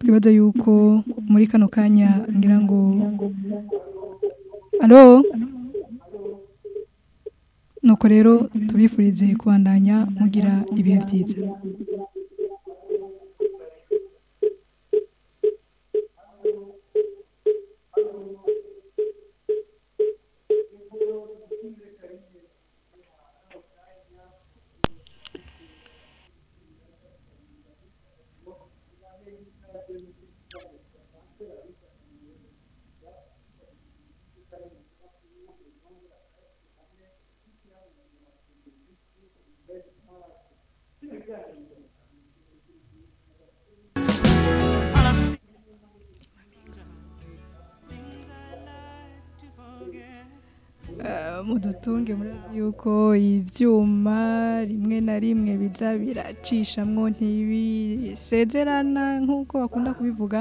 twibaza yuko muri kano kanya ngira ngo alo? Nuko rero tubifurize kubandanya mugira ibihe byiza. Mudutunge muri yuko ibyuma rimwe na rimwe biza biracishamwo ntibisezerana nk'uko bakunda kubivuga.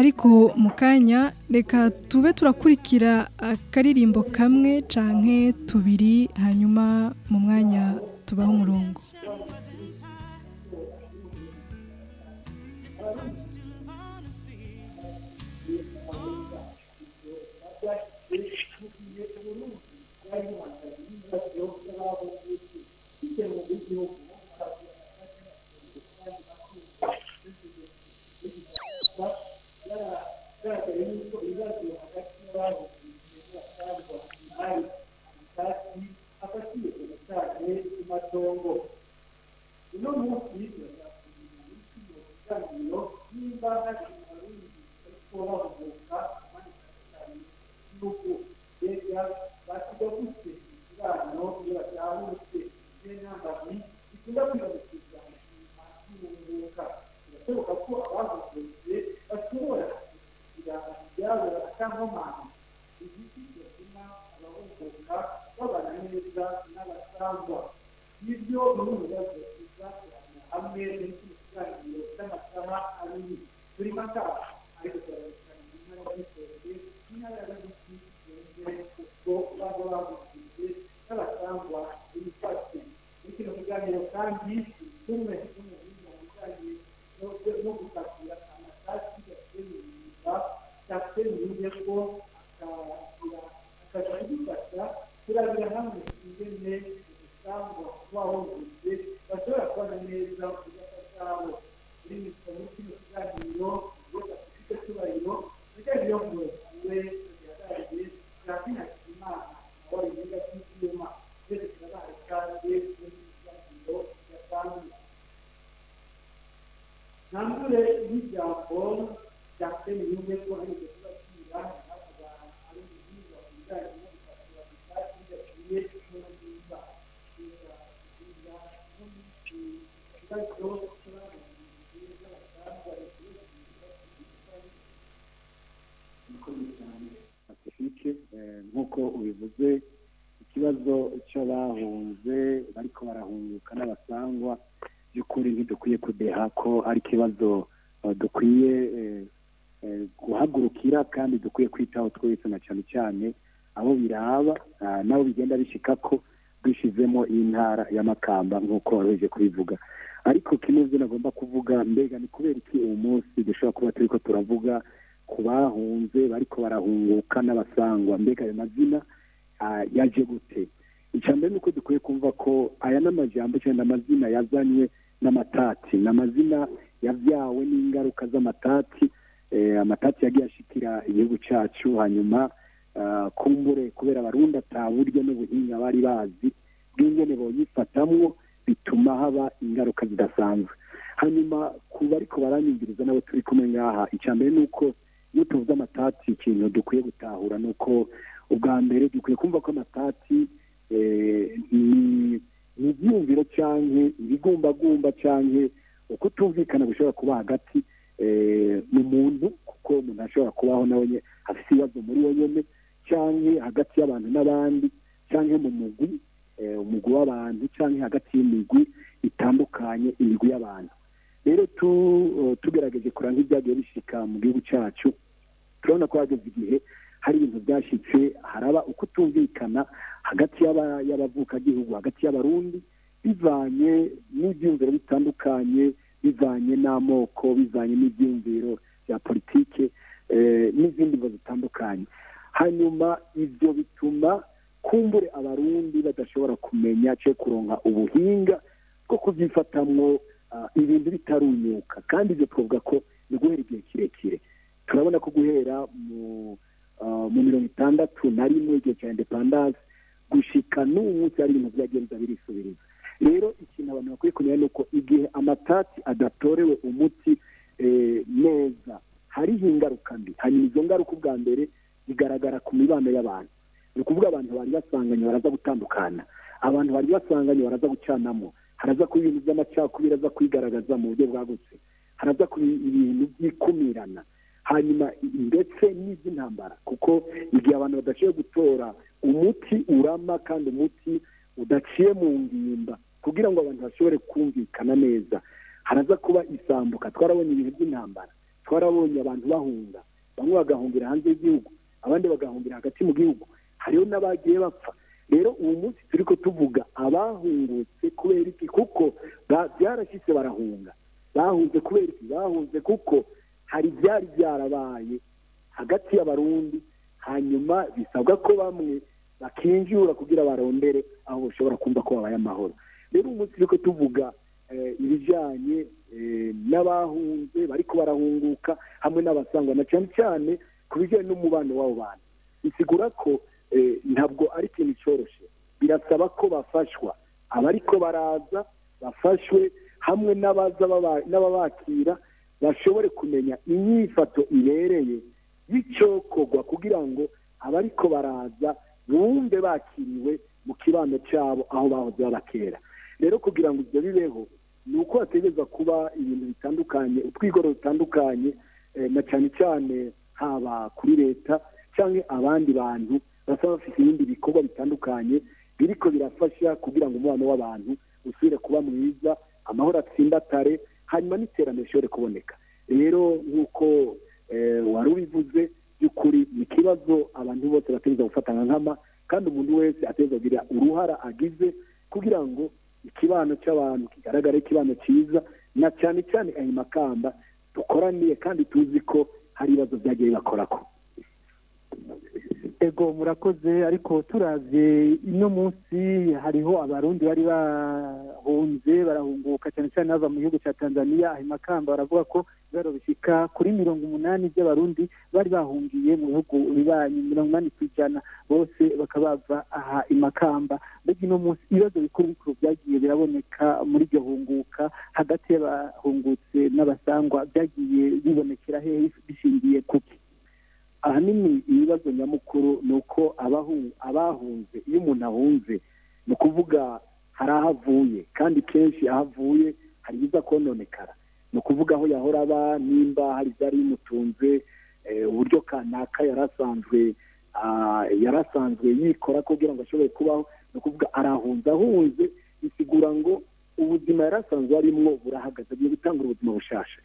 Ariko mu kanya reka tube turakurikira akaririmbo kamwe canke tubiri hanyuma mu mwanya tubaho umurongo. Gracias. bashyizeho kwishyura ibano iyo bataha umutwe n'imyambarire ikunda kwibagirwa hasi mu mwuka birashoboka ko abavutse bashobora kugira ibyabo akankomanga igiti gatuma abahunguka babana neza n'abasangwa n'ibyo muri ubu bibazo bizajyana hamwe n'ikiganiro cy'amasaha abiri buri masaha ariko cyane mu ntara y'abikoreye n'intara y'abikoreye corpo laboral do relação ao ar e. E que não fica nem o como é que não fica o caminho, a metade fica sem mim, de Já sem mim, a cada um por agarrar um entender, estar no qual eu sei, mas toda a que ma firma del segretario Cardi legislativo Catania. Nandure inizia con in Nube con il legislativo Nkuko ubivuze ikibazo cy'abahunze bariko barahunguka n'abasangwa by'ukuri ntidukwiye kudeha ko ari ikibazo dukwiye guhagurukira kandi dukwiye kwitaho twese na cyane cyane aho biraba nabo bigenda bishika ko dushyizemo intara y'amakamba nk'uko waruheje kubivuga. Ariko kimwe nagomba kuvuga mbega ni kubera iki uyu munsi dushobora kuba turi ko turavuga ku bahunze bariko barahunguka n'abasangwa? Mbega ayo mazina yaje gute? Icya mbere ni uko dukwiye kumva ko aya n'amajambo cyangwa amazina yazanywe n'amatati ni amazina yabyawe n'ingaruka z'amatati amatati yagiye ashikira igihugu cyacu hanyuma kumbure kubera abarundi ataburyo n'ubuhinga bari bazi bw'ingene boyifatamwo bituma haba ingaruka zidasanzwe. Hanyuma ku bariko baranyumviriza nabo turi kumwe ngaha icya mbere ni uko iyo tuvuze amatati ikintu dukwiye gutahura ni uko ubwa mbere dukwiye kumva ko amatati ni ibyumviro cyangwa ibigumbagumba cyangwa uko utumvikana bishobora kuba hagati mu muntu kuko umuntu ashobora kubaho nawe afite ibibazo muri we nyine cyangwa hagati y'abantu n'abandi cyangwa mu mugwi umugwi w'abantu cyangwa hagati y'imigwi itandukanye imigwi y'abantu. Rero tugerageje kureba nk'ibyagiye bishika mu gihugu cyacu turabona ko hageze igihe hari ibintu byashyitse haraba uko utumvikana hagati y'abavukagihugu hagati y'abarundi bivanye n'ibyumviro bitandukanye bivanye n'amoko bivanye n'ibyiyumviro bya politike n'izindi ngo zitandukanye. Hanyuma ibyo bituma kumbure abarundi badashobora kumenya cyo kuronka ubuhinga bwo kubyifatamwo ibintu bitarunyuka. Kandi ibyo twavuga ko ni guhera igihe kirekire. Turabona ko guhera mu mirongo itandatu na rimwe igihe cya indepandanse gushika n'ubu munsi hari ibintu byagenda birisubiriza rero ikintu abantu bakwiye kumenya ni uko igihe amatati adatorewe umuti neza hariho ingaruka mbi. Hanyuma izo ngaruka ubwa mbere zigaragara ku mibano y'abantu. Ni ukuvuga abantu bari basanganye baraza gutandukana. Abantu bari basanganye baraza gucanamo. Haraza kuba ibintu by'amacakubiri aza kwigaragaza mu buryo bwagutse. Haraza kuba ibintu by'ikumirana hanyuma ndetse n'iby'intambara kuko igihe abantu badashoboye gutora umuti urama kandi umuti udaciye mu ngimba kugira ngo abantu bashobore kumvikana neza. Haraza kuba isambuka twarabonye ibintu by'intambara twarabonye abantu bahunga bamwe bagahungira hanze y'igihugu abandi bagahungira hagati mu gihugu. Hariho n'abagiye bapfa. Rero ubu munsi turi ko tuvuga abahungutse kubera iki? Kuko byarashyitse barahunga. Bahunze kubera iki? Bahunze kuko hari ibyari byarabaye hagati y'abarundi hanyuma bisabwa ko bamwe bakinjura kugira barondere aho bashobora kumva ko babaye amahoro. Rero umunsi turi tuvuga ibijyanye n'abahunze bariko barahunguka hamwe n'abasangwa na cyane cyane ku bijyanye n'umubano w'abo bantu. Bisigura ko ntabwo ari ikintu cyoroshye. Birasaba ko bafashwa. Abariko baraza bafashwe hamwe n'ababakira bashobore kumenya inyifato ibereye. Y'icyokorwa kugira ngo abariko baraza bumve bakiriwe mu kibano cyabo aho bahoze babakera rero kugira ngo ibyo bibeho ni uko hategereza kuba ibintu bitandukanye utwigoro dutandukanye na cyane cyane haba kuri leta cyangwa abandi bantu basaba bafite ibindi bikorwa bitandukanye biriko birafasha kugira ngo umubano w'abantu usubire kuba mwiza amahoro atsindatare hanyuma n'iterambere rishobore kuboneka. Rero nk'uko wari ubivuze by'ukuri ni ikibazo abantu bose bategereza gufatanya nkama kandi umuntu wese ategereza kugira uruhara agize kugira ngo ikibano cy'abantu kigaragare ikibano cyiza na cyane cyane ayo makamba dukoraniye kandi tuzi ko hari ibibazo byagiye bibakorako. Ego murakoze ariko turavye ino munsi hariho abarundi bari bahunze barahunguka cyane cyane bava mu gihugu cya tanzania. Ayo makamba baravuga ko ibaro bishika kuri mirongo umunani by'abarundi bari bahungiye mu bihugu bibanyi mirongo inani ku ijana. Bose bakaba bava aha imakamba mbega ino munsi ibibazo bikuru bikuru byagiye biraboneka muri iryo hunguka hagati y'abahungutse n'abasangwa byagiye bibonekera hehe bishingiye kuki ahanini ibibazo nyamukuru ni uko abahunze iyo umuntu ahunze ni ukuvuga hari aho avuye kandi kenshi aho avuye hari ibiza kononekara ni ukuvuga aho yahora aba nimba hari ibyari bimutunze uburyo kanaka yari asanzwe yari asanzwe yikora kugira ngo ashobore kubaho ni ukuvuga arahunze ahunze bisigura ngo ubuzima yari asanzwe arimwo burahagaze agiye gutanga ubuzima bushasha.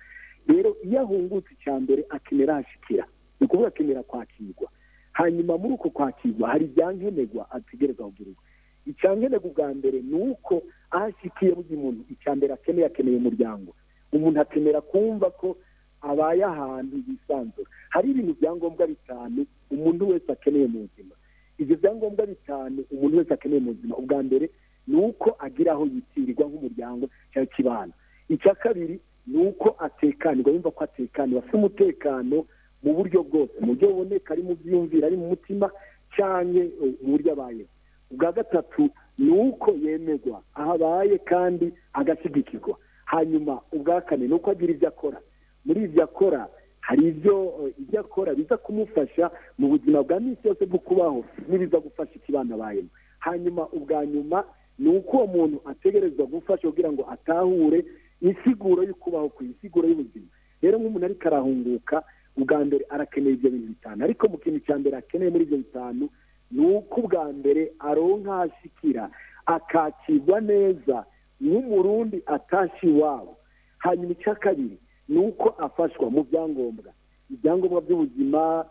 Rero iyo ahungutse icya mbere akenera ahashyikira ni ukuvuga akenera kwakirwa. Hanyuma muri uko kwakirwa hari ibyankenerwa ategereza kugirirwa icyankenerwa ubwa mbere ni uko aho ashyikiye burya umuntu icya mbere akeneye akeneye umuryango. Umuntu akenera kumva ko abaye ahantu yisanzura hari ibintu byangombwa bitanu umuntu wese akeneye mu buzima. Ibyo byangombwa bitanu umuntu wese akeneye mu buzima. Ubwa mbere ni uko agira aho yitirirwa nk'umuryango cyangwa ikibana icya kabiri ni uko atekanirwa yumva ko atekaniwe afite umutekano mu buryo bwose. Mu buryo buboneka ari mu byiyumvira ari mu mutima cyangwa mu buryo abayeho. Ubwa gatatu ni uko yemerwa aho abaye kandi agashyigikirwa. Hanyuma ubwa kane ni uko agira ibyo akora. Muri ibyo akora hari ibyo ibyo akora biza kumufasha mu buzima bwa minsi yose bwo kubaho n'ibiza gufasha ikibana abayemo hanyuma ubwa nyuma ni uko uwo muntu ategerezwa gufasha kugira ngo atahure insiguro yo kubaho ku insiguro y'ubuzima. Rero nk'umuntu ariko arahunguka ubwa mbere arakeneye ibyo bintu bitanu. Ariko mu kintu cya mbere akeneye muri ibyo bitanu ni uko ubwa mbere aronka ahashyikira akakirwa neza nk'umurundi atashye iwabo. Hanyuma icya kabiri ni uko afashwa mu byangombwa. Ibyangombwa by'ubuzima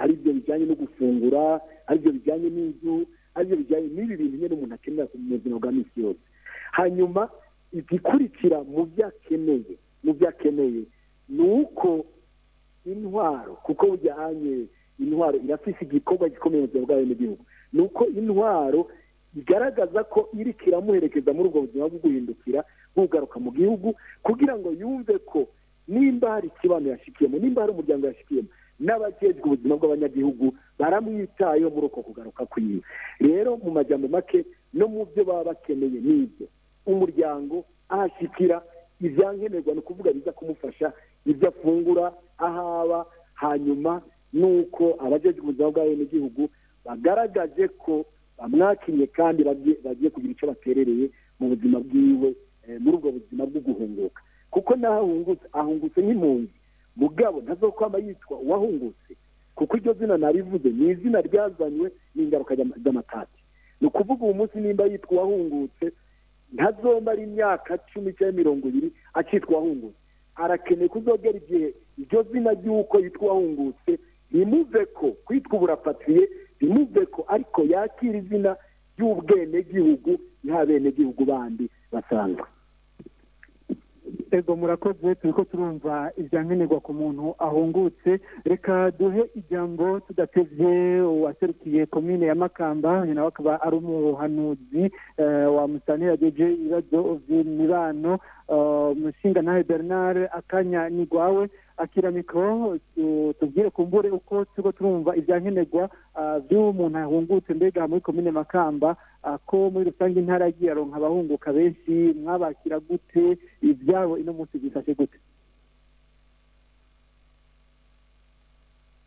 ari byo bijyanye no gufungura ari byo bijyanye n'inzu ari byo bijyanye n'ibi bintu nyine umuntu akenera mu buzima bwa minsi yose. Hanyuma igikurikira mu byo akeneye mu byo akeneye ni uko intwaro kuko bujyanye intwaro irafise igikorwa gikomeye mu buzima bw'abenegihugu ni uko intwaro igaragaza ko iri kiramuherekeza muri ubwo buzima bwo guhindukira bugaruka mu gihugu kugira ngo yumve ko nimba hari ikibano yashikiyemo nimba hari umuryango yashikiyemo n'abajejwe ubuzima bw'abanyagihugu baramwitayeho muri uko kugaruka kwiwe. Rero mu majyambere make no mu byo baba bakeneye n'ibyo umuryango ahashyikira ibyankenerwa ni ukuvuga biza kumufasha ibyo afungura ahaba hanyuma nuko abajejwe ubuzima bw'abenegihugu bagaragaje ko bamwakinye kandi bagiye kugira icyo baterereye mu buzima bwiwe muri ubwo buzima bwo guhunguka kuko naho ahungutse ahungutse nk'impunzi. Mugabo ntazokwama yitwa uwahungutse kuko iryo zina narivuze ni izina ryazanywe n'ingaruka z'amatati. Ni ukuvuga ubu munsi nimba yitwa uwahungutse ntazomara imyaka cumi cyangwa mirongo ibiri akitwa uwahungutse. Arakeneye kuzogera igihe iryo zina ry'uko yitwa uwahungutse rimuve ko kwitwa uburapatiriye rimuve ko ariko yakira izina ry'ubwenegihugu nta benegihugu bandi basanzwe. Ego murakoze turi ko turumva ibyankenerwa ku muntu ahungutse. Reka duhe ijambo tudatevye uwaserukiye komine ya makamba nawe akaba ari umuhanuzi wa musanira deje ibibazo vy'imibano umushinga nawe bernard akanya ni gwawe akira mikoro tubwire kumbure uko turiko turumva ibyankenerwa by'umuntu ahungutse mbega muri komine makamba ko muri rusange intara yagiye aronka abahunguka benshi mwabakira gute ibyabo ino munsi byifashe gute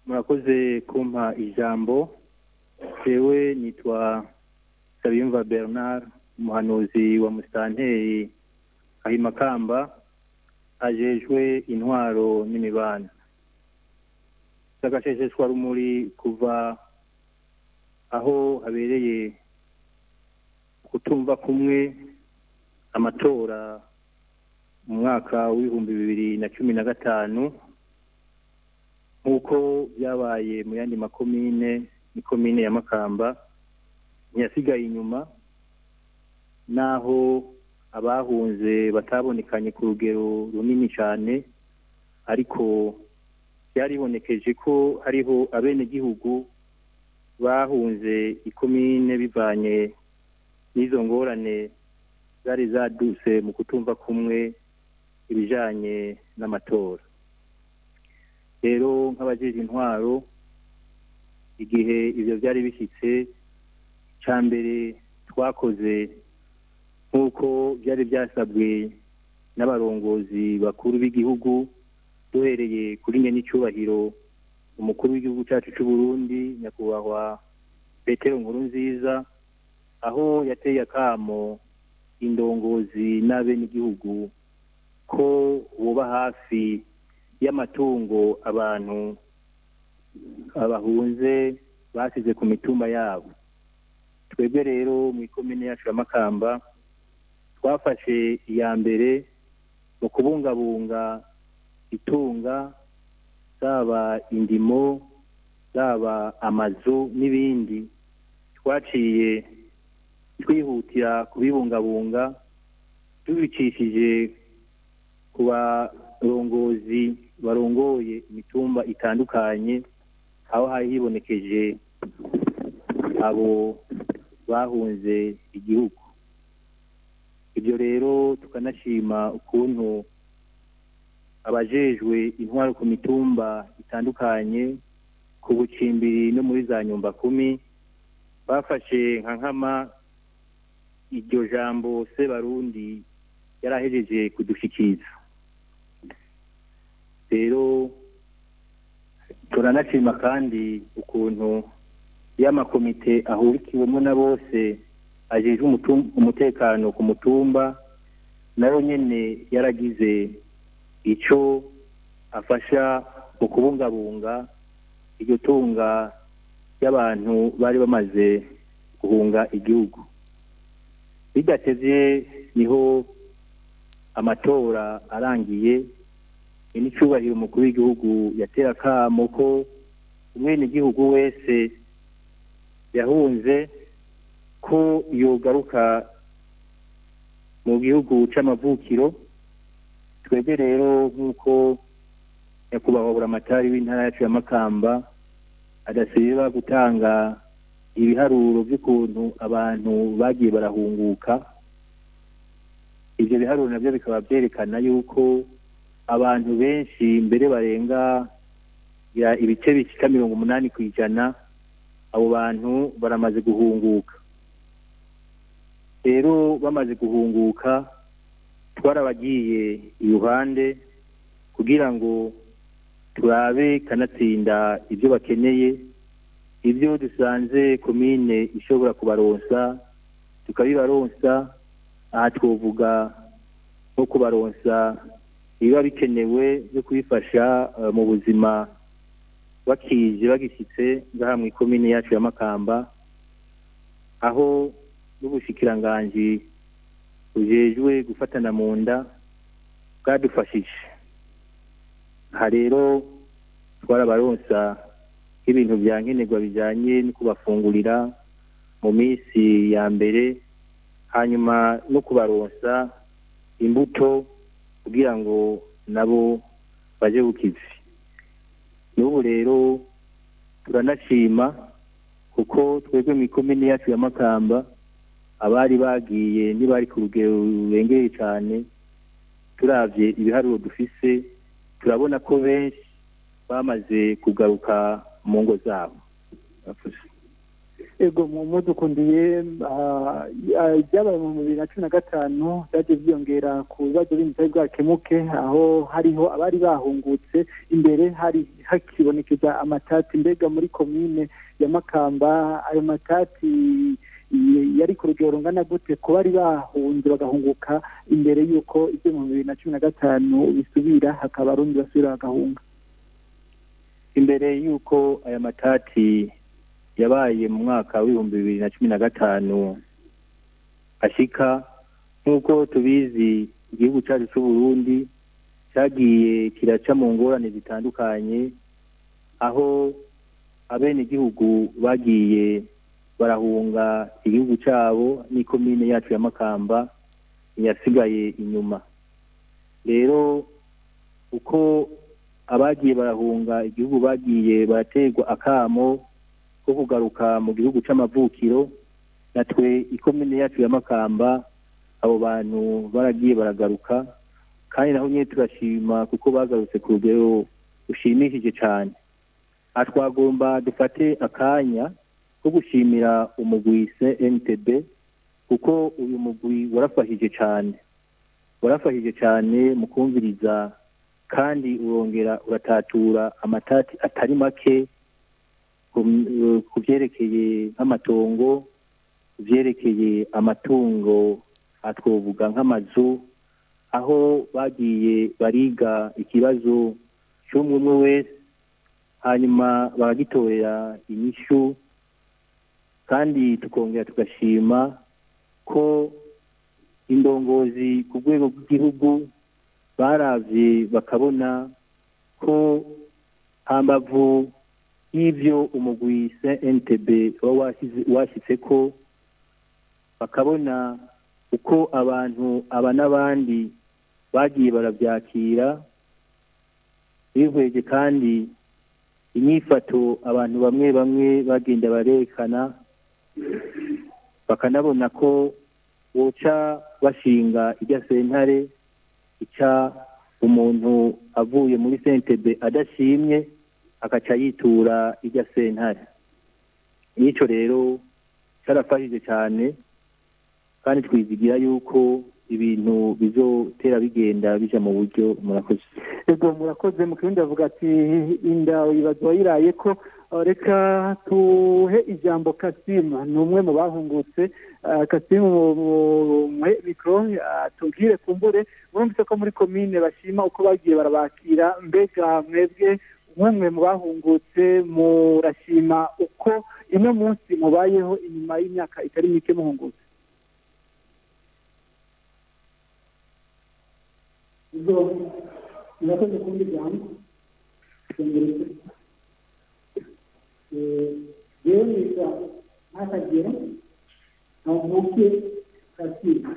murakoze kumpa ijambo jewe nitwa sabiyumva bernard umuhanuzi wa musitanteri ahimakamba ajejwe intwaro n'imibano. Rumuri kuva aho habereye kutumva kumwe amatora mu mwaka w'ibihumbi bibiri na cumi na gatanu nk'uko byabaye mu yandi makomine ni komine ya makamba ntiyasigaye inyuma n'aho abahunze batabonekanye ku rugero runini cyane ariko byaribonekeje ko hariho abenegihugu bahunze ikomine bivanye n'izo ngorane zari zaduse mu kutumva kumwe ibijyanye n'amatora. Rero nk'abajeje intwaro igihe ibyo byari bishyitse cya mbere twakoze nk'uko byari byasabwe n'abarongozi bakuru b'igihugu duhereye kuri n'icyubahiro umukuru w'igihugu cyacu cy'u Burundi nyakubahwa petero nkuru nziza aho yateye akamo indongozi n'abenegihugu ko buba hafi y'amatungo abantu abahunze basize ku mitumba yabo. Twebwe rero mu ikomine yacu ya makamba twafashe iya mbere mu kubungabunga itunga zaba indimo zaba amazu n'ibindi twaciye twihutira kubibungabunga tubicishije ku barongozi barongoye imitumba itandukanye aho hari hibonekeje abo bahunze igihugu. Ibyo rero tukanashima ukuntu abajejwe intwaro ku mitumba itandukanye ku bucimbiri no muri za nyumba kumi bafashe nka nkama iryo jambo sebarundi yarahejeje kudushyikiriza rero turanashima kandi ukuntu y'amakomite ahurikiwemo na bose ajejwe umutekano ku mutumba na yo nyine yaragize icyo afasha mu kubungabunga iryo tunga ry'abantu bari bamaze guhunga igihugu. Bidateze ni ho amatora arangiye n'icyubahiro umukuru w'igihugu yatera akamo ko umwenegihugu wese yahunze ko yogaruka mu gihugu c'amavukiro twebwe rero nk'uko nyakubahwa buramatari w'intara yacu ya makamba adasiba gutanga ibiharuro by'ukuntu abantu bagiye barahunguka ibyo biharuro na byo bikaba byerekana yuko abantu benshi mbere barenga ibice bishika mirongo umunani ku ijana abo bantu baramaze guhunguka. Rero bamaze guhunguka twarabagiye iruhande kugira ngo turabe kanatsinda ibyo bakeneye. Ibyo dusanze komine ishobora kubaronsa tukabibaronsa. Aha twovuga nko kubaronsa ibiba bikenewe byo kubifasha eh, mu buzima bakije bagishyitse ngaha mu ikomine yacu ya makamba. Aho n'ubushikiranganji bujejwe gufatana mu nda bwadufashije. Aha rero twarabaronsa nk'ibintu bya nkenerwa bijyanye no kubafungurira mu minsi ya mbere hanyuma no kubaronsa imbuto kugira ngo nabo baje bukizi n'ubu rero turanashima kuko twebwe mu ikomine yacu ya makamba abari bagiye ntibari ku rugero rurengeye cyane turavye ibiharuro dufise turabona ko benshi bamaze kugaruka mu ngo zabo. Ego mu mudukundiye ah, ah, ibyabaye mu bibiri na cumi na gatanu byagiye byiyongera ku bibazo bindi bitari bwakemuke aho hariho abari bahungutse imbere hari hakibonekeza amatati mbega muri komine ya makamba ayo matati yari ku rugero rungana gute ku bari bahunze bagahunguka imbere y'uko ibyo mu bibiri na cumi na gatanu bisubira hakaba arundi basubira bagahunga. Imbere y'uko aya matati yabaye mu mwaka w'ibihumbi bibiri na cumi na gatanu ashika nk'uko tubizi igihugu cyacu cy'u Burundi cyagiye kiraca mu ngorane zitandukanye aho abenegihugu bagiye barahunga igihugu cyabo n'ikomine yacu ya makamba yasigaye inyuma. Rero uko abagiye barahunga igihugu bagiye baraterwa akamo ko kugaruka mu gihugu c'amavukiro natwe ikomine yacu ya makamba abo bantu baragiye baragaruka kandi naho nyine turashima kuko bagarutse ku rugero rushimishije cyane aha twagomba dufate akanya ko gushimira umugwi CNTB kuko uyu mugwi warafashije cyane warafashije cyane mu kumviriza kandi urongera uratatura amatati atari make ku- byerekeye nk'amatongo ku byerekeye amatungo aha twovuga nk'amazu aho bagiye bariga ikibazo cy'umwe umwe wese. Hanyuma baragitorera inyishu kandi tukongera tugashima ko indongozi ku rwego rw'igihugu baravye bakabona ko hambavu y'ivyo umugwi CNTB uba washyitse ko bakabona uko abantu aba n'abandi bagiye barabyakira bihweje kandi inyifato abantu bamwe bamwe bagenda barerekana bakanabona ko boca bashinga irya sentare ica umuntu avuye muri sentebe adashimye akaca yitura irya sentare. N'icyo rero cyarafashije cyane kandi twizigira yuko ibintu bizotera bigenda bija mu buryo murakoze. Ego murakoze mu bavuga ati inda uyibaza wayiraye ko reka tuhe ijambo kasimu ni umwe mu bahungutse Uh, kasimu muhe mikoro uh, tubwire kumbure. Murumvise ko muri komine bashima uko bagiye barabakira. Mbega mwebwe umwe mu bahungutse murashima uko ino munsi mubayeho inyuma y'imyaka itari mike muhungutse. Murakoze kundi ijambo rero nitwa ntakagera ntavuke kacyiru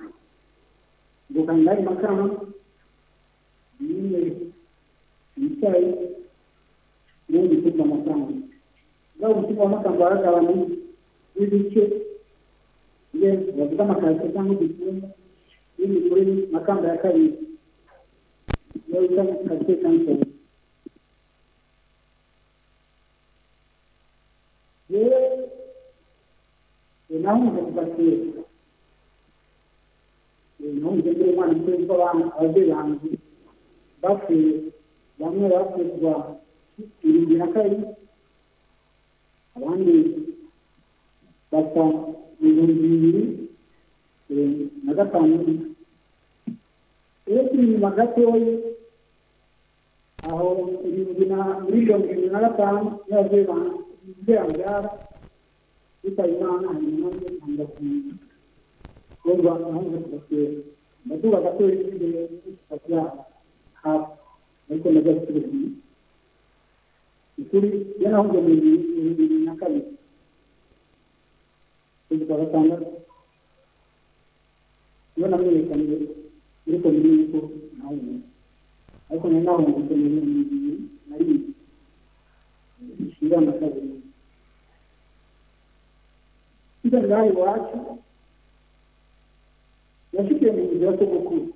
mvuka ngayo makama nyine bicaye n'ubundi kuva amakamba ngaho umutima w'amakamba waragabana n'ibice iyo bavuga amakarito cyangwa udusimba n'indi kuri makamba ya kabiri iyo naho umuntu kuva kera naho umuntu kuri umwana muto witwa abana ababyeyi banjye bapfuye bamwe bapfuye kuva irindwi na kabiri abandi bapfa mu bihumbi bibiri na gatanu iyo turi inyuma gatoya aho irindwi na muri mirongo irindwi na gatanu n'ababyeyi banjye babyara bitaba imana hanyuma ntangira kumenya kumva aho bakera ndaduba gatoya imbere y'ikitabyara hafi ariko najya gusubira inyuma ukuri iyo nahunze mu bihumbi bibiri na kabiri kwezi kwa gatandatu iyo namwerekaniye muri komini yuko nahunze ariko nari nahunze mu bihumbi bibiri na rimwe ishyira na kabiri kiza ngaho iwacu yashikiye mu nzira zo gukura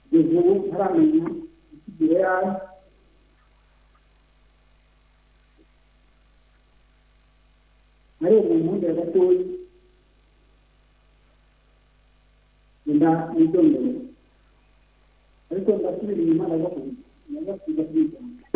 kugeza ubu ntaramenya ikigero yayo areba mu mpande ya gatoya nda nidondoro ariko ndasubira inyuma ndagakunda ndagasiga kwigana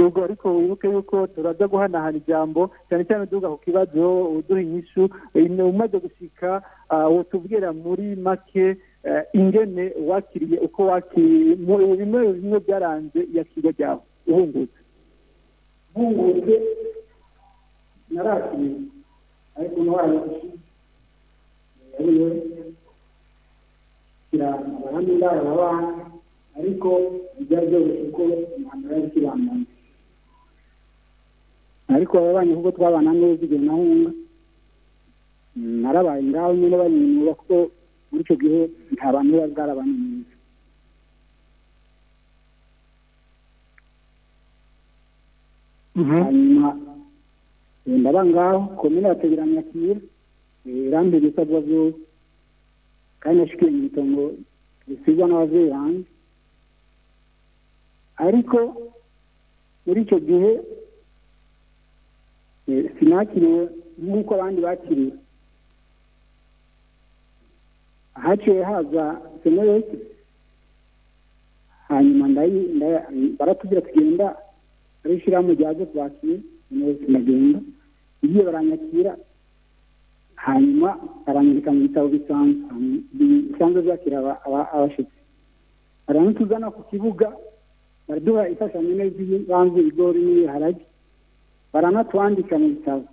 ubwo ariko wibuke yuko turajya guhanahana ijambo cyane cyane duga ku kibazo uduha inyishu eh, umaze gushika ah, wotubwira muri make eh, ingene wakiriye uko wakiriye bimwe bimwe byaranze iyakirwa ryawe uhungutse mpungutse narakiriye. Ariko ntwara yariwe kira abandi ndara abana ariko byari byoroshye ko intambara yari ikibandanya ariko ababanye kuko twabana neza igihe nahunga narabaye ngaho nyine banyinura kuko muri icyo gihe nta bantu bari bwarabanye neza. Hanyuma eh, ndaba ngaho komine bategeranya kira irambi ibisabwa byose. Kandi nashikiye mu itongo bisigwa n'ababyeyi banjye ariko muri icyo gihe eh, sinakiriwe nk'uko abandi bakiriwe haciye haza semeresi hanyuma baratubwira tugenda ari ishyirahamwe ryaje kwakira semeresi ndagenda igiye baranyakira. Hanyuma baranyandika mu bitabo bisanzwe byakira aba- aba- abashyitsi. Baranatuzana ku kibuga baraduha imfashanyo neza ibanze ibigori n'ibiharage. Baranatwandika mu bitabo.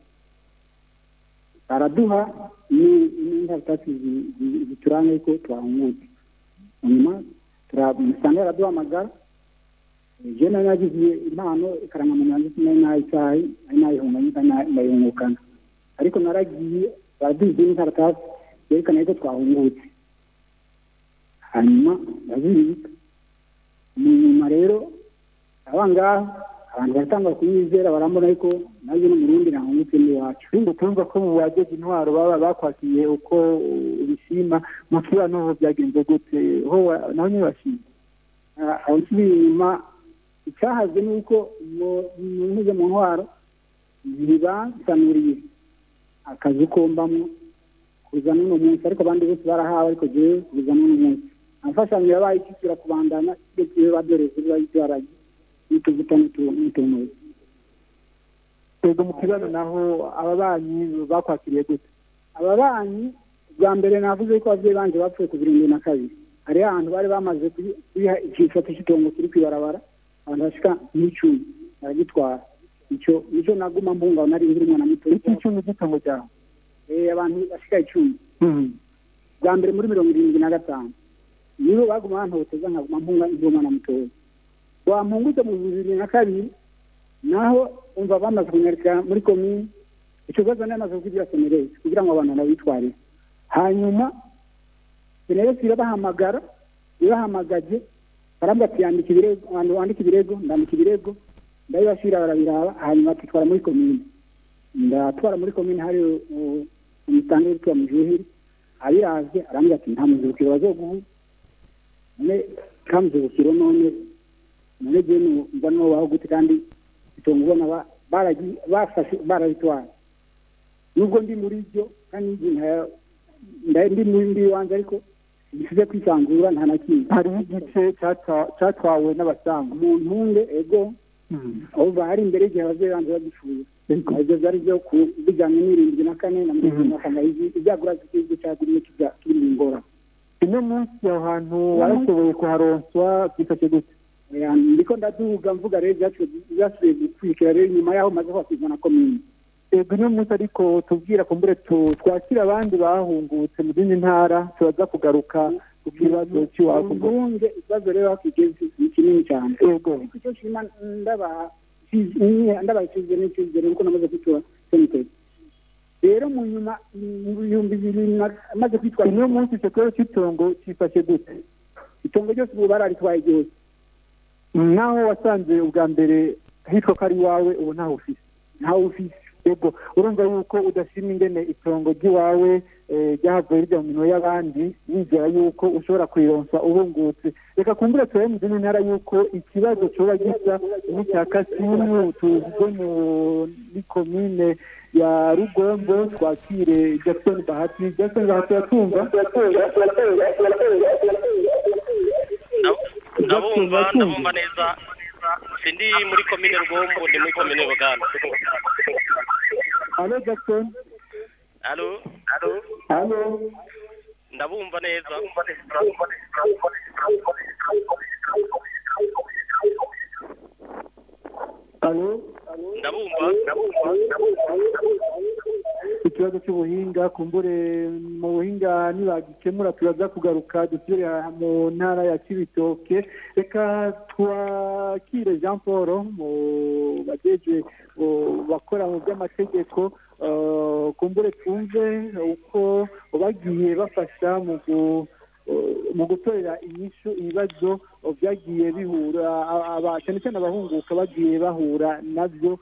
Baraduha ni- zi- zituranga yuko twahungutse hanyuma musanga baraduhamagara je nari nagize impano ikarangamuntu yanjye sinari nayicaye nari nayihunganye kandi na- ndayihungukana ariko naragiye baraduha izindi nkaratasi zerekana yuko twahungutse. Hanyuma ndazibika mu nyuma rero aba ngaha abantu baratanga kunyizera barambona ariko naje n'umurundi nahungutse n'iwacu ariko turumva ko mu bajeje intwaro baba bakwakiriye uko ubishima mu kiba n'ubu byagenze gute? Naho nyine bashima Ah, aho nsubiye inyuma icyahazwe ni uko munyuze mu ntwaro zibansanuriye akazi ko mbamo kuza n'uno munsi. Ariko abandi bose barahawe ariko jewe kuza n'uno munsi. Amfashanyo yabaye ikisura kubandana kigiye badoreze bibayibyaranye n'utuvuta n'utuntuzi twebwe mu kibazo naho ababanyi bakwakiriye gute. Ababanyi bwa mbere navuze ko ababyeyi banje bapfuye ku birindwi na kabiri. Hariho ahantu bari bamaze kubi- kubiha ikifoto cy'itongo kiri kwibarabara abantu bashika n'icumi. Baragitwara. Icyo ni cyo naguma mbunga nari nkiri umwana muto. Iki icumi cy'itongo ryawe Eh, abantu bashika icumi. Bwa mbere muri mirongo irindwi na gatanu. Nibo baguma bantoteza nkaguma mpunga ndi umwana mutoya. Wampungutse mu bibiri na kabiri naho umva bamaze kunyarika muri komini icyo kibazo nari maze kukigira semerezi kugira ngo abantu babitwarire hanyuma senesi irabahamagara ibahamagaje barambwira ati yandika ibirego wandika ibirego ndandika ibirego. Ndabibashyira barabiraba hanyuma tutwara muri komine. Ndatwara muri komine hari umusange witwa mujuhiri abiraje arambwira ati nta muzibukiro bazoguha. None ka muzibukiro none. None je mba nobaho gute kandi itongo ubona bafashe barabitwara nubwo ndi muri byo kandi ndi muri iwanjye ariko gisize kwisanzura nta na kimwe. Hariho igice cyatwawe n'abasanga mu ntunge ego aho bari imbere igihe ababyeyi banze bagipfuye ibyo byari byo bijyanye n'irindwi na kane na mirongo na kane. Ibyagura z'igihugu cyaguriye kiri mu ngora. Uno munsi aho hantu warashoboye kuharonswa byifashe gute ndiko ndaduga mvuga rero byasubiye gukwikira rero nyuma yaho maze kwakirwa na komine ego uno munsi ariko tubwira kumbure twakira abandi bahungutse mu zindi ntara turaza kugaruka ku kibazo cy'iwabo mbunge ikibazo rero hakigeze ni kinini cyane. Ego. Ariko icyo shima ndabashyize n'icyizere kuko namaze kwitura seniteri rero mu nyuma mu bihumbi bibiri amaze kwitwara uno munsi icyo kibazo cy'itongo cyifashe gute? Itongo ryose ubu bararitwaye ryose. Naho wasanze ubwa mbere hitwa ko ari iwawe ubu ntaho ufise. Ntawe ufise. Yego urumva yuko udashima ingene itongo ry'iwawe ryahavuye rijya mu minwe y'abandi wizera yuko ushobora kurironsa ubungutse reka kumbure turabe mu zindi ntara yuko ikibazo cyoba gisa n'icya kasimu tuzi muri komine ya rugombo twakire jackson bahati. Jackson bahati yatumva ndabumva ndabumva neza sindi muri komine rugombo ndi muri komine buganda Halo Jackson. Halo. Halo. Ndabumva neza. Halo. Ikibazo cy'ubuhinga kumbure mu buhinga nibagikemura turaza kugaruka dusubire mu ntara ya Kibitoke. Reka twakire Jean Paul mu bajeje bakora mu by'amategeko kumbure twumve uko bagiye bafasha mu gutorera inyishu ibibazo byagiye bihura cyane cyane abahunguka bagiye bahura na byo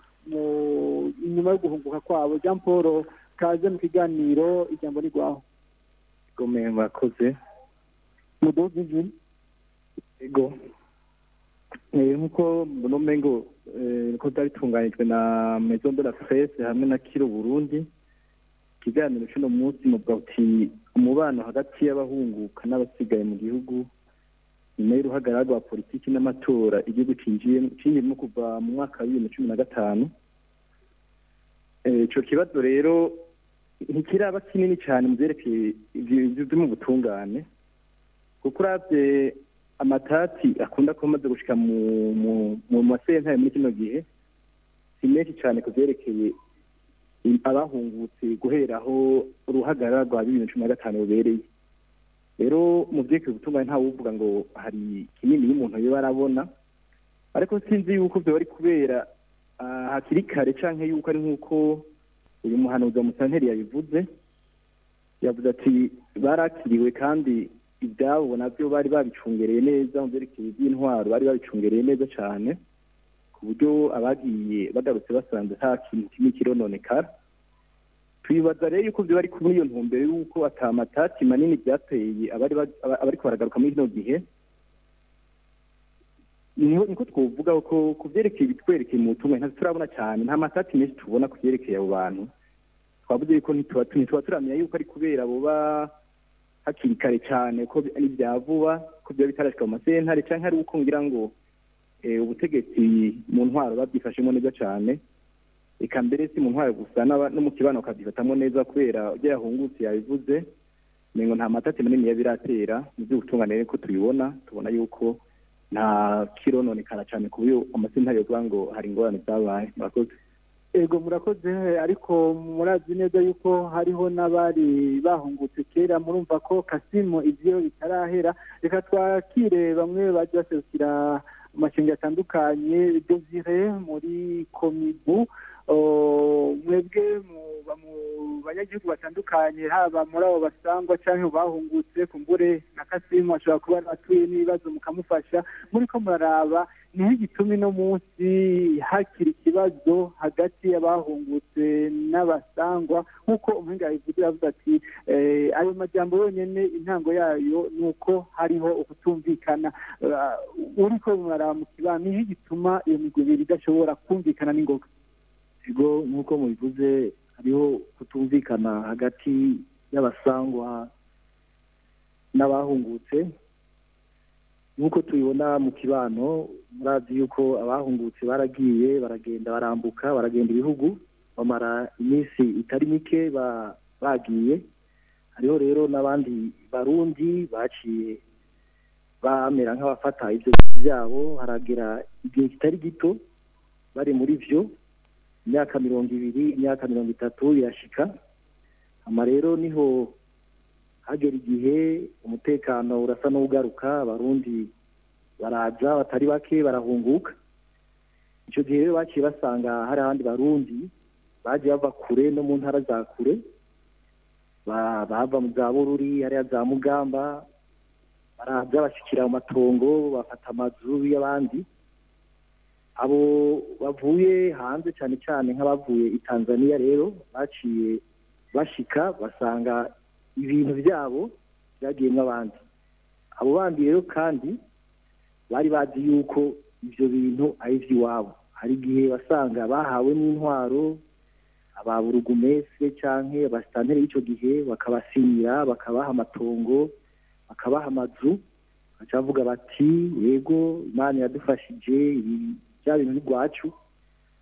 nyuma yo guhunguka kwabo. Jean paul kaze mu kiganiro ijambo ni rwaho. Gome mwakoze. Mudugudu ijwi ego. Nk'uko mbona umengo niko byari bitunganyijwe na maison de la presse hamwe na kiro burundi. Ikiganiro cy'uno munsi muvuga uti umubano hagati y'abahunguka n'abasigaye mu gihugu nyuma y'uruhagarara rwa politiki n'amatora igihugu cinjiyemo kuva mu mwaka wa bibiri na cumi na gatanu. Ico kibazo rero ntikiraba kinini cyane mu byerekeye byo mu butungane kuko uravye amatati akunda kuba amaze gushika mu masentare muri kino gihe si menshi cyane ku byerekeye abahungutse guhera aho uruhagarara rwa bibiri na cumi na gatanu rubereye. Rero mu byerekeye ubutungane ntawe uvuga ngo hari kinini y'umuntu yoba arabona ariko sinzi yuko byo bari kubera hakiri kare canke yuko ari nk'uko uyu muhanuzi wa musanteri yabivuze. Yavuze ati barakiriwe kandi ibyabo na byo bari babicungereye neza mu byerekeye by'intwaro bari babicungereye neza cyane buryo abagiye bagarutse basanze nta kintu kimwe kirononekara. Twibaza rero yuko bari muri iyo ntumbero y'uko atamatati manini byateye abari baragaruka muri kino gihe. Niko twavuga ko ku byerekeye ibitwerekeye mu butumwa turabona cyane nta matati menshi tubona ku byerekeye abo bantu. Twavuze yuko ntituba turamenya yuko ari kubera abo hakiri kare cyane ko ari bya vuba ko byaba bitarashika mu masentare cyangwa ari uko ngira ngo ubutegetsi mu ntwaro babyifashemo neza cyane reka mbere si mu ntwaro gusa no mu kibano bakabyifatamo neza kubera ibyo yahungutse yabivuze ngo nta matati manini yabiratera mu by'ubutungane ko tubibona. Tubona yuko nta kirononekara cyane ku buryo amasentare yovuga ngo hari ingorane zabaye. Murakoze? Ego murakoze ariko murazi neza yuko hariho n'abari bahungutse kera. Murumva ko kasimu ibyo bitarahera reka twakire bamwe bajya baserukira amashinga atandukanye desire muri komibu mwebwe mu ba- mu banyagihugu batandukanye haba muri abo basangwa cyangwa bahungutse kumbure na kasimu ashobora kuba atuye n'ibibazo mukamufasha muri ko muraraba ni ho igituma ino munsi hakiri ikibazo hagati y'abahungutse n'abasangwa. Nk'uko umuhinga yabivuze yavuze ati eh, ayo majambo yonyine intango yayo ni uko hariho ukutumvikana. Ah, uriko muraraba mu kibano ni ho igituma iyo migwi ibiri idashobora kumvikana n'ingoga. Ibigo nk'uko mubivuze hariho kutumvikana hagati y'abasangwa n'abahungutse. Nk'uko tubibona mu kibano murazi yuko abahungutse baragiye baragenda barambuka baragenda ibihugu. Bamara iminsi itari mike ba- bagiye. Hariho rero n'abandi barundi baciye bamera nk'abafata ibyo byabo. Haragera igihe kitari gito bari muri byo. Imyaka mirongo ibiri imyaka mirongo itatu irashika. Hama rero ni ho hagera igihe umutekano urasa n'ugaruka abarundi baraza batari bake barahunguka. Icyo gihe rero baciye basanga hari abandi barundi bagiye bava kure no mu ntara za kure ba- bava mu za bururi hariya za mugamba baraza bashikira mu matongo bafata amazu y'abandi. Abo bavuye hanze cyane cyane nk'abavuye i tanzania rero baciye bashika basanga ibintu byabo byagiyemo abandi abo bandi rero kandi bari bazi yuko ibyo bintu ari iby'iwabo hari igihe basanga bahawe n'intwaro ababurugumese cyangwa abasitanteri y'icyo gihe bakabasinyira bakabaha amatongo bakabaha amazu baca bavuga bati yego imana iradufashije ibi bya bintu ni rwacu.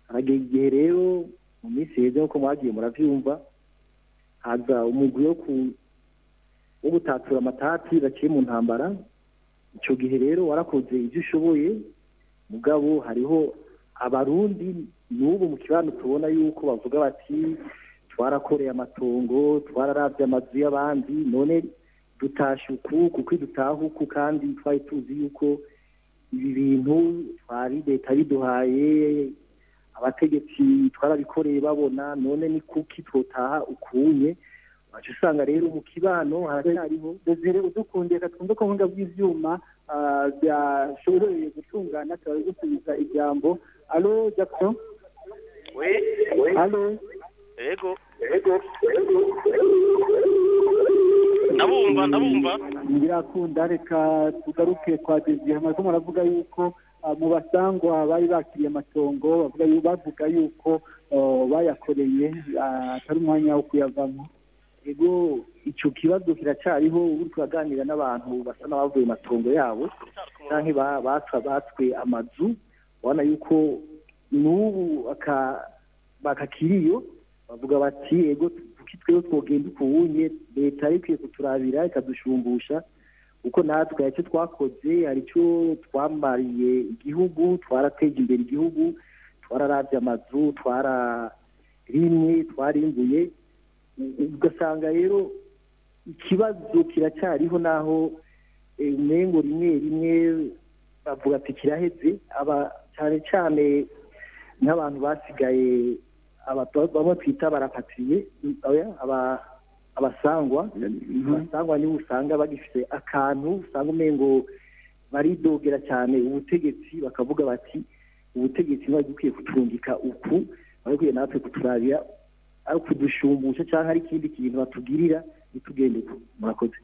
Haragera igihe rero mu minsi heza nk'uko mwagiye murabyumva haza umugwi wo gutatura amatati baciye mu ntambara. Icyo gihe rero warakoze ibyo ushoboye mugabo hariho abarundi n'ubu mu kibano tubona yuko bavuga bati twarakoreye amatongo twararabye amazu y'abandi none dutashe uku kuko dutaha uku kandi twari tuzi yuko ibi bintu twari leta biduhaye abategetsi twarabikoreye babona none ni kuki twotaha ukunye? Wacu usanga rero mu kibano haracyariho desire udukundiye katwumve ko nkunda bw'ivyuma ah, byashoboye gutungana tukaba gusubiza ijambo. Alo jackson? We alo ego. Ndabumva ndabumva. Birakunda reka tugaruke kwa desire amaze muravuga yuko ah, mu basangwa bari bakiriye amatongo bavuga yu- bavuga yuko oh, bayakoreye ah, atari umwanya wo kuyavamo. Ego icyo kibazo kiracyariho ubu turaganira n'abantu basa n'abavuye mu matongo yabo cyangwa batwa batswe amazu ubona yuko n'ubu aka- bakakiriyo bavuga bati ego tweho twogenda ukuwunye leta yari ikwiye kuturabira ikadushumbusha kuko natwe hari icyo twakoze hari icyo twamariye igihugu twarateje imbere igihugu twararabye amazu twararimwe twarimbuye ugasanga rero ikibazo kiracyariho naho eh, umengo rimwe rimwe bavuga ati kiraheze aba cyane cyane nk'abantu basigaye bamwe twita barapatiriye oya, aba- abasangwa. Abasangwa nibo usanga bagifite akantu usanga umengo baridogera cyane ubutegetsi bakavuga bati ubutegetsi ntibari bukwiye kuturungika uku bari bukwiye natwe kuturabira ari kudushumbusha cyangwa hari ikindi kintu batugirira ntitugende uko murakoze.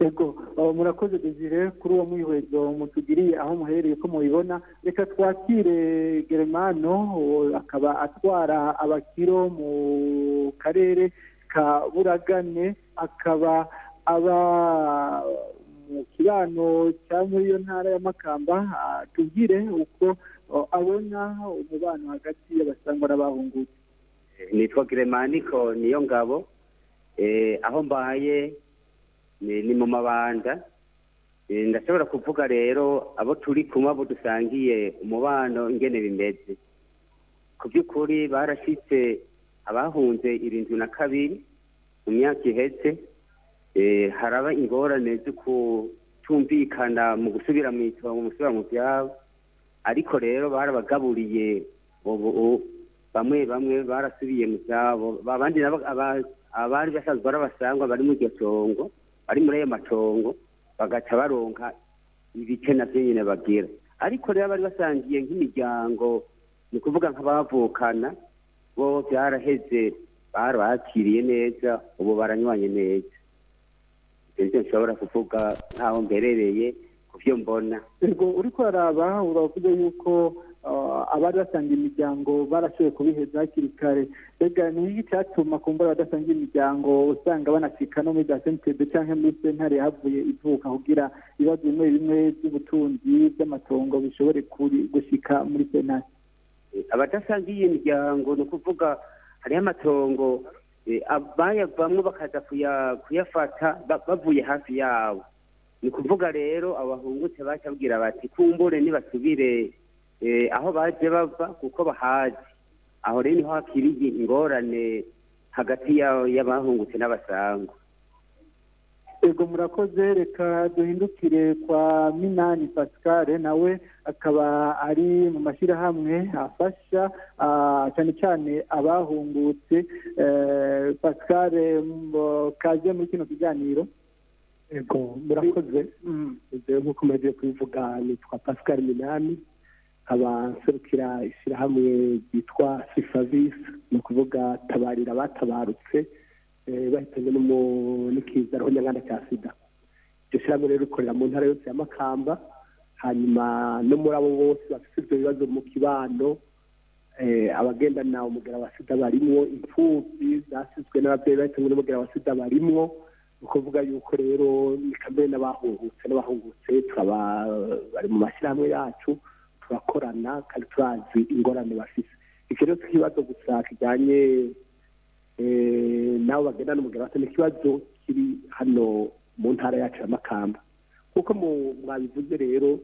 Ego oh, murakoze desire kuri uwo mwihwezo mutugiriye aho muherereye ko mubibona. Reka twakire geremano akaba atwara abakiro mu karere ka buragane akaba aba mu kibano cya muri iyo ntara ya makamba. Tubwire uko abona umubano hagati y'abasangwa n'abahungutse nitwa Giremaniko niyo ngabo eh, aho mbaye ni, mu mabanda. Eh, ndashobora kuvuga rero abo turi kumwe abo dusangiye umubano ingene bimeze. Ku by'ukuri barashitse abahunze irindwi na kabiri mu myaka iheze. Eh, haraba ingorane zo kutumvikana mu gusubira mu itongo mu gusubira mu byabo. Ariko rero barabagaburiye ubu bamwe bamwe barasubiye mu byabo. Abandi abari basanzwe ari abasangwa bari muri iryo bari muri ayo matongo bagaca baronka ibice navyo nyene bagira. Ariko rero bari basangiye nk'imiryango ni ukuvuga nk'abavukana bo byaraheze barabakiriye neza ubu baranywanye neza. Ibyo nshobora kuvuga nkaho mberereye ku vyo mbona. Uriko araba uravuga yuko abari basangiye imiryango barashoboye kubiheza hakiri kare. Mbega ni iki cyatuma kumbura badasangiye imiryango usanga banacika no muri za sentebe cyangwa muri sentare havuye ivuka kugira ibibazo bimwe bimwe by'ubutunzi by'amatongo bishobore gushika muri sentare abadasangiye imiryango ni ukuvuga hariho amatongo eh, abayavamwo bakaza kuya- kuyafata ba- bavuye hafi yabo. Ni ukuvuga rero abahungutse baca babwira bati kumbure nibasubire. eh, aho baje bava kuko bahazi aho rero ni ho hakiriye ingorane hagati ya- y'abahungutse n'abasangwa ego murakoze reka duhindukire kwa minani pascal nawe akaba ari mu mashyirahamwe afasha cyane cyane abahungutse Eh, pascal kaze muri kino kiganiro? Ego murakoze. Ibyo nk'uko mugiye kubivuga nitwa pascal minani. Nkaba nserukira ishyirahamwe ryitwa sifavisi ni ukuvuga tabarira abatabarutse eh, bahitanywe n'umu- n'ikiza roho nyanganda cya sida. Iryo shyirahamwe rero rikorera mu ntara yose ya makamba hanyuma no muri abo bose bafite ibyo bibazo mu kibano eh, abagendana umugera wa sida barimwo imfubyi zasizwe n'ababyeyi bahitanywe n'umugera wa sida barimwo ni ukuvuga yuko rero ni kamere n'abahungutse n'abahungutse bari mu mashyirahamwe yacu turakorana kandi turazi ingorane bafite icyo rero ikibazo gusa kijyanye eh, n'abo bagenda n'umugabo ni ikibazo kiri hano mu ntara yacu ya makamba. Nk'uko mu- mwabivuze rero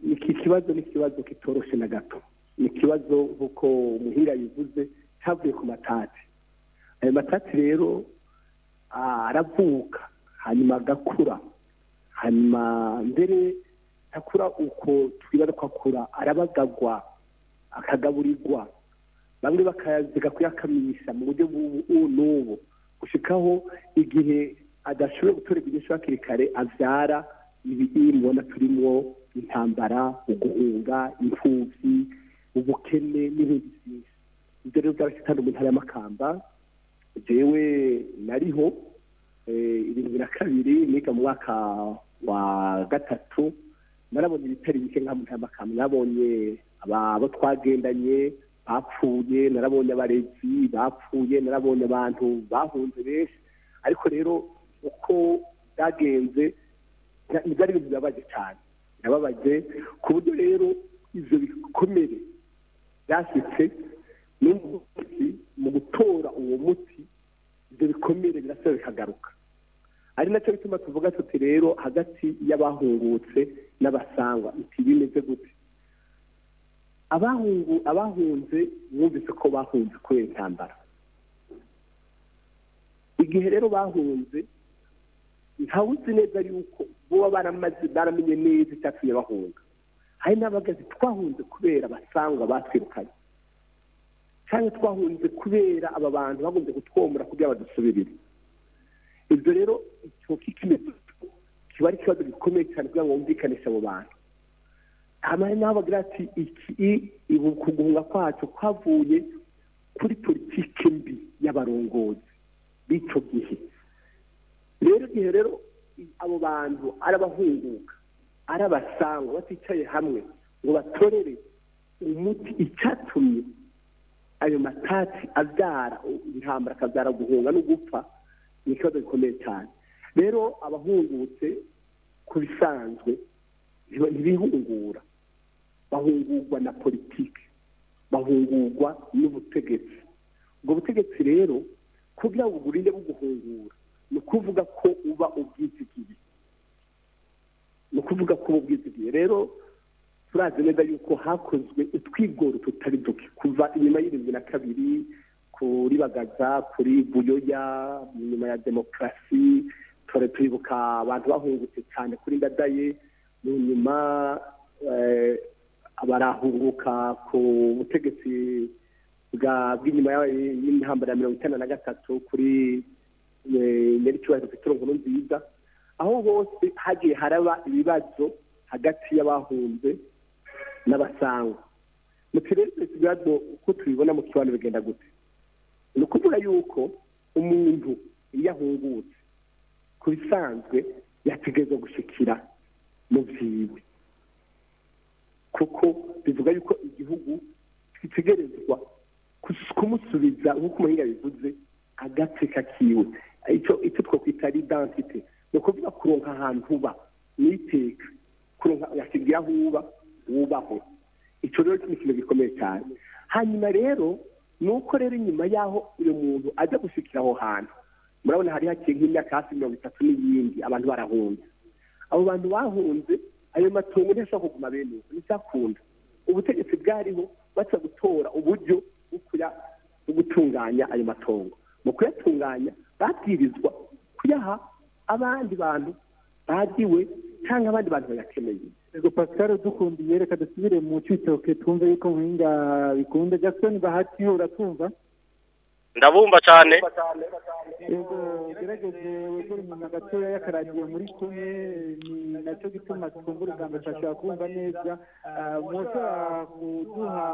iki kibazo ni ikibazo kitoroshe na gato. Ni ikibazo nk'uko umuhinga yivuze cyavuye ku matati. Ayo matati rero aravuka hanyuma agakura. Hanyuma mbere akura uko twibaza ko akura arabagagwa akagaburirwa. Bamwe bakayaziga kuyakamisha mu buryo bw'ubu n'ubu. Gushikaho igihe adashoboye gutorerwa inyishu hakiri kare abyara ibi mubona turimo intambara uguhunga imfubyi ubukene n'ibindi byinshi ibyo rero byarashitana mu ntara y'amakamba jewe nariho eh, irindwi na kabiri niga mu mwaka wa gatatu narabonye ibitari bike nka mu ntara y'amakamba nabonye abo twagendanye bapfuye narabonye abarezi bapfuye narabonye abantu bahunze benshi. Ariko rero uko byagenze nta- ntibyari ibintu bibabaje cyane birababaje ku buryo rero ivyo bikomere byashyitse mu gutora uwo muti ibyo bikomere birasaba bikagaruka. Ari na cyo bituma tuvuga tuti rero hagati y'abahungutse n'abasangwa biti bimeze gute? Abahunze bumvise ko bahunze kubera intambara igihe rero bahunze ntawe uzi neza yuko boba baramenye neza icyatumye bahunga. Hari n'abagazi twahunze kubera abasangwa batwirukanye. Cyangwa twahunze kubera aba bantu bagomba kutwomora kugira badusubirire ibyo rero icyo kikimenyetso kiba ari ikibazo gikomeye cyane kugira ngo wumvikanishe abo bantu. Hamwe n'aho bagira ati iki ibu kugunga kwacu kwavuye kuri politiki mbi y'abarongozi b'icyo gihe. Rero igihe rero abo bantu ari abahunguka ari baticaye hamwe ngo batorere umuti icyatumye ayo matati abyara intambara akabyara guhunga no gupfa ni ikibazo gikomeye cyane. Rero abahungutse ku bisanzwe ntibihungura. Bahungurwa na politiki. Bahungurwa n'ubutegetsi. Ubwo butegetsi rero kugira ngo burinde buguhungura ni ukuvuga ko uba ubwizigiye. Ni ukuvuga ko uba ubwizigiye. Rero turazi neza yuko hakozwe utwigoro tutari duke. Kuva inyuma y'irindwi na kabiri kuri bagaza kuri buyoya inyuma ya demokarasi tore turibuka abantu bahungutse cyane kuri ndadaye nyuma eh, barahunguka ku butegetsi bw'inyuma y'intambara ya mirongo icyenda na gatatu kuri eh, nyiricyubahiro petero nkuru nziza aho hose hagiye haraba ibibazo hagati y'abahunze n'abasangwa. Mu twese ibibazo uko tubibona mu kibano bigenda gute? Ni ukuvuga yuko umuntu iyo ahungutse ku bisanzwe yategerezwa gushikira mu byiwe kuko bivuga yuko igihugu gitegerezwa kumusubiza nk'uko umuhinga bivuze agateka kiwe icyo twakwita ari identite ni ukuvuga kuronka ahantu uba n'iteka kuronka aho uba wubaho icyo rero ni ikintu gikomeye cyane hanyuma rero ni uko rero inyuma y'aho uyu muntu ajya gushikira aho hantu murabona hari haciye nk'imyaka hafi mirongo itatu n'iyindi abantu barahunze. Abo bantu bahunze ayo matongo ntiyashobora kuguma bene uko nticyakunda ubutegetsi bwariho baca gutora uburyo bwo gutunganya ayo matongo. Mu kuyatunganya babwirizwa kuyaha abandi bantu bagiwe cyangwa abandi bantu bayakeneye. Ego Pascal dukundiye reka dusubire mu citoke twumve yuko muhinga bikunda Jackson bahati uratwumva ndabumva cyane Ego gerageze wegere inyuma gatoya y'akaradiyo muri kumwe ni na cyo gituma twumva urugamba tutashobora kumva neza. Ah, mushobora kuduha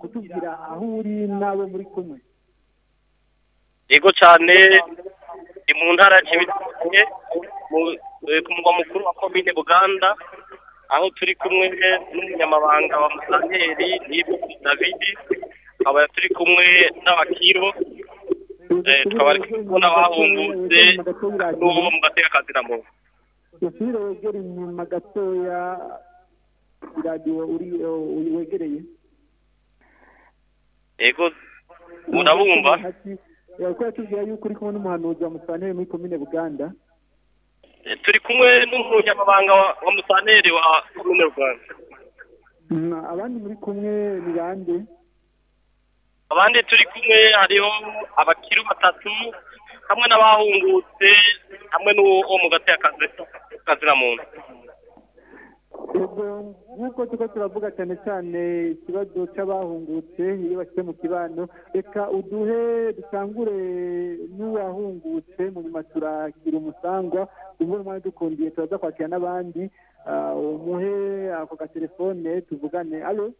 kutubwira aho uri nawe muri kumwe? Yego cyane ni mu ntara ya kibitoke eh, ku mugwa mukuru wa komine buganda. Aho turi kumwe n'umunyamabanga wa musanteri nibu david. Tukaba turi kumwe n'abakiro. Eh, tukaba ari kumwe n'abahungutse n'uwo mu gatekakazi na muntu dusubire wegere inyuma gatoya iradiyo uri wegereye? Yego murabumva yakora tubwira yuko uri kumwe n'umuhanuzi wa musanteri muri komine buganda. Eh, turi kumwe n'umunyamabanga wa- musanteri wa komine rwanda. Mm, abandi muri kumwe ni bande? Abandi turi kumwe hariho abakiru batatu hamwe n'abahungutse hamwe n'uwo mu gatekakazi kazi na muntu nk'uko tuko turavuga cyane cyane ikibazo cy'abahungutse iyo bashyize mu kibano reka uduhe dusangure n'uwahungutse mu nyuma turakira umusangwa ubu umwanya dukundiye turaza kwakira n'abandi. Ah, umuhe ako gatelefone tuvugane. Alo?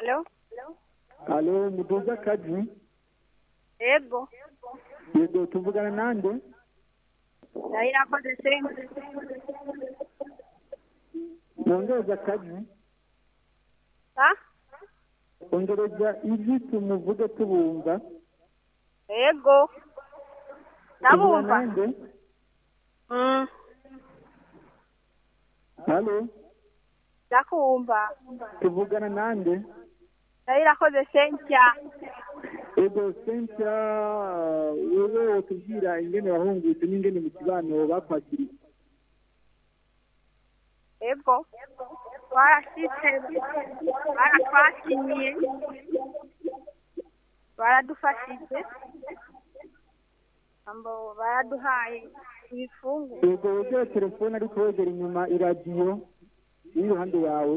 Alo? Alo muduza kaji? Ego. yego tuvugana nande Ndayirakoze senga. nongereza kaji Ha? ongereza ijwi tumuvuge tubumva Ego. tuvugana Ndabumva. nande Mm. alo Ndakumva. tuvugana nande Ndayirakoze senga. ego sentia wewe wotubwira ingene wahungutse n'ingene mu kibano bakwakiriye Ego. Barashitse. Baratwakiriye. Baradufashije. Baraduhaye ibifungu. ego wegere telefone ariko wegera inyuma iradiyo iri iruhande yawe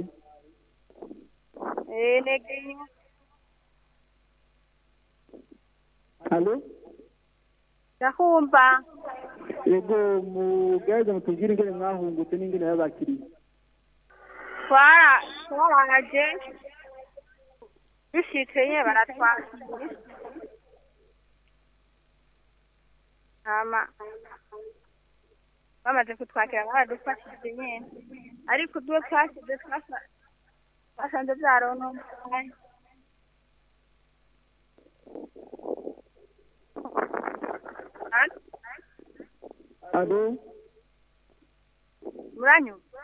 Eh, negeye. Alo Ndakumva. ego mugerageze mutubwire ingene mwahungutse n'ingene yabakiriye twara twaraje dushitse nye baratwakira hama. Bamaze kutwakira baradufashije nyene ariko uduwe twashyize twasa- twasanze vyarononekaye alo muranyumva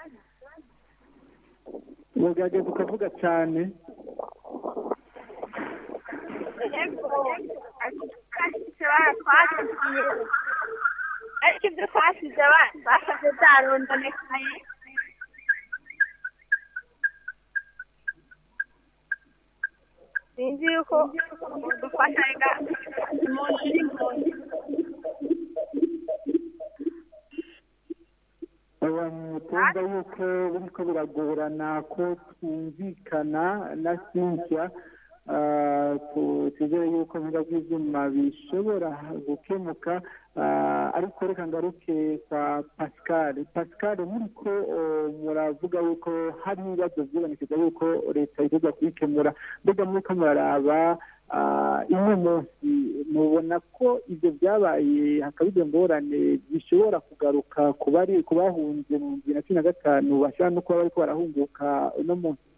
mugerageze ukavuga cyane ariko ibyo twashyize ba- basanze sinzi yuko dufashaga umuntu uri mu nzu twumva yuko biriko biragorana ko twumvikana na cynthia. Ah, tu- twizere yuko mpinga bw'ivyuma bishobora gukemuka. Ariko reka ngaruke kwa pascal. Pascal oh, muravuga yuko hari ibibazo vyibonekeza yuko leta itegerezwa kubikemura? Mbega muriko muraraba ah, ino munsi mubona ko ivyo vyabaye hakaba izo ngorane bishobora kugaruka ku bari bahunze mu bibiri na cumi na gatanu bashobora no kuba bariko barahunguka uno munsi.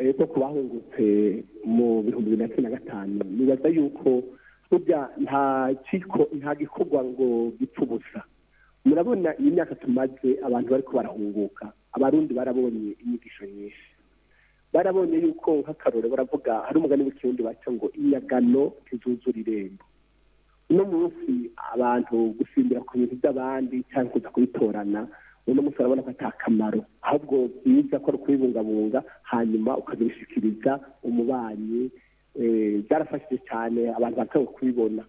Ego ku bahungutse mu bihumbi bibiri na cumi na gatanu nibaza yuko burya nta gikorwa ngo gipfa ubusa. Murabona iyi myaka tumaze abantu bariko barahunguka abarundi barabonye inyigisho nyinshi. Barabonye yuko nk'akarore baravuga hari umugani w'ikirundi baca ngo inyagano ntizuzura irembo. Uno munsi abantu gusimbira ku bintu by'abandi cyangwa kuza kubitorana uno munsi urabona ko ata kamaro ahubwo byiza ko ari ukubibungabunga hanyuma ukazibishikiriza umubanyi eh, byarafashije cyane abantu batanga kubibona.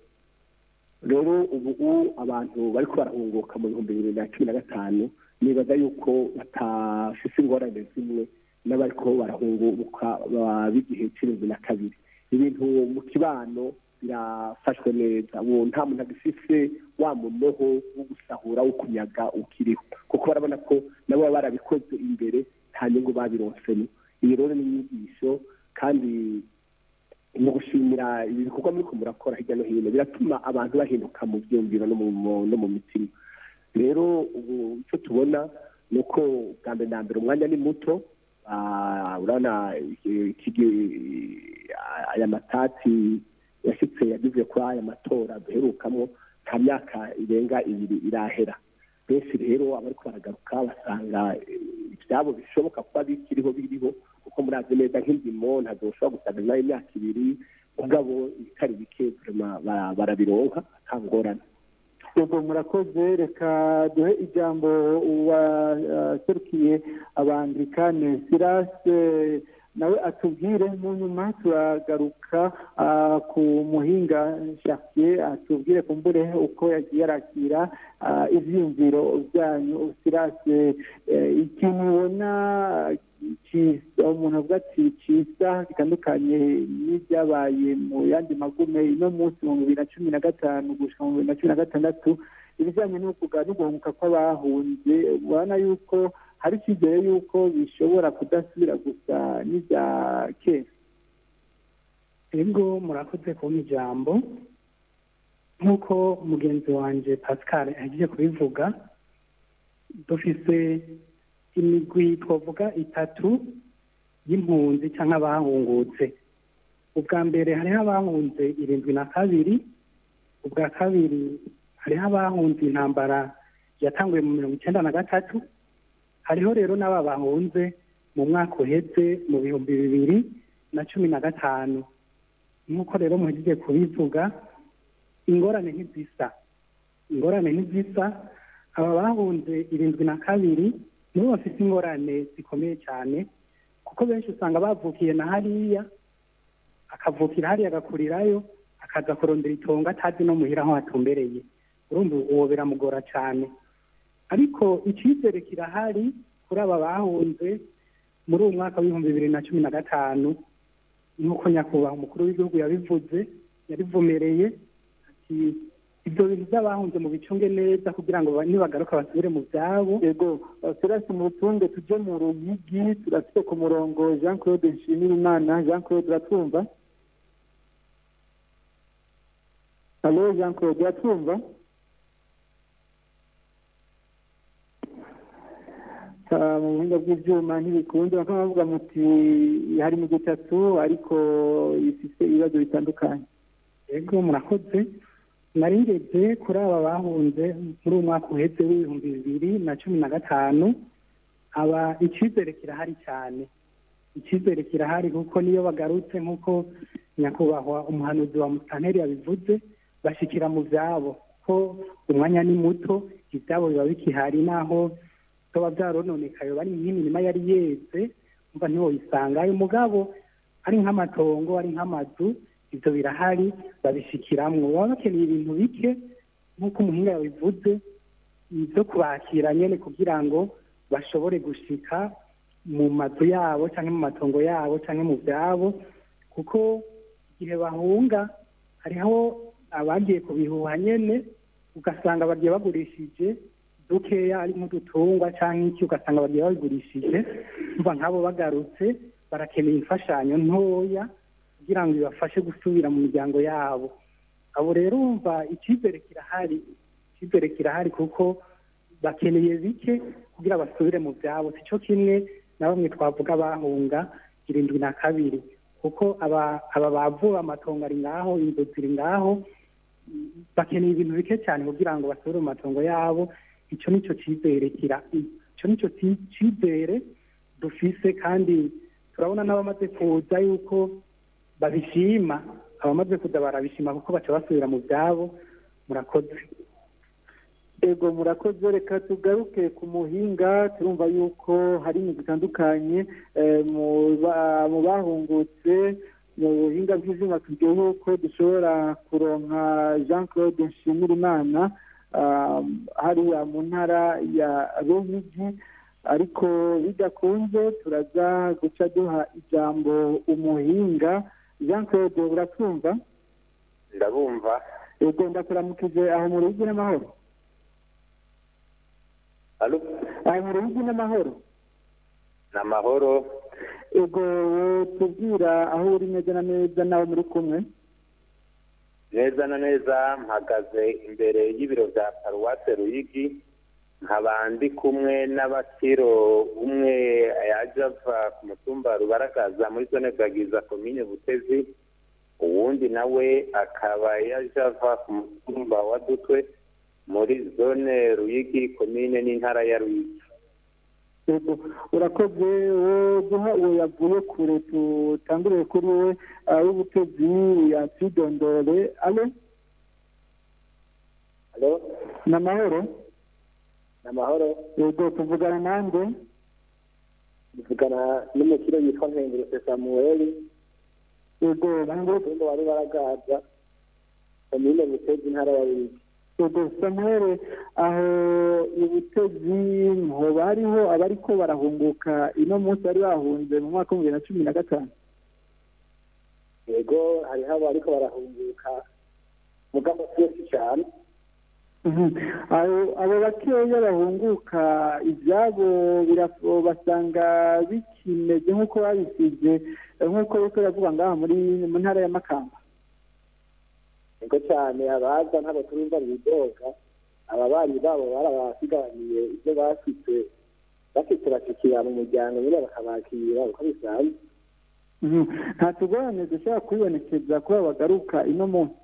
Rero ubu abantu bariko barahunguka mu bihumbi bibiri na cumi na gatanu nibaza yuko batafise ingorane zimwe n'abariko barahunguka ba- b'igihe c'irindwi na kabiri. Ibintu mu kibano birafashwe neza. Ubu nta muntu agifise wa munoho wo gusahura wo kunyaga ukiriho. Kuko barabona ko nabo baba barabikoze imbere nta nyungu babironsemo. Iyi rero ni inyigisho kandi mu gushimira ibi bikorwa muriko murakora hirya no hino biratuma abantu bahinduka mu byumviro no mu mitima. Rero ubu icyo tubona ni uko bwa mbere na mbere umwanya ni muto. Ah, urabona aya matati yashitse yagize kuri aya matora duherukamo nta myaka irenga ibiri irahera. Benshi rero abariko baragaruka basanga eh, ivyabo bishoboka kuba bikiriho biriho kuko murazi neza nk'indimo ntazoshobora gusaga na yo imyaka ibiri mugabo ibitari bike barabironka nta ngorane. Yego murakoze reka duhe ijambo uwaserukiye abangirikane sirase nawe atubwire mu nyuma turagaruka ah, ku muhinga chartier atubwire kumbure uko yagiye arakira ah, ivyiyumviro byanyu sirase eh, ikintu ubona umuntu avuga ati cyiza gitandukanye n'ibyabaye mu yandi magume ino munsi mu bibiri na cumi na gatanu gushika mu bibiri na cumi na gatandatu ibijyanye no kw'abahunze ubona yuko hari icyizere yuko bishobora kudasubira gusa n'ibya kera. Ego murakoze kumpa ijambo nk'uko mugenzi wanjye pascal yagiye kubivuga dufise imigwi twavuga itatu y'impunzi cyangwa abahungutse. Ubwa mbere hariho abahunze irindwi na kabiri ubwa kabiri hariho abahunze intambara yatanguye mu mirongo icyenda na gatatu hariho rero n'aba bahunze mu mwaka uheze mu bihumbi bibiri na cumi na gatanu. Nk'uko rero muhejeje kubivuga ingorane ntizisa. Ingorane ntizisa. Aba bahunze irindwi na kabiri nibo bafite ingorane zikomeye cyane kuko benshi usanga bavukiye na hariya akavukira hariya agakurirayo akaza kurondera itongo atazi no muhira aho hatumbereye urumva uwo biramugora cyane ariko icyizere kirahari kuri aba bahunze muri uwo mwaka w'ibihumbi bibiri na cumi na gatanu nk'uko nyakubahwa umukuru w'igihugu yabivuze yabivomereye ati ibyo bintu by'abahunze mu bicunge neza kugira ngo ba- nibagaruka basubire mu byabo. Yego serasi mu rutunge tujye mu ruyigi turafite ku murongo jean claude nshimirimana. Jean claude uratwumva halo jean claude uratwumva Ah, mu buhinga bw'ibyuma ntibikunze bakaba bavuga muti hari mu gitatu ariko ifite ibibazo bitandukanye. Yego murakoze. Nari ngeze kuri aba bahunze muri uwo mwaka uheze w'ibihumbi bibiri na cumi na gatanu. Aba icyizere kirahari cyane. Icyizere kirahari kuko niyo bagarutse nk'uko nyakubahwa umuhanuzi wa musanteri yabivuze bashyikira mu byabo. Ko umwanya ni muto ibyabo biba bikihari naho biba byarononekaye bari nk'imirima yari yeze umva ntiwoyisangayo. Umugabo ari nk'amatongo ari nk'amazu ibyo birahari babishikiramwo. Baba bakeneye ibintu bike nk'uko umuhinga yabivuze ibyo kubakira nyine kugira ngo bashobore gushika mu mazu yabo cyangwa mu matongo yabo cyangwa mu byabo kuko igihe bahunga hariho abagiye kubihuha nyine ugasanga bagiye bagurishije dukeya ari nk'udutungwa cyangwa iki ugasanga bagiye babigurishije mva nk'abo bagarutse barakeneye imfashanyo ntoya kugira ngo ibafashe gusubira mu miryango yabo. Abo rero wumva icyizere kirahari icyizere kirahari kuko bakeneye bike kugira basubire mu byabo. Si cyo kimwe na bamwe twavuga bahunga irindwi na kabiri kuko aba bavuye amatongo ari ngaho inzu ziri ngaho bakeneye ibintu bike cyane kugira ngo basubire mu matongo yabo icyo ni cyo cyizere kira icyo ni cyo cyizere dufise kandi turabona n'abamaze kuza yuko babishima. Abamaze kuza barabishima kuko baca basubira mu byabo. Murakoze. Ego murakoze. Reka tugaruke ku muhinga. Turumva yuko hari ibintu bitandukanye mu bahungutse mu buhinga bw'ibyuma tugiye ko dushobora kuronka jean claude nshimirimana hariya mu ntara ya runigi ariko bidakunze turaza guca duha ijambo umuhinga. Jean claude uratwumva ndabumva. Ego ndakuramukije aho mu rugi n'amahoro. Aho mu rugi n'amahoro. Ni amahoro ego tubwira aho uri neza na neza nawe muri kumwe. Neza na neza mpagaze imbere y'ibiro bya paruwase ruyigi nkaba ndi kumwe n'abakiro umwe yaje ava ku mutumba rubaragaza muri zone bwagiza komine butezi uwundi nawe akaba yaje ava ku mutumba wa dutwe muri zone ruyigi komine n'intara ya ruyigi. Urakoze wo guha uwo yavuye kure tutanguriye kuri we w'ubutezi yatwidondore alo alo ni amahoro ni amahoro yego tuvugana nande? Tuvugana n'umukire yitwa nkengurutse samuweli yego ubundi wari baragaza komine butezi intara ya yego samuweli aho ibutezi hoba hariho abariko barahunguka. Ino munsi bari bahunze mu mwaka w'ibihumbi bibiri na cumi na gatanu. Yego hariho abariko barahunguka. Mugabo byinshi cyane. Abo bakeya bahunguka ibyabo basanga bikimeze nk'uko babisize nk'uko bariko baravuga ngaha muri mu ntara ya makamba. Niko cyane abaza ntabwo turumva bidoga. Ababanyi babo barabasiganiye ibyo bafite bafite bashyikira mu muryango nyine bakabakira uko bisanzwe. Nta tugorane dushobora kwibonekeza kuba bagaruka ino munsi.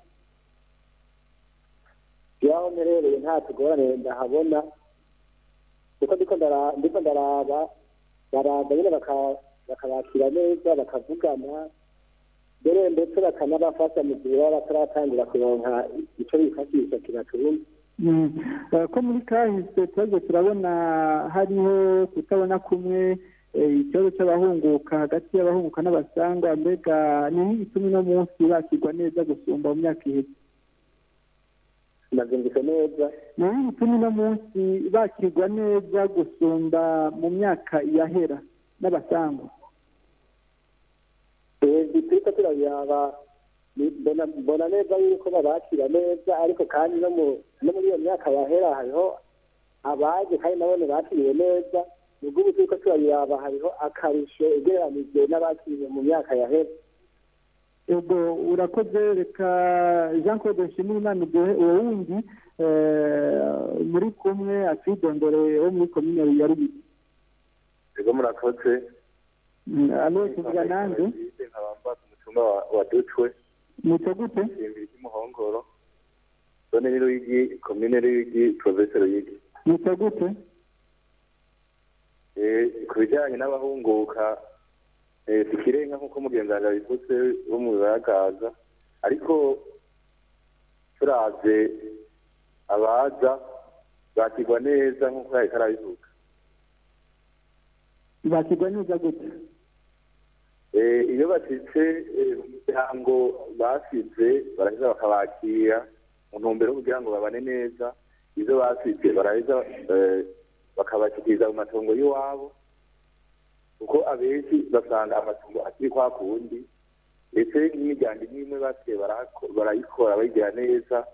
Yaho mperereye nta tugorane ndahabona. Kuko ndiko ndaraba. Baraza nyine bakabakira neza bakavugana. Mbere ndetse bakanabafasha mu gihe baba bataratangira kuronka icyo bifashisha kibaturuma ko muri kahise twaje turabona hariho kutabona kumwe ikibazo cy'abahunguka hagati y'abahunguka n'abasangwa mbega ni nk'igituma uno munsi bakirwa neza gusumba mu myaka iheze. Nabyumvise neza. Ni nk'igituma uno munsi bakirwa neza gusumba mu myaka yahera n'abasangwa. Turabiraba mbona neza yuko babakira neza ariko kandi no muri iyo myaka yahera hariho abaje kandi nabone bakiriwe neza. Nubwo ubu turiko turabiraba hariho akarusho ugereranije n'abakiriwe mu myaka yahera. Ubwo urakoze reka jean claude nshimirimana uduhe uwo wundi muri kumwe atwidondore wo muri komine ya rubisi ego murakoze. Alo tuvuga nande mutumba wa dutwe. Muto gute imbere ry'umuhongoro zone ni ruyigi komine ruyigi provinsi ruyigi muto gute ku bijyanye n'abahunguka si ikirenga nk'uko mugenzi wanjye yabivuze wo mu bibaragaza ariko turabye abaza bakirwa neza nk'uko yahita arabivuga bakirwa neza gute? Iyo bashyitse mu miryango basize baraheza bakabakira mu ntumbero kugira ngo babane neza ibyo basize baraheza eh, bakabashyikiriza mu matongo y'iwabo kuko abenshi basanga amatongo akiri kwa kundi ndetse n'imiryango imwe imwe barako- barayikora bayigira neza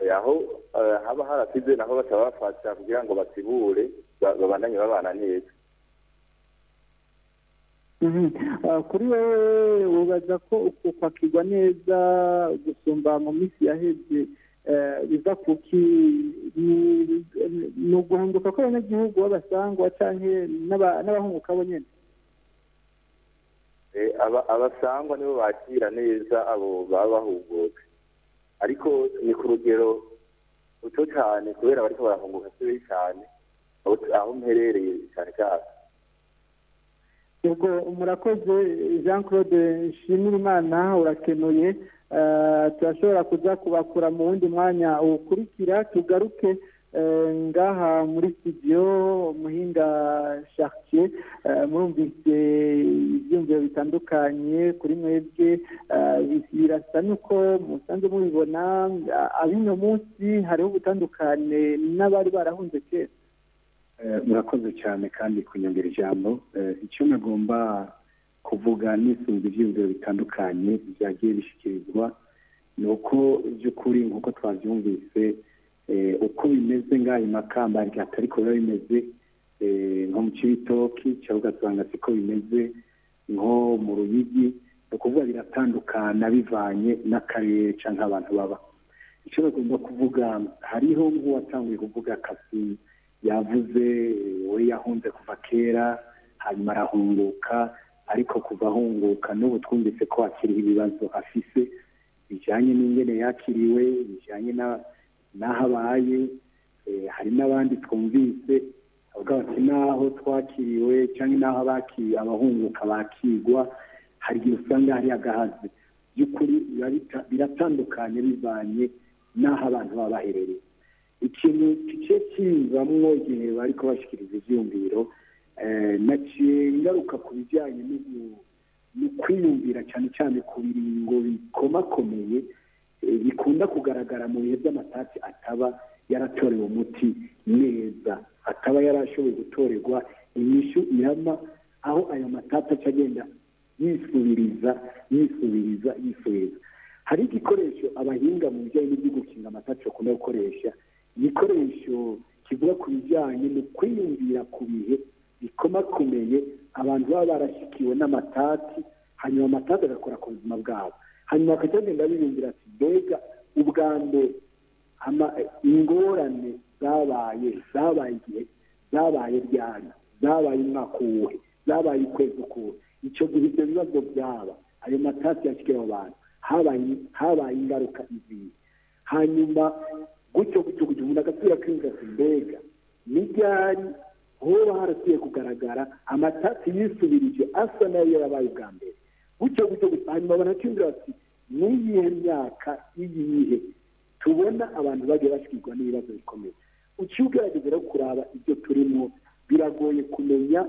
Eh, aho eh, haba harasize naho bataba bafasha kugira ngo basibure ba- babandanye babana neza. Kuri wowe wubaza ko uku kwakirwa neza gusumba mu minsi yaheze eh, biva kuki? Ni- uguhinduka kw'abanyagihugu b'abasangwa n'aba- n'abahunguka bo nyene? Eh, aba- abasangwa nibo bakira neza abo baba bahungutse ariko ni ku rugero ruto cyane kubera bariko barahunguka si cyane aho mperereye cyane cyane ubwo murakoze jean claude nshimirimana urakenuye. Eh, turashobora kuza kubakura mu wundi mwanya ukurikira. Tugaruke eh, ngaha muri studio muhinga chartier. Eh, murumvise ibyumviro bitandukanye kuri mwebwe. Birasa nuko musanze mubibona. Ab'ino munsi hariho ubutandukane n'abari barahunze kera. Murakoze cyane kandi kunyongera ijambo. Eh, icyo nagomba kuvuga nisunze ibyiyumviro bitandukanye byagiye bishyikirizwa ni uko by'ukuri nk'uko twabyumvise eh, uko bimeze ngaha i makamba atari ko biba bimeze eh, nko mu kibitoki cyangwa ugasanga siko bimeze nko mu ruyigi ni ukuvuga biratandukana bivanye n'akarere cyangwa abantu baba. Icyo bagomba kuvuga hariho nk'uwatanguye kuvuga akazi yavuze we yahunze kuva kera hanyuma arahunguka ariko kuva ahunguka n'ubu twumvise ko hakiriho ibibazo afise bijyanye n'ingene yakiriwe bijyanye na- n'aho abaye Eh, hari n'abandi twumvise bavuga bati n'aho twakiriwe cyangwa n'aho abahunguka bakigwa hari igihe usanga hari agahazi by'ukuri biratandukanye bivanye n'aho abantu baba baherereye. Ikintu kice kizamwo igihe bari kubashyikiriza ibyiyumviro eh, naciye ngaruka ku bijyanye no kwiyumvira cyane cyane ku biringo bikomakomeye eh, bikunda kugaragara mu bihe by'amatati ataba yaratorewe umuti neza ataba yarashoboye gutorerwa inyishu irama aho ayo matati aca agenda yisubiriza yisubiriza yisubiriza hari igikoresho abahinga mu bijyanye n'ibyo gukinga amatati bakunda gukoresha igikoresho kivuga ku bijyanye no kwiyumvira ku bihe bikomakomeye abantu baba barashyikiwe n'amatati hanyuma amatati agakora ku buzima bwabo. Hanyuma bakajya bagenda biyumvira ati mbega ubwa mbere ingorane zabaye zabaye igihe zabaye ryari zabaye umwaka uwuhe zabaye ukwezi ukuwe icyo gihe ibyo bibazo byaba ayo matasi yashyikiwe abo bantu habaye habaye ingaruka izihe. Hanyuma gutyo gutyo gutyo. Umuntu agasubira kwiyumvira ati mbega. Ni ryari hoba harasubiye kugaragara amatasi yisubirije asa na yo yarabaye ubwa mbere. Gutyo gutyo gutyo. Hanyuma banakiyumvira bati n'iyihe myaka iyihe tubona abantu bagiye bashyirwa n'ibibazo bikomeye. Uciye ugerageza rero kuraba ibyo turimo biragoye kumenya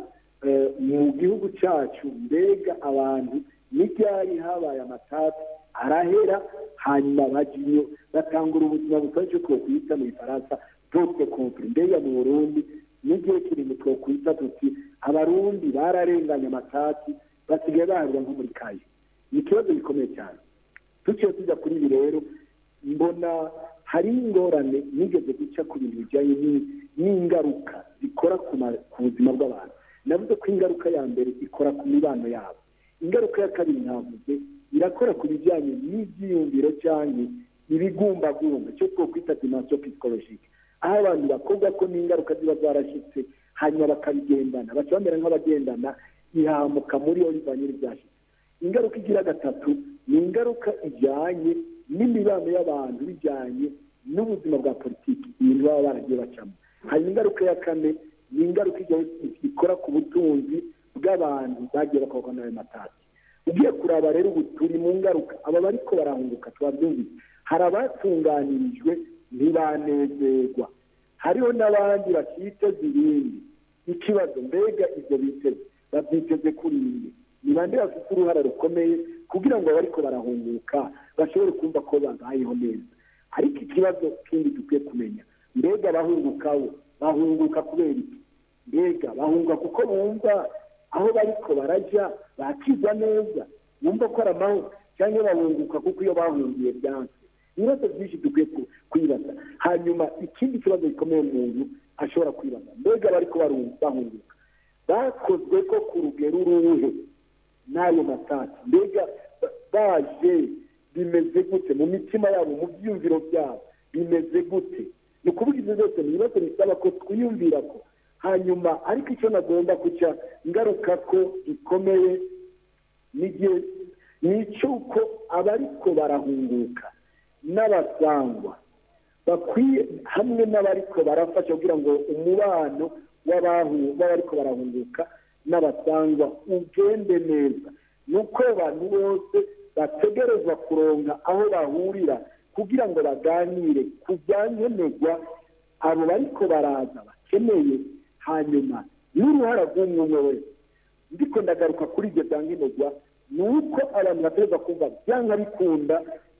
eh, mu gihugu cyacu mbega abantu n'ibyari habaye amatati arahera hanyuma bajya batangura ubuzima busanzwe icyo twakwita mu gifaransa poste contre mbega mu burundi n'igihe kirimo twakwita tuti abarundi bararenganye amatati basigaye bahabwa nko muri kaye ni ikibazo gikomeye cyane. Tuciye tujya kuri ibi rero mbona hari ingorane nigeze guca ku bintu bijyanye ni- n'ingaruka zikora ku ma- ku buzima bw'abantu. Navuze ko ingaruka ya mbere ikora ku mibano yabo. Ingaruka ya kabiri navuze irakora ku bijyanye n'ibyiyumviro cyangwa ibigumbagumba cyo twakwita dimansiyo psikologike aho abantu bakorwa ko n'ingaruka ziba zarashyitse hanyuma bakabigendana. Baca bamera nk'abagendana ihamuka muri yo bivanye n'ibyashyitse ingaruka igira gatatu ni ingaruka ijyanye n'imibano y'abantu bijyanye n'ubuzima bwa politiki ibintu baba baragiye bacamo. Hanyuma ingaruka ya kane ni ingaruka ikora ku butunzi bw'abantu bagiye bakorwa n'ayo matati ugiye kuraba rero ubu turi mu ngaruka. Aba bariko barahunguka twabyumvise hari abatunganirijwe ntibanezerwa. Hariho n'abandi bakiteze ibindi. Ikibazo mbega ibyo biteze? Babyiteze kuri nde ni bande bafite uruhara rukomeye kugira ngo abariko barahunguka bashobore kumva ko babayeho neza? Ariko ikibazo kindi dukwiye kumenya. Mbega bahunguka bo bahunguka kubera iki? Mbega bahunguka kuko bumva aho bariko barajya bakizwa neza. Bumva ko ari amahoro cyangwa bahunguka kuko iyo bahungiye byanze ibibazo byinshi dukwiye kwibaza. Hanyuma ikindi kibazo gikomeye umuntu ashobora kwibaza. Mbega bariko bahunguka. Bakozwe ko ku rugero uruhe n'ayo masake mbega ba- baje bimeze gute? Mu mitima yabo mu byiyumviro byabo bimeze gute? Ni ukuvuga ibyo byose ni ibibazo bisaba ko twiyumvira ko hanyuma ariko icyo nagomba kuca ngaruka ko gikomeye n'igihe ni icy'uko abariko barahunguka n'abasangwa. Bakwiye hamwe n'abariko barafasha kugira ngo umubano w'abariko barahunguka n'abasangwa ugende neza. Ni uko abantu bose bategerezwa kuronka aho bahurira kugira ngo baganire ku byankenerwa abo bariko baraza bakeneye hanyuma n'uruhara rw'umwe umwe wese ndiko ndagaruka kuri ibyo byankenerwa ni uko abantu bategereza kumva byanga bikunda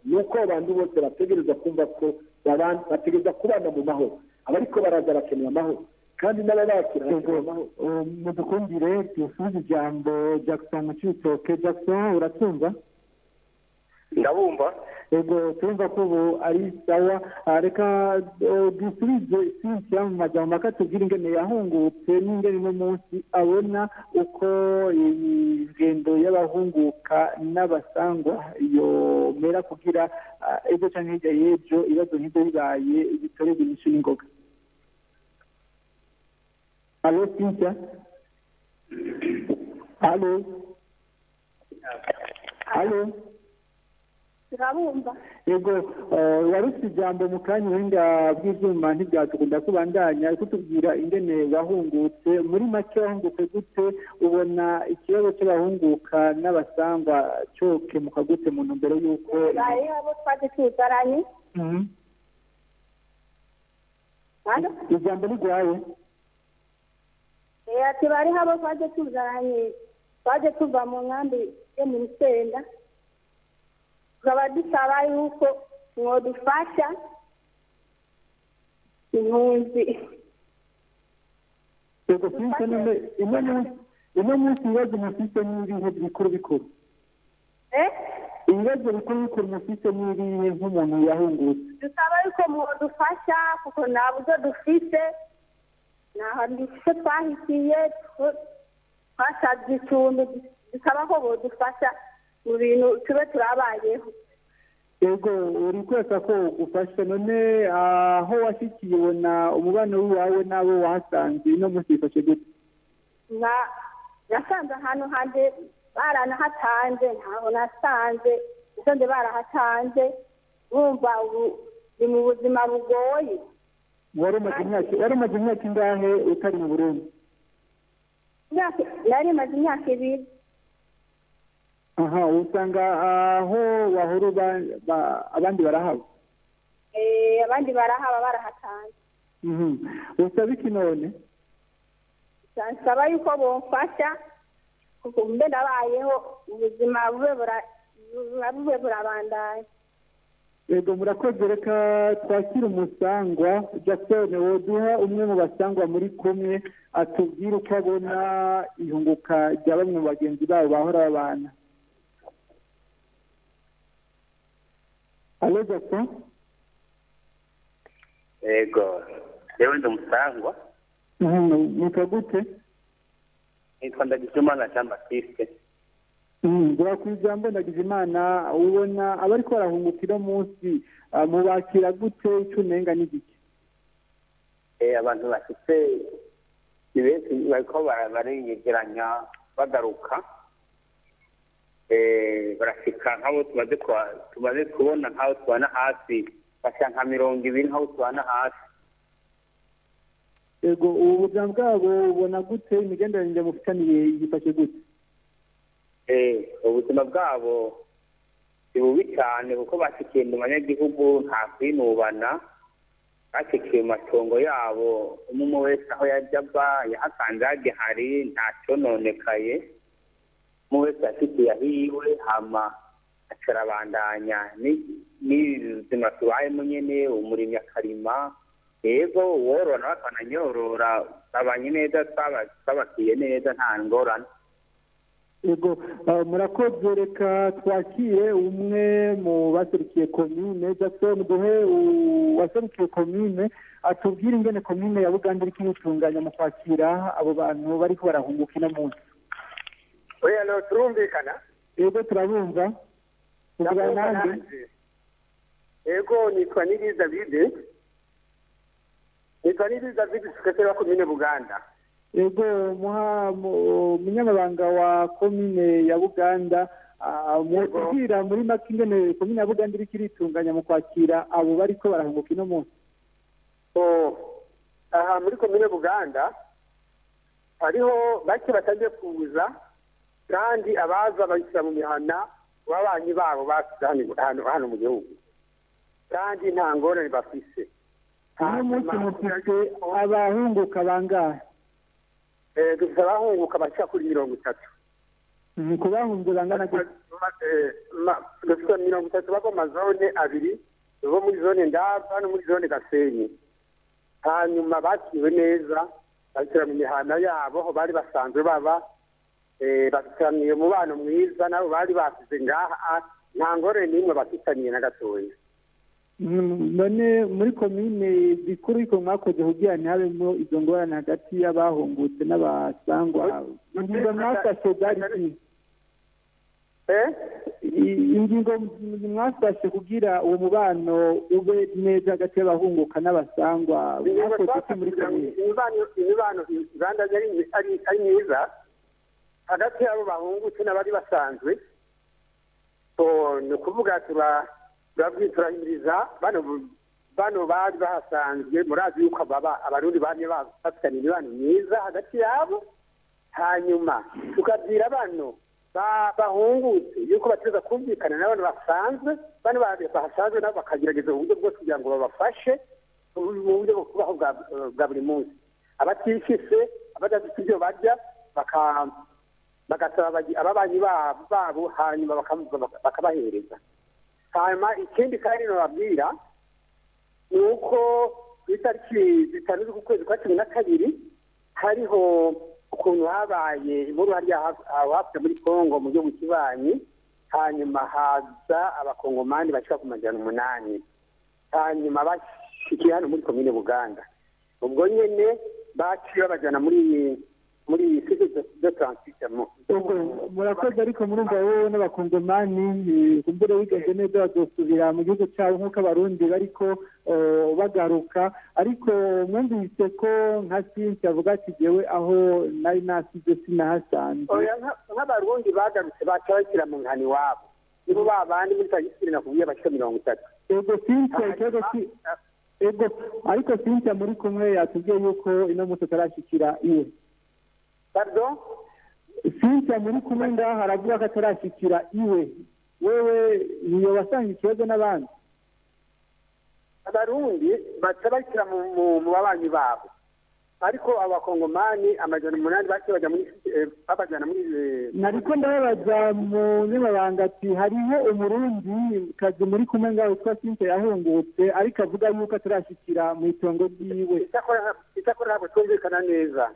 ni uko abantu bose bategereza kumva ko bategereza kubana mu mahoro. Abariko baraza bakeneye amahoro kandi n'ababakira bakeneye amahoro. Mudukundire dusubize ijambo jackson mu cyutoke jackson uratumva? Ndabumva. Ego turumva ko ubu ari sawa. Ah, reka dusubize dusubize cynthia mu majambo akatubwira ingene yahungutse n'ingene uno munsi abona uko ingendo ngendo y'abahunguka n'abasangwa yomera kugira ah, ejo cyangwa hirya y'ejo ibibazo nk'ibyo bibaye bitorerwa inyishu n'ingoga. Alo cynthia? Alo? Alo turabumva. Yego eh, warufite ijambo mu kanya ubuhinga bw'ibyuma ntibyakunda kubandanya ariko tubwira ingene bahungutse muri make wahungutse gute? Ubona ikibazo cy'abahunguka n'abasangwa cyokemuka gute mu ntumbero y'uko abo twaje tuzaranye Mhm. Ijambo rigwaye Eh, ati bariho abo twaje tuzaranye twaje tuva mu nkambi yo mu rusenda tukaba dusaba yuko mwodufasha impunzi yego sinse none ino munsi ibibazo mufite n'ibihe bikuru bikuru. Eh? Ibibazo bikuru bikuru mufite n'ibihe nk'umuntu yahungutse dusaba yuko mwodufasha kuko nta buryo dufise. Ntaho dufise twahikiye tw- twasabye utuntu dusaba ko bodufasha mu bintu tube turabayeho. Yego uri kwesa ko ugufasha none aho washyikiye ubona umubano w'iwawe n'abo wahasanze ino munsi bifashe gute? Na nasanze ahantu hanjye baranahatanze ntaho nasanze. Nasanze barahatanze wumva ubu ni mu buzima bugoye. Wari umaze imyaka wari umaze imyaka ingahe utari mu burundi? Nari maze imyaka ibiri. Aha usanga aho wahora uba- ba- abandi barahaba? Eh, abandi barahaba barahatanze. Mhm. usaba iki none? Nsaba yuko bomfasha kuko mbe ndabayeho ubuzima bube bura- bu- bube burabandanya yego murakoze reka twakire umusangwa. Jackson woduha umwe mu basangwa muri kumwe atubwire uko abona ihunguka rya bamwe mu bagenzi babo bahora babana. Alo jackson yego yewe ndi umusangwa nitwa gute. Nitwa ndagijimana jean baptiste ngura ku ijambo ndagize imana ubona abariko barahunguka ino munsi ah, mubakira gute icyo unenga n'igiki Eh, abantu bafite ni benshi bariko bara- bariyegeranya bagaruka. Eh, barashika nk'abo tumaze kubona nk'abo tubana hasi bashika nka mirongo ibiri nk'abo tubana hasi. Yego ubu buzima bwabo ubona gute? Imigenderanire mufitaniye yifashe gute? Eh, ubuzima bwabo si bubi cyane kuko bashikiye mu banyagihugu nta kwinubana bashikiye mu matongo yabo umwe wese aho yajya ava yahasanze hagihari nta cyononekaye. Umwe wese yashikiye ahiwe hama aca karabandanya n'ubuzima tubayemo nyine umurimyi akarima. Yego uworora nawe akananyorora. Babanye neza twabakiye neza nta ngorane. Yego murakoze reka twakire umwe mu baserukiye komine jackson duhe uwaserukiye komine atubwire ingene komine ya buganda iri kwitunganya mu kwakira abo bantu bariko barahunguka ino munsi. Oya no turumvikana yego turabumva tuvugana nanjye yego nitwa niriza davide nitwa niriza davide sekretari wa komine buganda. Yego umunyamabanga wa komine ya buganda mubwira muri make ingene komine ya buganda iriko iritunganya mu kwakira abo bariko barahunguka ino munsi. Aha muri komine buganda hariho bake batangiye kuza kandi abaza bashyira mu mihana ababanyi babo basize hano mu gihugu. Kandi nta ngorane bafise. Uno munsi mufite abahunguka bangahe? Dufite abahunguka bashyira kuri mirongo itatu. Ku bahunze bangana dufite mirongo itatu bava mu mazone abiri bo muri zone ndava no muri zone gasenyi. Hanyuma bakiriwe neza bashyira mu mihana yabo aho bari basanzwe baba bafitaniye umubano mwiza nabo bari basize ngaha nta ngorane n'imwe bafitaniye na gatoya. None muri komine zikuru ariko mwakoze kugira ntihabemo izo ngorane hagati y'abahungutse n'abasangwa. Ingingo mwafashe zari zihe ingingo mwafashe kugira uwo mubano ube neza hagati y'abahunguka n'abasangwa. Mwakoze iki muri komine imibano ari myiza hagati y'abo bahungutse n'abari basanzwe? Ni ukuvuga turahimiriza bano bari bahasanzwe murazi yuko abarundi bamye bafitanye imibano myiza hagati yabo. Hanyuma tukabwira bano bahungutse yuko bategereza kumvikana n'abantu basanzwe bano bahasanzwe nabo bakagerageza uburyo bwose kugira ngo babafashe mu buryo bwo kubaho bwa buri munsi. Abatifise abadafite ibyo barya bagasaba ababanyi babo hanyuma bakabahereza. Hanyuma ikindi kandi nababwira ni uko ku itariki zitanu z'ukwezi kwa cumi na kabiri hariho ukuntu habaye inkuru hariya hafi muri congo mu gihugu kibanyi hanyuma haza abakongomani bashyira ku majana umunani. Hanyuma bashikiye hano muri komine buganda. Ubwo nyine baciye babajyana muri muri site de transite murakoze ariko murumva wowe n'abakongomani kumbure wigaje neza bazosubira mu gihugu cyabo nk'uko abarundi bariko bagaruka. Ariko mwumvise ko nka sinsi avuga ati jewe aho nari nasize sinahasanze. Nk'abarundi bagarutse baca bashyira mu nkani iwabo nibo ba bandi muri tagisiri nakubwiye bashyira mirongo itatu. Ego sinsi ikibazo ego ariko sinsi muri kumwe yatubwiye yuko ino munsi atarashyikira iwe. Pardon sinshya muri kumwe ngaha aravuga ko atarashyikira iwe. Wewe niyo wasanga ikibazo n'abandi abarundi baca bashyira mu babanyi babo. Ariko abakongomani amajana umunani baciye bajya muri babajyana muri nariko ndababaza mu nyamabanga ati hariho umurundi kazi muri kumwe ngaho witwa sinte yahungutse ariko avuga yuko atarashyikira mu itongo ryiwe. Icyakora ntabwo twumvikana neza.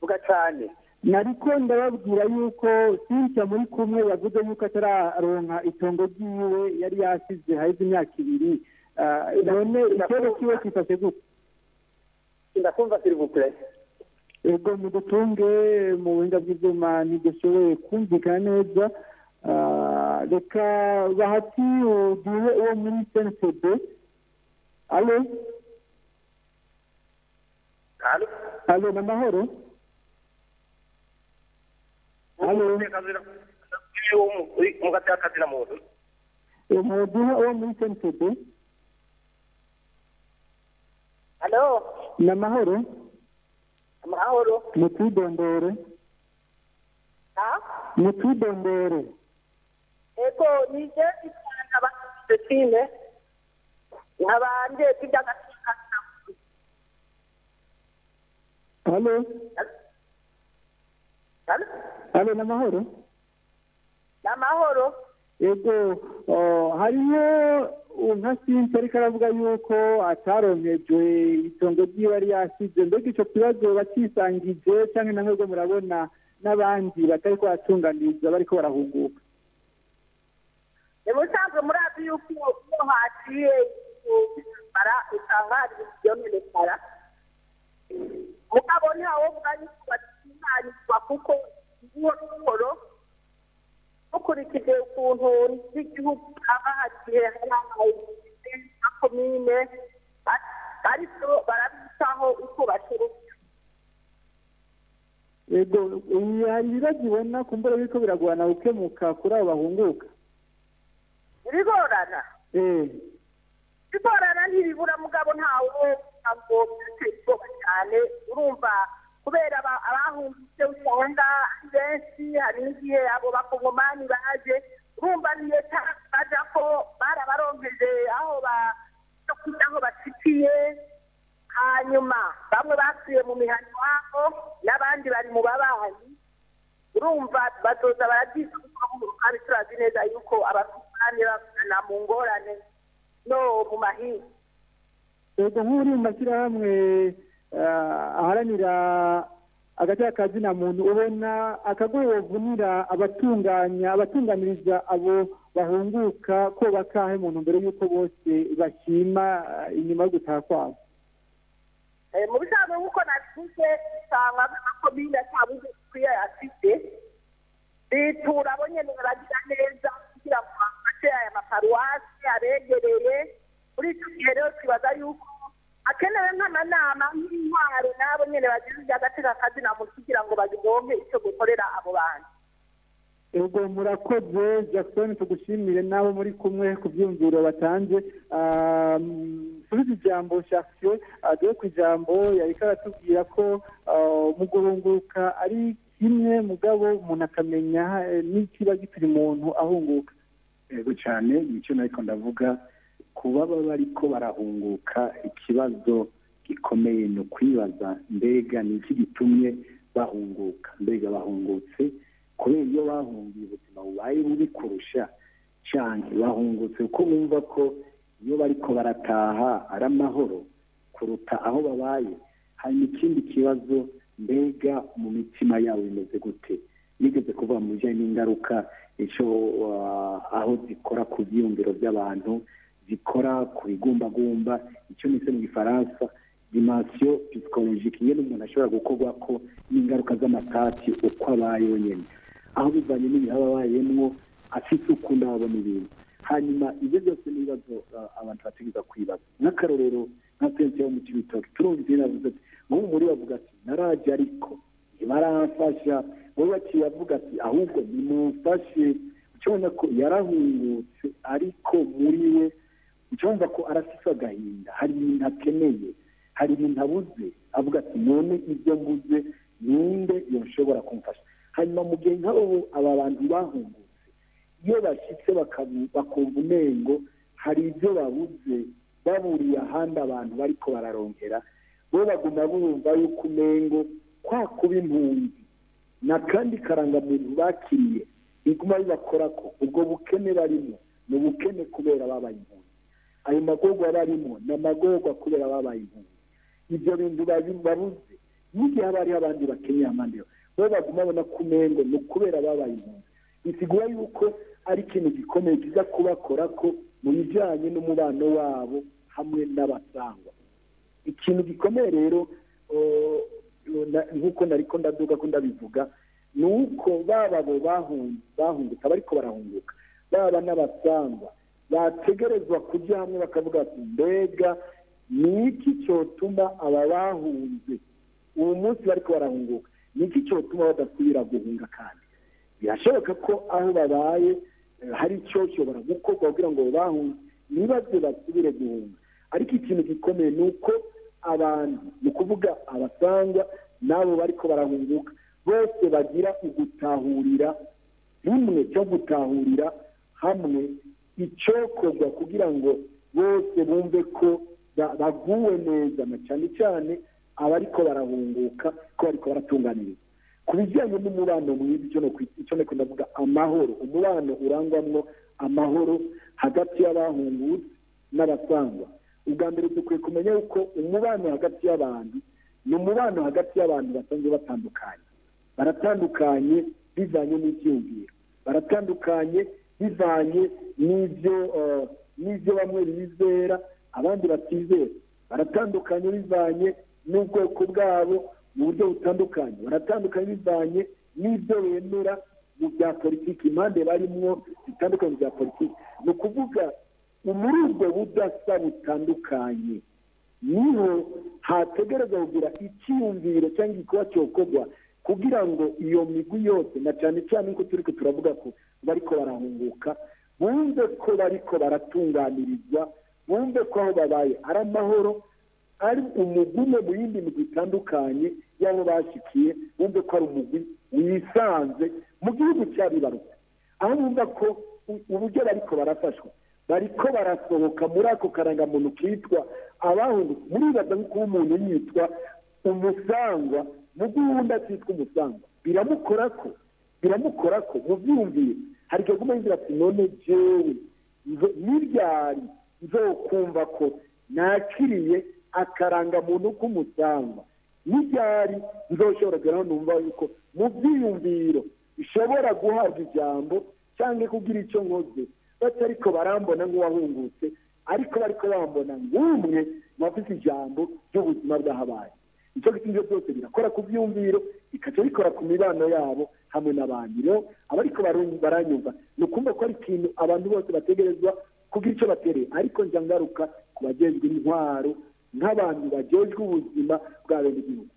Vuga cyane. Nariko ndababwira yuko sinshya muri kumwe yavuze yuko atararonka itongo ryiwe yari yasize haheze imyaka ibiri. None ikibazo kiwe kifashe gute? Ndakumva sirivupure ego mudutunge mu buhinga bw'ibyuma ntidushoboye kumvikana neza. Reka bahati uduhe uwo muri cncb alo? Alo? Ni amahoro alo umuduha uwo muri cncb alo ni amahoro amahoro mutwidondore mutwidondore ego nije itanga abasitine nkabanje by'agaciro halo? Halo ni amahoro ni amahoro yego hariho nka sinzi ariko aravuga yuko ataronkejwe itongo ryiwe yari yasize. Mbega icyo kibazo bakisangije cyangwa na mwebwe murabona n'abandi batari kubatunganiriza bariko barahunguka. Ubusanzwe murazi yuko iyo haciye bara usanga hari ibyononekara mugabo ntawovuga yuko batunganizwa kuko iyo mikoro mukurikije ukuntu n'igihugu haba hagiye hari na komine ariko barabitaho uko bashoboye yego hari ibibazo ubona ku mbura biriko biragorana gukemuka kuri abo bahunguka. Ibigorana eh. Ibigorana ntibibura mugabo ntawe ntabwo biteye ubwoba cyane urumva kubera aba- abahungutse usanga ari benshi hari n'igihe abo bakongomani baje urumva leta baja ko barabaronkeje aho ba cyo kuja aho bashikiye hanyuma bamwe basuye mu mihana iwabo n'abandi bari mu babanyi. Urumva bazoza baragize kuko kandi turazi neza yuko abasukani bagana mu ngorane no mu mahinga yego nk'uri mu mashyirahamwe ah, aharanira agaciro kazina muntu ubona akagoye bavunira abatunganya abatunganiriza abo bahunguka ko bakahe mu ntumbero y'uko bose bashima ah, inyuma yo gutaha kwabo. Eh, mu bisanzwe nk'uko nabivuze usanga amakomine atabuze kwiya afite bitura abo nyene baragira neza kugira ngo bafashe aya maparuwasi abegereye. Muri icyo gihe rero twibaza yuko hakenewe nk'amanama nk'intwaro n'abo nyene bagize iby'agaciro kazina muntu kugira ngo bagonke icyo gukorera abo bantu. Yego murakoze jackson tugushimire n'abo muri kumwe ku byiyumviro batanze subiza ijambo shafio duhe ku ijambo yariko aratubwira ko ah, mu guhunguka ari kimwe mugabo umuntu akamenya eh, n'ikiba gituma umuntu ahunguka. Yego cyane ni cyo nariko ndavuga. Kuba baba bariko barahunguka ikibazo gikomeye ni ukwibaza mbega ni iki gitumye bahunguka? Mbega bahungutse? Kubera iyo bahungiye ubuzima bubaye bubi kurusha cyane bahungutse kuko bumva ko iyo bariko barataha ari amahoro kuruta aho babaye. Hanyuma ikindi kibazo mbega mu mitima yabo bimeze gute? Nigeze kuvuga mu bijyanye n'ingaruka icyo ah, aho zikora ku byiyumviro by'abantu zikora ku bigumbagumba. Icyo nise mu gifaransa dimansiyo psikologike ingene umuntu ashobora gukorwa ko n'ingaruka z'amatati uko abaye wenyine aho bivanye n'ibihe aba abayemwo afite ukuntu abona ibintu. Hanyuma ibyo byose ni ibibazo ah, abantu bategereza kwibaza. Nk'akarorero nka sensi yo mu kibitoki turumva ibyo yavuze ati nk'ubu muri bavuga ati naraje ariko ntibaramfasha wowe baciye avuga ati ahubwo nimumfashe ukibona ko yarahungutse ariko muri we ucyumva ko arafise agahinda. Hari ibintu akeneye hari ibintu abuze avuga ati none ibyo mbuze ninde yoshobora kumfasha? Hanyuma mu gihe nk'abo aba bantu bahungutse iyo bashyitse bakumva umengo hari ibyo babuze baburiye ahandi abantu bariko bararongera bo baguma bumva yuko umengo kwa kuba impunzi. N'akandi karangamuntu bakiriye biguma bibakora ko ubwo bukene barimo ni ubukene kubera babaye impunzi. Ayo magorwa barimo ni amagorwa kubera babaye impunzi ibyo bintu babuze. N'igihe haba hariho abandi bakeneye amande bo baguma babona ko umengo ni ukubera babaye impunzi bisigura yuko ari ikintu gikomeye kiza kubakora ko mu bijyanye n'umubano wabo hamwe n'abasangwa. Ikintu gikomeye rero nk'uko nariko ndaduga ko ndabivuga ni uko baba abo bahun- bahungutse abariko barahunguka. Baba n'abasangwa. Bategerezwa kujya hamwe bakavuga ati mbega ni iki cyotuma aba bahunze? Uwo munsi bariko barahunguka. Ni iki cyotuma badasubira guhunga kandi? Birashoboka ko aho babaye eh, hari icyo shobora gukorwa kugira ngo bahunge ntibaze basubire guhunga. Ariko ikintu gikomeye ni uko abantu ni ukuvuga abasangwa n'abo bariko barahunguka bose bagira ugutahurira rimwe cyo gutahurira hamwe icyokorwa kugira ngo bose bumve ko ba- baguwe neza na cyane cyane abariko barahunguka ko bariko baratunganirizwa ku bijyanye n'umubano mwiza icyo nako ndavuga amahoro umubano urangwamwo amahoro hagati y'abahungutse n'abasangwa. Ubwa mbere dukwiye kumenya yuko umubano hagati y'abantu ni umubano hagati y'abantu basanzwe batandukanye. Baratandukanye bivanye n'ibyiyumviro baratandukanye bivanye n'ibyo eh, n'ibyo bamwe bizera abandi batizera. Baratandukanye bivanye n'ubwoko bwabo mu buryo butandukanye. Baratandukanye bivanye n'ibyo bemera mu bya politiki. Impande barimwo zitandukanye bya politiki. Ni ukuvuga muri ubwo budasa butandukanye ni ho hategereza kugira icyiyumviro cyangwa igikorwa cyokorwa kugira ngo iyo migwi yose na cyane cyane nk'uko turi turavuga ko bariko barahunguka bumve ko bariko baratunganirizwa bumve ko aho babaye. Ari amahoro ari umugume mu yindi migwi itandukanye y'abo bashyikiye bumve ko ari umugwi wisanze mu gihugu cyabibarutse aho bumva ko uburyo bariko barafashwa. Bariko barasohoka muri ako karangamuntu kitwa abahungutse muribaza ko kuba umuntu yitwa umusangwa. Mu guhunda cyitwa umusangwa. Biramukora ko biramukora ko mu byiyumviro hari igihe aguma yinjira ati none jewe niryari? Nzokumva ko nakiriye akarangamuntu k'umusangwa niryari? Nzoshobora kugeraho numva yuko mu byiyumviro bishobora guhabwa ijambo cyangwa kugira icyo nkoze. Batariko barambona nk'uwahungutse ariko bariko bambona nk'umwe mu bafite ijambo ry'ubuzima bw'ahabaye. Icyo giti ibyo byose birakora ku byumviro bikaca bikora ku mibano yabo hamwe n'abandi. Rero abariko baranyumva. Ni ukumva ko ari ikintu abantu bose bategerezwa kugira icyo batereye ariko njya ngaruka ku bajejwe intwaro nk'abantu bajejwe ubuzima bwa bene igihugu.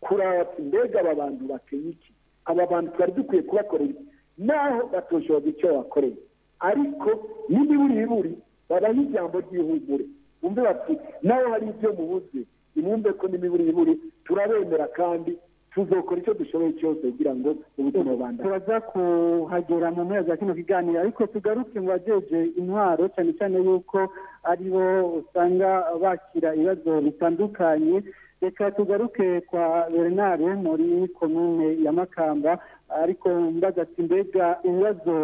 Kuraba mbega aba bantu bakenya iki? Aba bantu twari dukwiye kubakorera naho batoshoboza icyo wakoreye. Ariko n'imiburiburi babaha ijambo ry'ihumure. Bumve bati naho hari ibyo mubuze nimwumve ko n'imiburiburi turabemera kandi tuzokora icyo dushoboye cyose kugira ngo ubuzima bubandane turaza kuhagera mu mpera za kino kiganiro ariko tugaruke mu bajeje intwaro cyane cyane yuko ari bo usanga bakira ibibazo bitandukanye. Reka tugaruke kwa bernard muri komine ya makamba ariko mbaza ati mbega ibibazo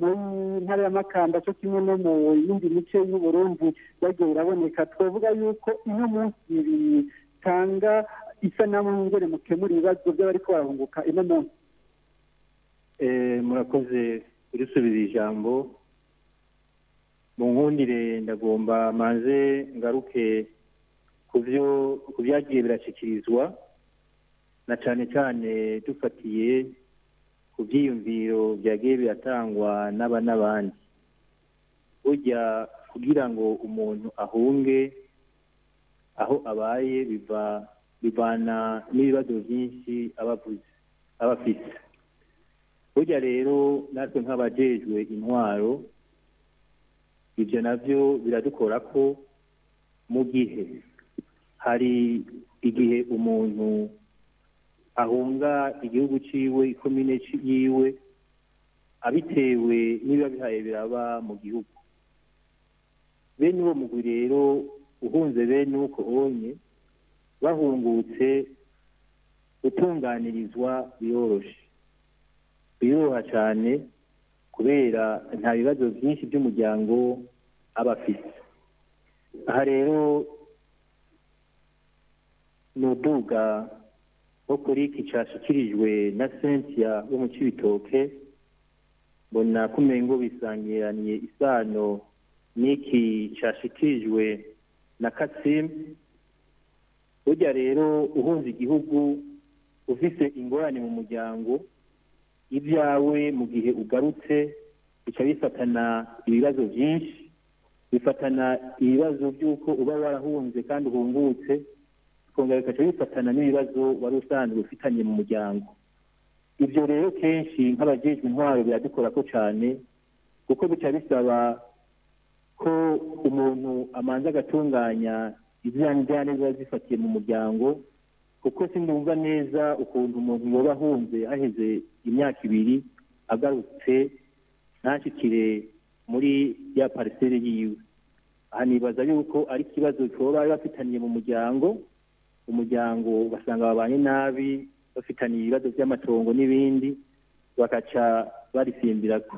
muri ntara ya makamba cyo kimwe no mu yindi mice y'uburundi byagiye biraboneka? Twavuga yuko ino munsi bitanga isanamu ngere mukemura ibibazo by'abariko barahunguka ino munsi Eh, murakoze kurisubiza ijambo. Mu nkundire ndagomba maze ngaruke ku byagiye birashyikirizwa na cyane cyane dufatiye ku byiyumviro byagiye biratangwa n'aba n'abandi. Burya kugira ngo umuntu ahunge aho abaye biva bivana n'ibibazo byinshi aba afite burya rero natwe nk'abajejwe intwaro ibyo na byo biradukora ko mu gihe hari igihe umuntu ahunga igihugu ciwe ikomine yiwe abitewe n'ibiba bihaye biraba mu gihugu. Bene uwo mugwi rero uhunze bene uko onye bahungutse gutunganirizwa biroroshe biroroha cyane kubera nta bibazo byinshi by'umuryango aba afite aha rero ni uduga nko kuri iki cyashyikirijwe na cynthia wo mu cibitoke mbona ko umengo bisangiraniye isano n'iki cyashyikirijwe na katsimu burya rero uhunze igihugu ufise ingorane mu muryango ibyawe mu gihe ugarutse bica bifatana ibibazo byinshi bifatana ibibazo by'uko uba warahunze kandi uhungutse bikongera bigaca bifatana n'ibibazo wari usanzwe ufitanye mu muryango. Ibyo rero kenshi nk'abajejwe intwaro biradukora ko cyane kuko bica bisaba ko umuntu amanza agatunganya izanjyane ziba zifatiye mu muryango kuko sindumva neza ukuntu umuntu yoba ahunze haheze imyaka ibiri agarutse ntashikire muri ya pariseri yiwe. Aha nibaza yuko ari ikibazo cyoba bari bafitaniye mu muryango umuryango ugasanga babanye nabi bafitaniye ibibazo by'amatongo n'ibindi bagaca barisimbirako.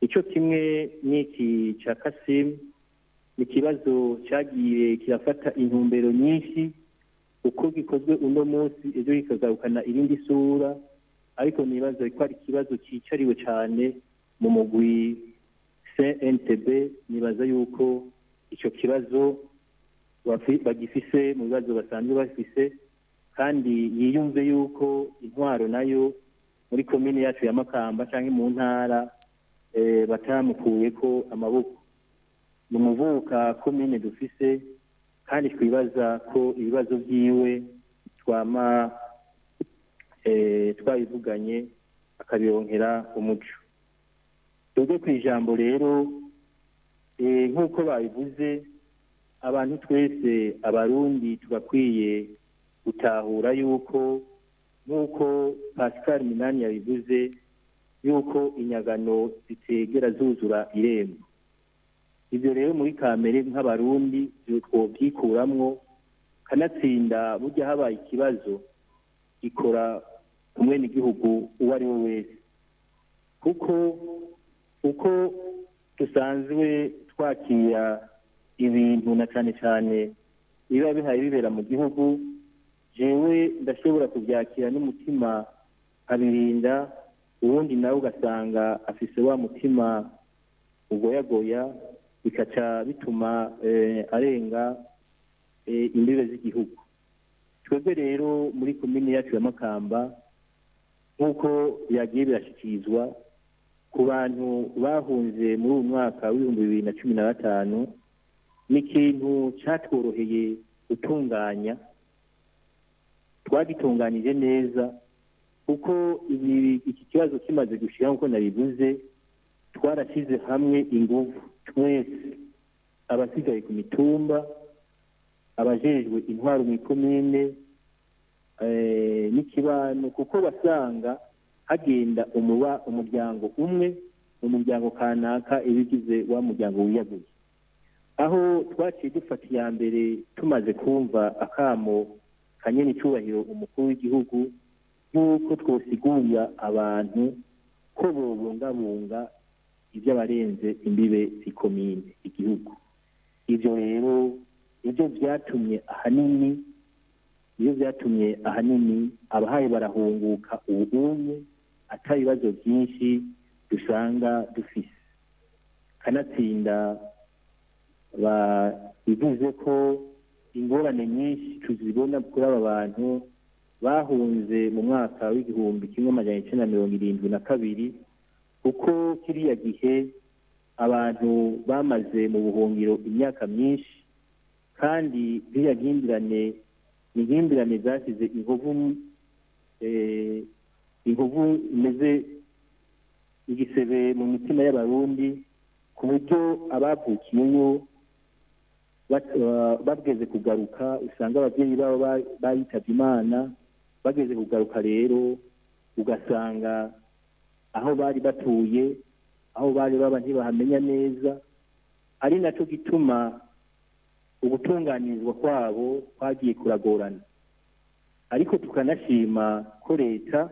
Icyo kimwe n'iki cya kasimu ikibazo cyagiye kirafata intumbero nyinshi uko gikozwe uno munsi ejo kikagarukana irindi sura. Ariko nibaza ko ari ikibazo cyicariwe cyane mu mugwi cntb nibaza yuko icyo kibazo bagifise mu bibazo basanzwe bafise. Kandi yiyumve yuko intwaro na yo muri komine yacu ya makamba cyangwa mu ntara eh, batamukuye ko amaboko. Ni umuvuka komine dufise kandi twibaza ko ibibazo byiwe twama eh, twabivuganye akabironkera umuco. Twebwe ku ijambo rero eh, nk'uko babivuze abantu twese abarundi tugakwiye gutahura yuko nk'uko pascal minani yabivuze yuko inyagano zitegera zuzura irembo. Ibyo rero muri kamere nk'abarundi twobyikuramwo kanatsinda burya habaye ikibazo gikora umwenegihugu uwo ari we wese. Kuko uko dusanzwe twakira ibintu na cyane cyane biba bihaye bibera mu gihugu jewe ndashobora kubyakira n'umutima abirinda ubundi nawe ugasanga afise wa mutima ugoyagoya bikaca bituma eh, arenga eh, imbibe z'igihugu. Twebwe rero muri komini yacu ya makamba nk'uko byagiye birashyikirizwa ku bantu bahunze muri uyu mwaka w'ibihumbi bibiri na cumi na gatanu ni ikintu cyatworoheye gutunganya twagitunganije neza kuko iki kibazo kimaze gushyira nk'uko nabivuze twarashyize hamwe ingufu twese. Abasigaye ku mitumba abajejwe intwaro mu ikomine eh, n'ikibano kuko basanga hagenda umuba umuryango umwe mu muryango kanaka ibigize wa muryango wiyaguye. Aho twaciye dufata iya mbere tumaze kumva akamo kanyene icyubahiro umukuru w'igihugu y'uko twosigurira abantu ko bobungabunga iby'abarenze imbibe zikomine igihugu. Ibyo rero ni byo byatumye ahanini iyo byatumye ahanini abahaye barahunguka ubunye atari ibibazo byinshi dusanga dufise. Kanatsinda bivuze ko ingorane nyinshi tuzibona kuri aba bantu bahunze mu mwaka w'igihumbi kimwe amajana icyenda mirongo irindwi na kabiri kuko kiriya gihe abantu bamaze mu buhungiro imyaka myinshi kandi ziriya nkimbirane ni nkimbirane zasize inkovu eh, inkovu imeze igisebe mu mitima y'abarundi ku buryo abavukiyeyo bageze kugaruka usanga ababyeyi babo ba- bayitabye imana bageze kugaruka rero ugasanga aho bari batuye aho bari baba ntibahamenya neza ari na cyo gituma ugutunganirizwa kwabo kwagiye kuragorana. Ariko tukanashima ko leta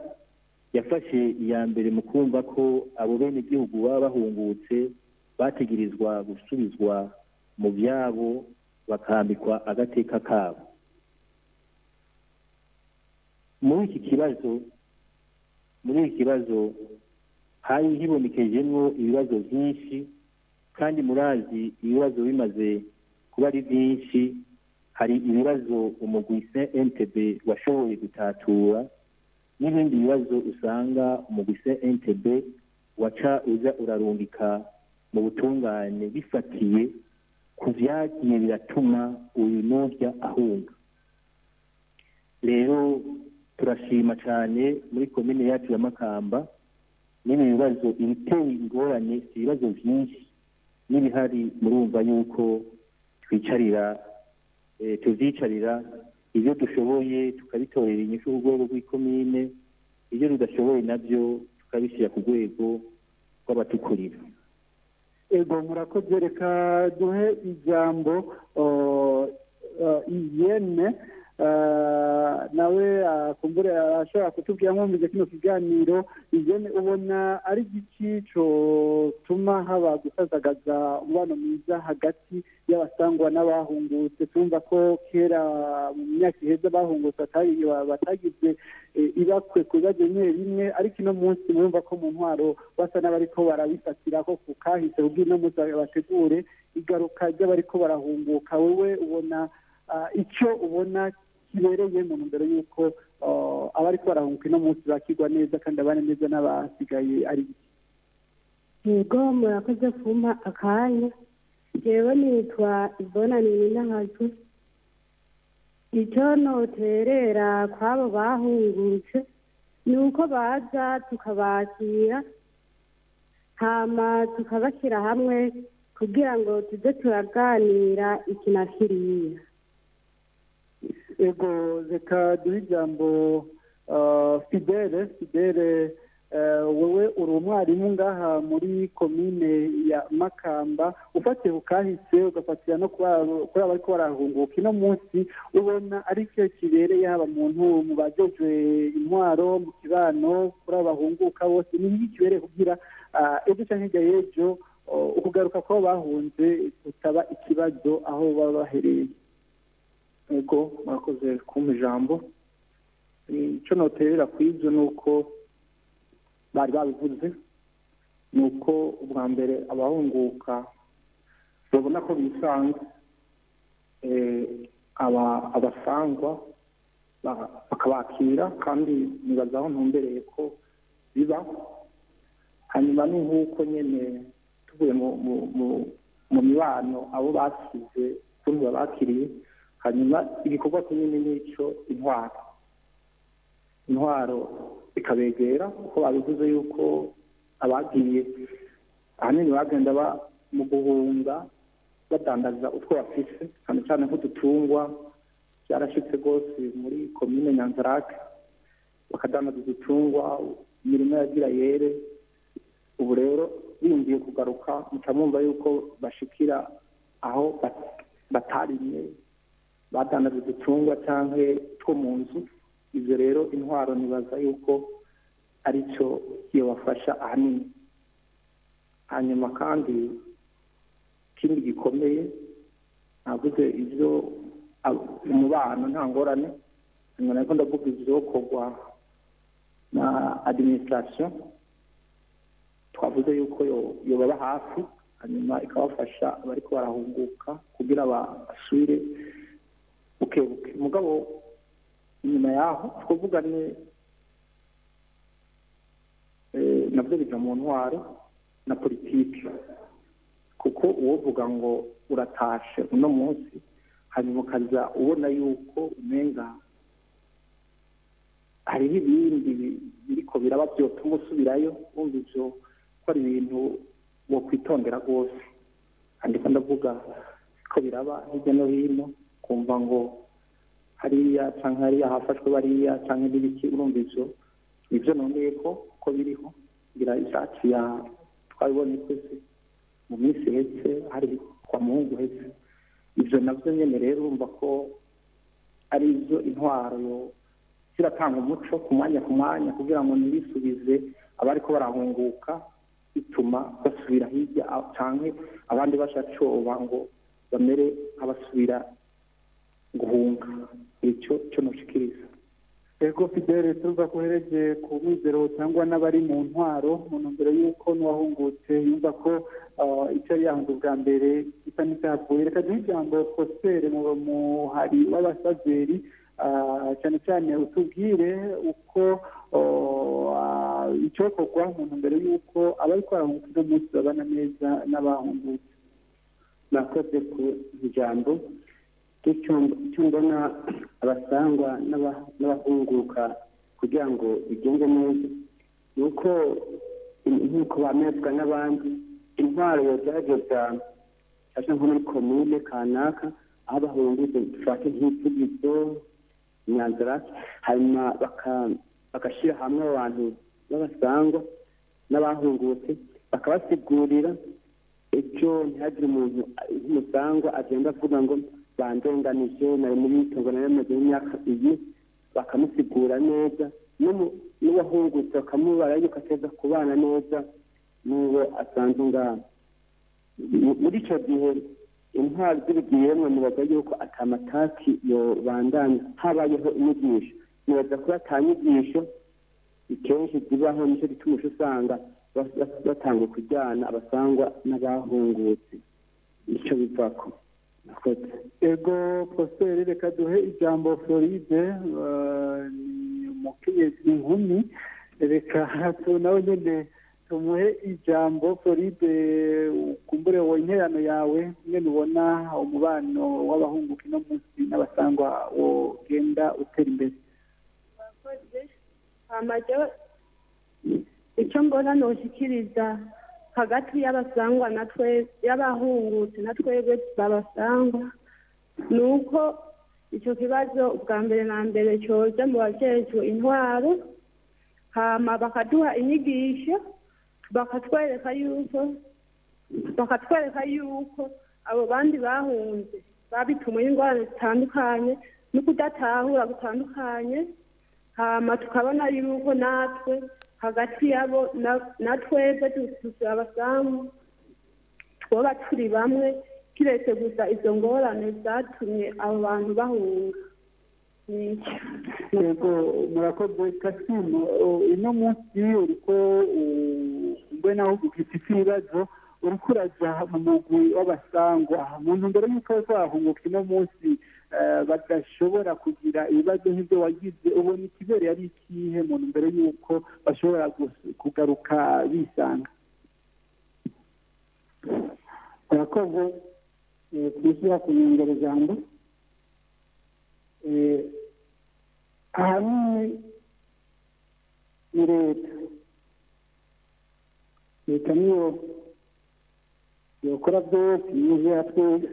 yafashe iya mbere mu kumva ko abo bene igihugu baba bahungutse bategerezwa gusubizwa mu byabo bakambikwa agateka kabo. Muri iki kibazo muri iki kibazo hari hibonekejemo ibibazo byinshi kandi murazi ibibazo bimaze kuba ari byinshi hari ibibazo umugwi ntb washoboye gutatura n'ibindi bibazo usanga umugwi ntb waca uza urarungika mu butungane bifatiye ku byagiye biratuma uyu n'urya ahunga. Rero turashima cyane muri komine yacu ya makamba n'ibi bibazo ibiteye ingorane si ibibazo byinshi. N'ibihari murumva yuko twicarira eh, tuvyicarira ibyo dushoboye tukabitorera inyishu ku rwego rw'ikomine ibyo tudashoboye na byo tukabishyira ku rwego rw'abatukurira. Ego murakoze. Reka duhe ijambo iyene ah, nawe akumbure ashobora kutubwira nkumvise kino kiganiro igene ubona ari igiki cotuma haba gusazagaza umubano mwiza hagati y'abasangwa n'abahungutse. Tumva ko kera mu myaka iheze abahungutse batagize eh, ibakwe ku bibazo bimwe bimwe ariko ino munsi murumva ko mu ntwaro basa n'abariko barabifatira ko ku kahise kugira ino munsi bategure igaruka ry'abariko barahunguka. Wewe ubona icyo ubona kibereye mu ntumbero y'uko abariko barahunguka ino munsi bakigwa neza kandi abane neza n'abasigaye ari bike. Yego murakoze kumpa akanya. Jewe nitwa ibona niwinahazwe icyo noterera kw'abo bahungutse ni uko baza tukabakira hama tukabashyira hamwe kugira ngo tuze turaganira iki na kiriya ego reka duhe ijambo ah, fidele. Fidele eh, wowe uri umwarimu ngaha muri komine ya makamba ufatiye ku kahise ugafatira no kuri abariko barahunguka. Ino munsi ubona ari cyo kibereye haba muntu mu bajejwe intwaro mu kibano kuri abo bahunguka bose ni iki kibereye kugira ah, ejo canke hirya y'ejo ukugaruka kw'abo bahunze kutaba ikibazo aho baba bahereye? Ego mwakoze kumpa ijambo. Icyo noterera ku ibyo ni uko bari babivuze ni uko ubwa mbere abahunguka babona ko bisanga eh, aba- abasangwa ba- bakabakira kandi nibaza aho ntumbereye ko biba. Hanyuma ni nk'uko nyine tuvuye mu mibano abo basize ukuntu babakiriye hanyuma igikorwa kinini n'icyo intwaro. Intwaro ikabegera kuko babivuze yuko abagiye ahanini bagenda ba- mu guhunga badandaza utwo bafise cyane cyane nk'udutungwa byarashyitse rwose muri komine nyanzarake. Bakadandaza udutungwa imirimo yagira yere. Ubu rero biyumviye kugaruka muca mwumva yuko bashikira aho bat- batarimye badandaza udutungwa cyangwa two mu nzu. Ibyo rero intwaro nibaza yuko ari cyo yabafasha ahanini. Hanyuma kandi ikindi gikomeye navuze ibyo umubano nta ngorane. Hanyuma nako ndavuga ibyokorwa na administration. Twavuze yuko yo- yobaba hafi hanyuma ikabafasha abariko barahunguka kugira ba- basubire buke buke mugabo inyuma yaho twavuga ni eh, na byo bija mu ntwaro na politiki. Kuko uwovuga ngo uratashe uno munsi hanyuma ukaza ubona yuko umenga hariho ibindi bi- biriko biraba byotuma usubirayo wumva ivyo ko ari ibintu wokwitondera rwose. Kandi ko ndavuga ko biraba hirya no hino kumva ngo hariya canke hariya hafashwe bariya canke n'ibiki urumva ivyo nivyo nongeye ko ko biriho ngira ishatsi ya twabibonye twese mu minsi ihetse hari kwa muhungu uhetse ivyo navyo nyene rero urumva ko ari ivyo intwaro ziratanga umuco ku mwanya ku mwanya kugira ngo ntibisubize abariko barahunguka bituma basubira hirya a- canke abandi bashacoba ngo bamere nk'abasubira guhunga. Icyo cyo noshikiriza ego fidele turuva kohereje ku mwizero cyangwa n'abari mu ntwaro mu ntumbero y'uko n'uwahungutse yumva ko ah, icyo yari yahunze bwa mbere gisa n'icyavuye. Reka duhe ijambo mu muhari w'abasaveri ah, cyane cyane utubwire uko oh, ah, icyokorwa mu ntumbero y'uko abari barahunguka uno munsi babana neza n'abahungutse. Mwakoze ku ijambo. Icyo mbona abasangwa n'aba- n'abahunguka kugira ngo bigende neza. Ni uko nk'uko bamezwa n'abandi intwaro yogerageza cyangwa nko muri komine kanaka aho bahungutse dufate nk'ivugizo imyanzuro hanyuma bagashyira hamwe abantu b'abasangwa n'abahungutse bakabasigurira ejo ntihagire umuntu nk'umusangwa agenda avuga ngo bandenganije nari muri itongo nari maze imyaka iyi bakamusigura neza. N'uwahungutse bakamubara yuko ateza kubana neza n'uwo asanze ngaho Mu- muri icyo gihe intwari zibigiyemo nibaza yuko atamataki yobandanya. Habayeho inyigisho. Nibaza ko atanyigisho kenshi zibaho ni cyo gituma usanga batanga kujyana abasangwa n'abahungutse. Icyo bivako. Ego positeri reka duhe ijambo floride eh, ni umukenyezi inkumi reka nawe nyine tumuhe ijambo floride ukumbure wowe interano yawe nyine ubona umubano w'abahunguka ino munsi n'abasangwa wogenda utera imbere. Icyo mbona noshikiriza hagati y'abasangwa na twe y'abahungutse na twebwe babasangwa ni uko icyo kibazo bwa mbere na mbere cyoza mu bajejwe intwaro hama bakaduha inyigisho bakatwereka yuko bakatwereka yuko abo bandi bahunze babitumwe n'ingorane zitandukanye no kudatahura gutandukanye hama tukabona yuko natwe hagati yabo na- twebwe dufite abasamu twoba turi bamwe kiretse gusa izo ngorane zatumye abo bantu bahunga. Yego murakoze. Kasimu ino munsi uriko mbe naho ufite ibibazo uriko uraja mu mugwi w'abasangwa mu ntumbero y'uko bazahunguka ino munsi badashobora kugira ibibazo nk'ibyo wagize. Ubona ikibere ari ikihe? Mu ntumbero y'uko bashobora kugaruka bisanga. Urakoze eh, kwishyira ku nyongero jambo Eh, ahanini ni leta. Leta niyo yokora byose yuzura twese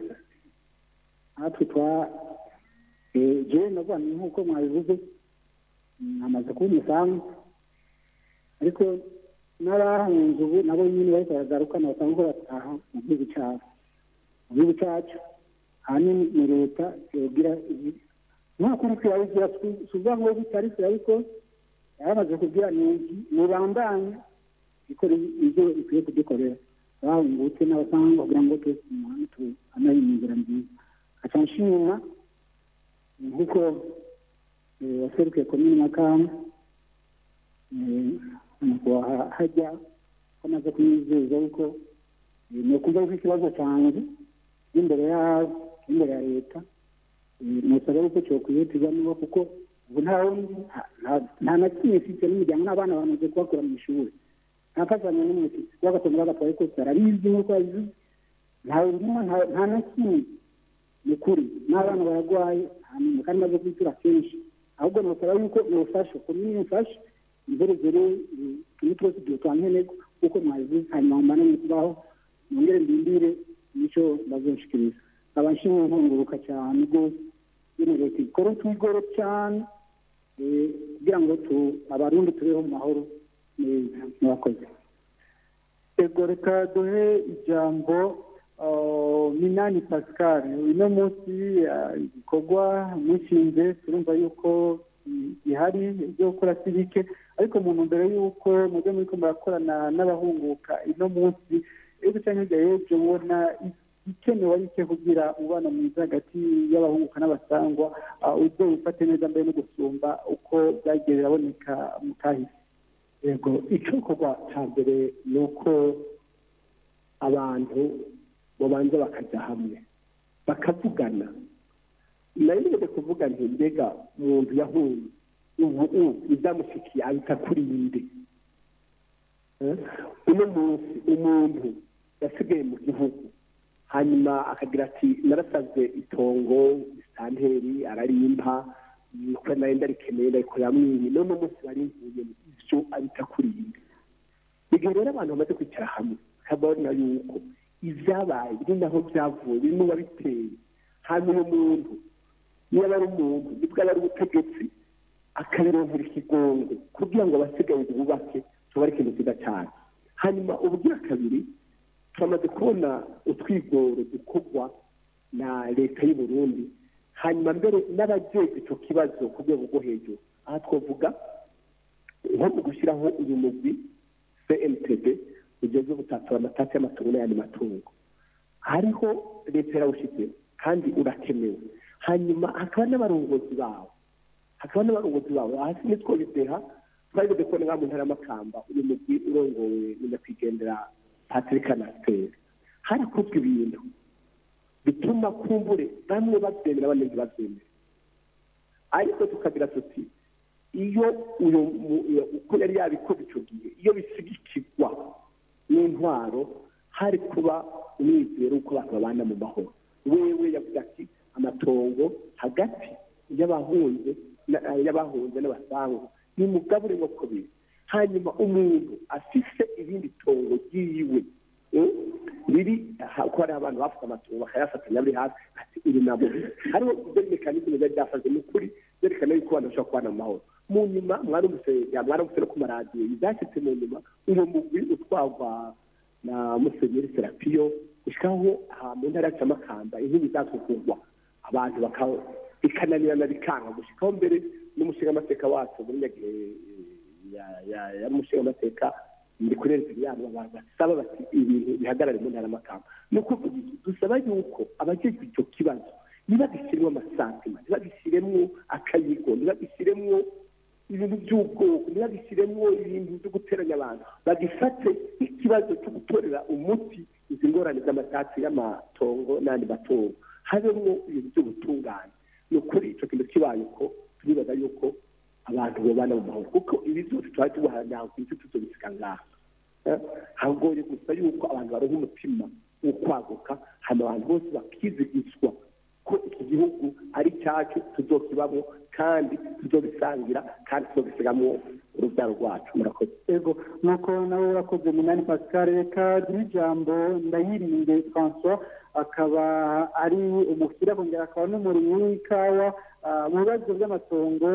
natwe twa jewe nabona nk'uko mwabivuze. Namaze kuba umusanzu ariko n'abahunze ubu nabo nyine bariko baragaruka nabasanga bataha mu gihugu cyabo mu gihugu cyacu ahanini ni leta ntabwo uri kuyabigira suvuga ngo bitari ariko yaramaze kubwira nibandanye ikora ibyo ikwiye kudukorera. Bahungutse n'abasanga kugira ngo twese umuhanda tuanaye mu nzira nziza. Aca nshima nk'uko eh, waserukiye komini makamba nyakubahwa hajya ko maze kumwizeza yuko eh, ni ukuvuga ko ikibazo cyanjye imbere yabo imbere ya leta nusaba yuko cyokwiye tujyamo kuko ubu nta wundi nta- nta- nta na kimwe ifite n'umuryango n'abana bamaze kubakura mu ishuri nta mfashanyo n'umwe ifite wagatonda bagatwaye kose arabizi nk'uko yabivuze ntawe urimo nta- nta na kimwe ni ukuri n'abana bararwaye n'umwe kandi maze kwitura kenshi. Ahubwo nusaba yuko nufasha komini mfashe imberezere tumwe twose igihe twankeneko kuko mwabivuze hanyuma mbane mu kubaho nongere mbindire ni cyo bazonshikiriza nkaba nshimye nkunguruka cyane rwose. Nyine leta ikora utwigoro cyane eh, kugira ngo abarundi tubeho mu mahoro neza. Murakoze ego reka duhe ijambo minani pascal? Uno munsi uh, igikorwa mushinze turumva yuko gihari byo gukora si bike ariko mu ntumbero y'uko mujye muriko murakorana n'abahunguka ino munsi ejo cyangwa hirya y'ejo ubona ikenewe ari icyo kugira umubano mwiza hagati y'abahunguka n'abasangwa ujye wifate neza mbere no gusumba uko byagiye biraboneka mu kahise yego icokorwa cya mbere ni uko abantu babanza bakajya hamwe bakavugana. Nari nigeze kuvuga nti mbega umuntu yahuye ubu ubu ibyamushyikiye abita kuri inde Eh? uno munsi umuntu yasigaye mu gihugu. Hanyuma akagira ati narasaze itongo isanteri ararimpa nuko nari ndarikeneye ndarikorera mwini none umunsi barimvuye ivyo abita kuri yinde igihe rero abantu bamaze kwicara hamwe bakabona yuko ibyabaye biri naho byavuye biri n'uwabiteye hanyuma umuntu niba ari umuntu ni bwo aba ari ubutegetsi akabironkera ikigongo kugira ngo abasigaye bubake tuba ari ikintu cyiza cyane hanyuma ubugira kabiri turamaze kubona utwigoro dukorwa na leta y'u Burundi. Hanyuma mbere n'abajejwe icyo kibazo ku rwego rwo hejuru. Aha twavuga nko mu gushyiraho uyu mugwi cntb ugeze gutatura amatasi y'amatungo n'ayandi matungo. Hariho leta yarawushyizeho kandi urakenewe. Hanyuma hakaba n'abarongozi bawo. Hakaba n'abarongozi bawo. Hasi nitwo bideha twageze kubona nka mu ntara y'amakamba uyu mugwi urongowe nyakwigendera patrick anasteri harakozwe ibintu bituma kumbure bamwe babyemera abandi ntibabyemere. Ariko tukagira tuti iyo uko yari yabikoze icyo gihe iyo bisigikirwa n'intwaro hari kuba umwizero w'uko abantu babana mu mahoro. Wewe yavuga ati amatongo hagati y'abahunze y'abahunze n'abasangwa ni mugabure nko kubiri hanyuma umuntu afise ibindi tongo ryiwe riri ko hari abantu bafite amatungo bakayafatanya buri hasi ati iri nabo. Hariho ibyo mekanizme byari byafashe ni ukuri byerekana yuko abantu bashobora kubana mu mahoro. Mu nyuma mwarumvise mwarumvise no ku maradiyo. Ibyashyitse mu nyuma uwo mugwi utwagwa na musenyeri serapiyo gushyiraho mu ntara ya makamba inkingi zasukugwa abantu bikananirana bikanga. Gushyikaho mbere n'umushingamateka wacu muri nyagihe yari umushingamateka ndi kuri reseriyani basaba bati ibintu bihagarare mu ntara y'amakamba ni uko dusaba yuko abajejwe icyo kibazo ntibagishyiremo amasantima ntibagishyiremo akayigo ntibagishyiremo ibintu by'ubwoko ntibagishyiremo ibintu byo guteranya abantu. Bagifate ikibazo cyo gutorera umuti izi ngorane z'amatatsi y'amatongo n'andi matungo. Habemo ibintu by'ubutungane. Ni ukuri icyo kintu kibaye uko turibaza yuko abantu babana mu mahoro kuko ibi byose tuba tubahanyaho ku isi tuzobisiga ngaha. Hagoye gusa yuko abantu baronka umutima wo kwaguka hanyuma abantu bose bakizigizwa ko iki gihugu ari cyacu tuzokibamo kandi tuzobisangira kandi tuzobisigamo urubyaro rwacu murakoze ego nuko nawe urakoze minani pascal reka duhe ijambo ndayirinde francois akaba ari umukire akongera akaba n'umurimyi w'ikawa mu bibazo by'amatongo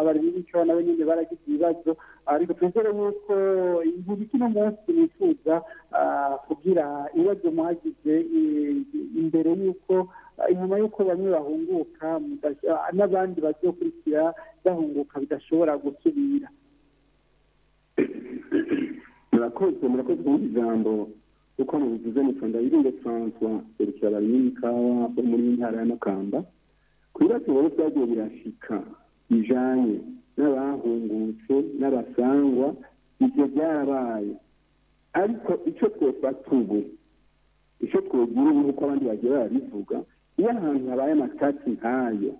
abarimyi b'ikawa nabo nyine baragize ibibazo ariko twizere yuko igihe kino munsi nifuza kugira ibibazo muhagize imbere y'uko inyuma y'uko bamwe bahunguka n'abandi bazokurikira bahunguka bidashobora gusubira. Murakoze murakoze kuvuga ijambo kuko mubivuze mu rwanda yirinde francois yerekeye abarimyi b'ikawa bo muri ntara ya makamba. Ku bibazo rero byagiye birashika bijanye n'abahungutse n'abasangwa ibyo byarabaye ariko icyo twofata ubu icyo twogira ubu nk'uko abandi bagiye barabivuga iyo ahantu habaye amatati nk'ayo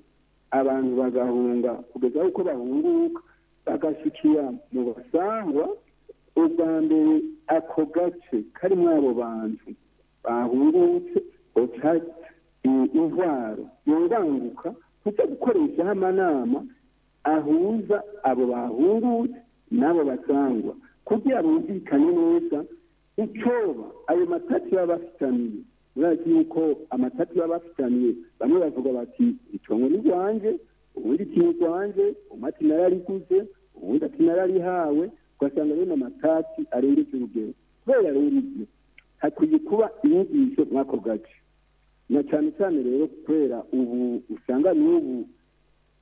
abantu bagahunga kugeza uko bahunguka bagashikira mu basangwa ubwa mbere ako gace karimo abo bantu bahungutse intwaro yunganguka kuza gukoreshaho amanama ahuza abo bahungutse n'abo basangwa kugira bumvikane neza icyoba ayo matati baba bafitaniye. Urazi yuko amatati baba bafitaniye bamwe bavuga bati itongo ni rwanjye ubundi ikintu rwanjye umati narariguze ubundi ati nararihawe ugasanga bene amatati arengeje urugero. Kubera rero ibyo hakwiye kuba inyigisho mw'ako gace na cyane cyane rero kubera ubu usanga n'ubu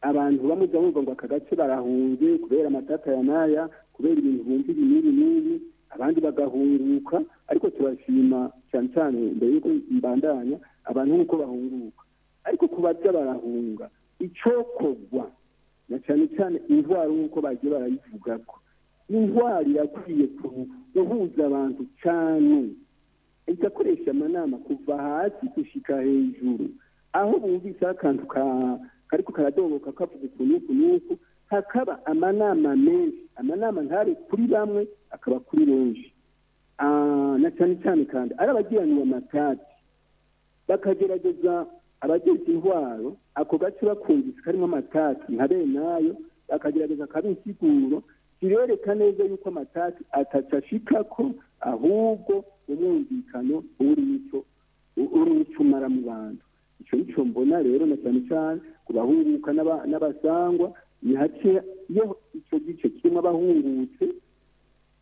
abantu bamwe bumva ngo aka gace barahunze kubera amatata ya n'aya kubera ibintu bumva ibi n'ibi n'ibi abandi bagahunguka ariko turashima cyane cyane mbere y'uko mbandanya abantu nk'uko bahunguka. Ariko ku bajya barahunga icyokorwa na cyane cyane indwara nk'uko bagiye barayivuga ko indwara irakwiye guhuza abantu cyane igakoresha amanama kuva hasi gushyika hejuru. Aho bumviseho akantu kariko karadoboka kavuga ukuntu uku n'uku hakaba amanama menshi. Amanama ntari kuri bamwe akaba kuri benshi na cyane cyane kandi ari abagiraniye amatati bakagerageza abageze intwaro ako gace bakumvise karimo amatati nka bene ayo bakagerageza akaba insiguro kirereka neza yuko amatati atacashikako ahubwo umwumvikano uri ni cyo uri ni cyo umara mu bantu. Icyo ni cyo mbona rero na cyane cyane ku bahunguka n'abasangwa ni hake iyo icyo gice kirimo abahungutse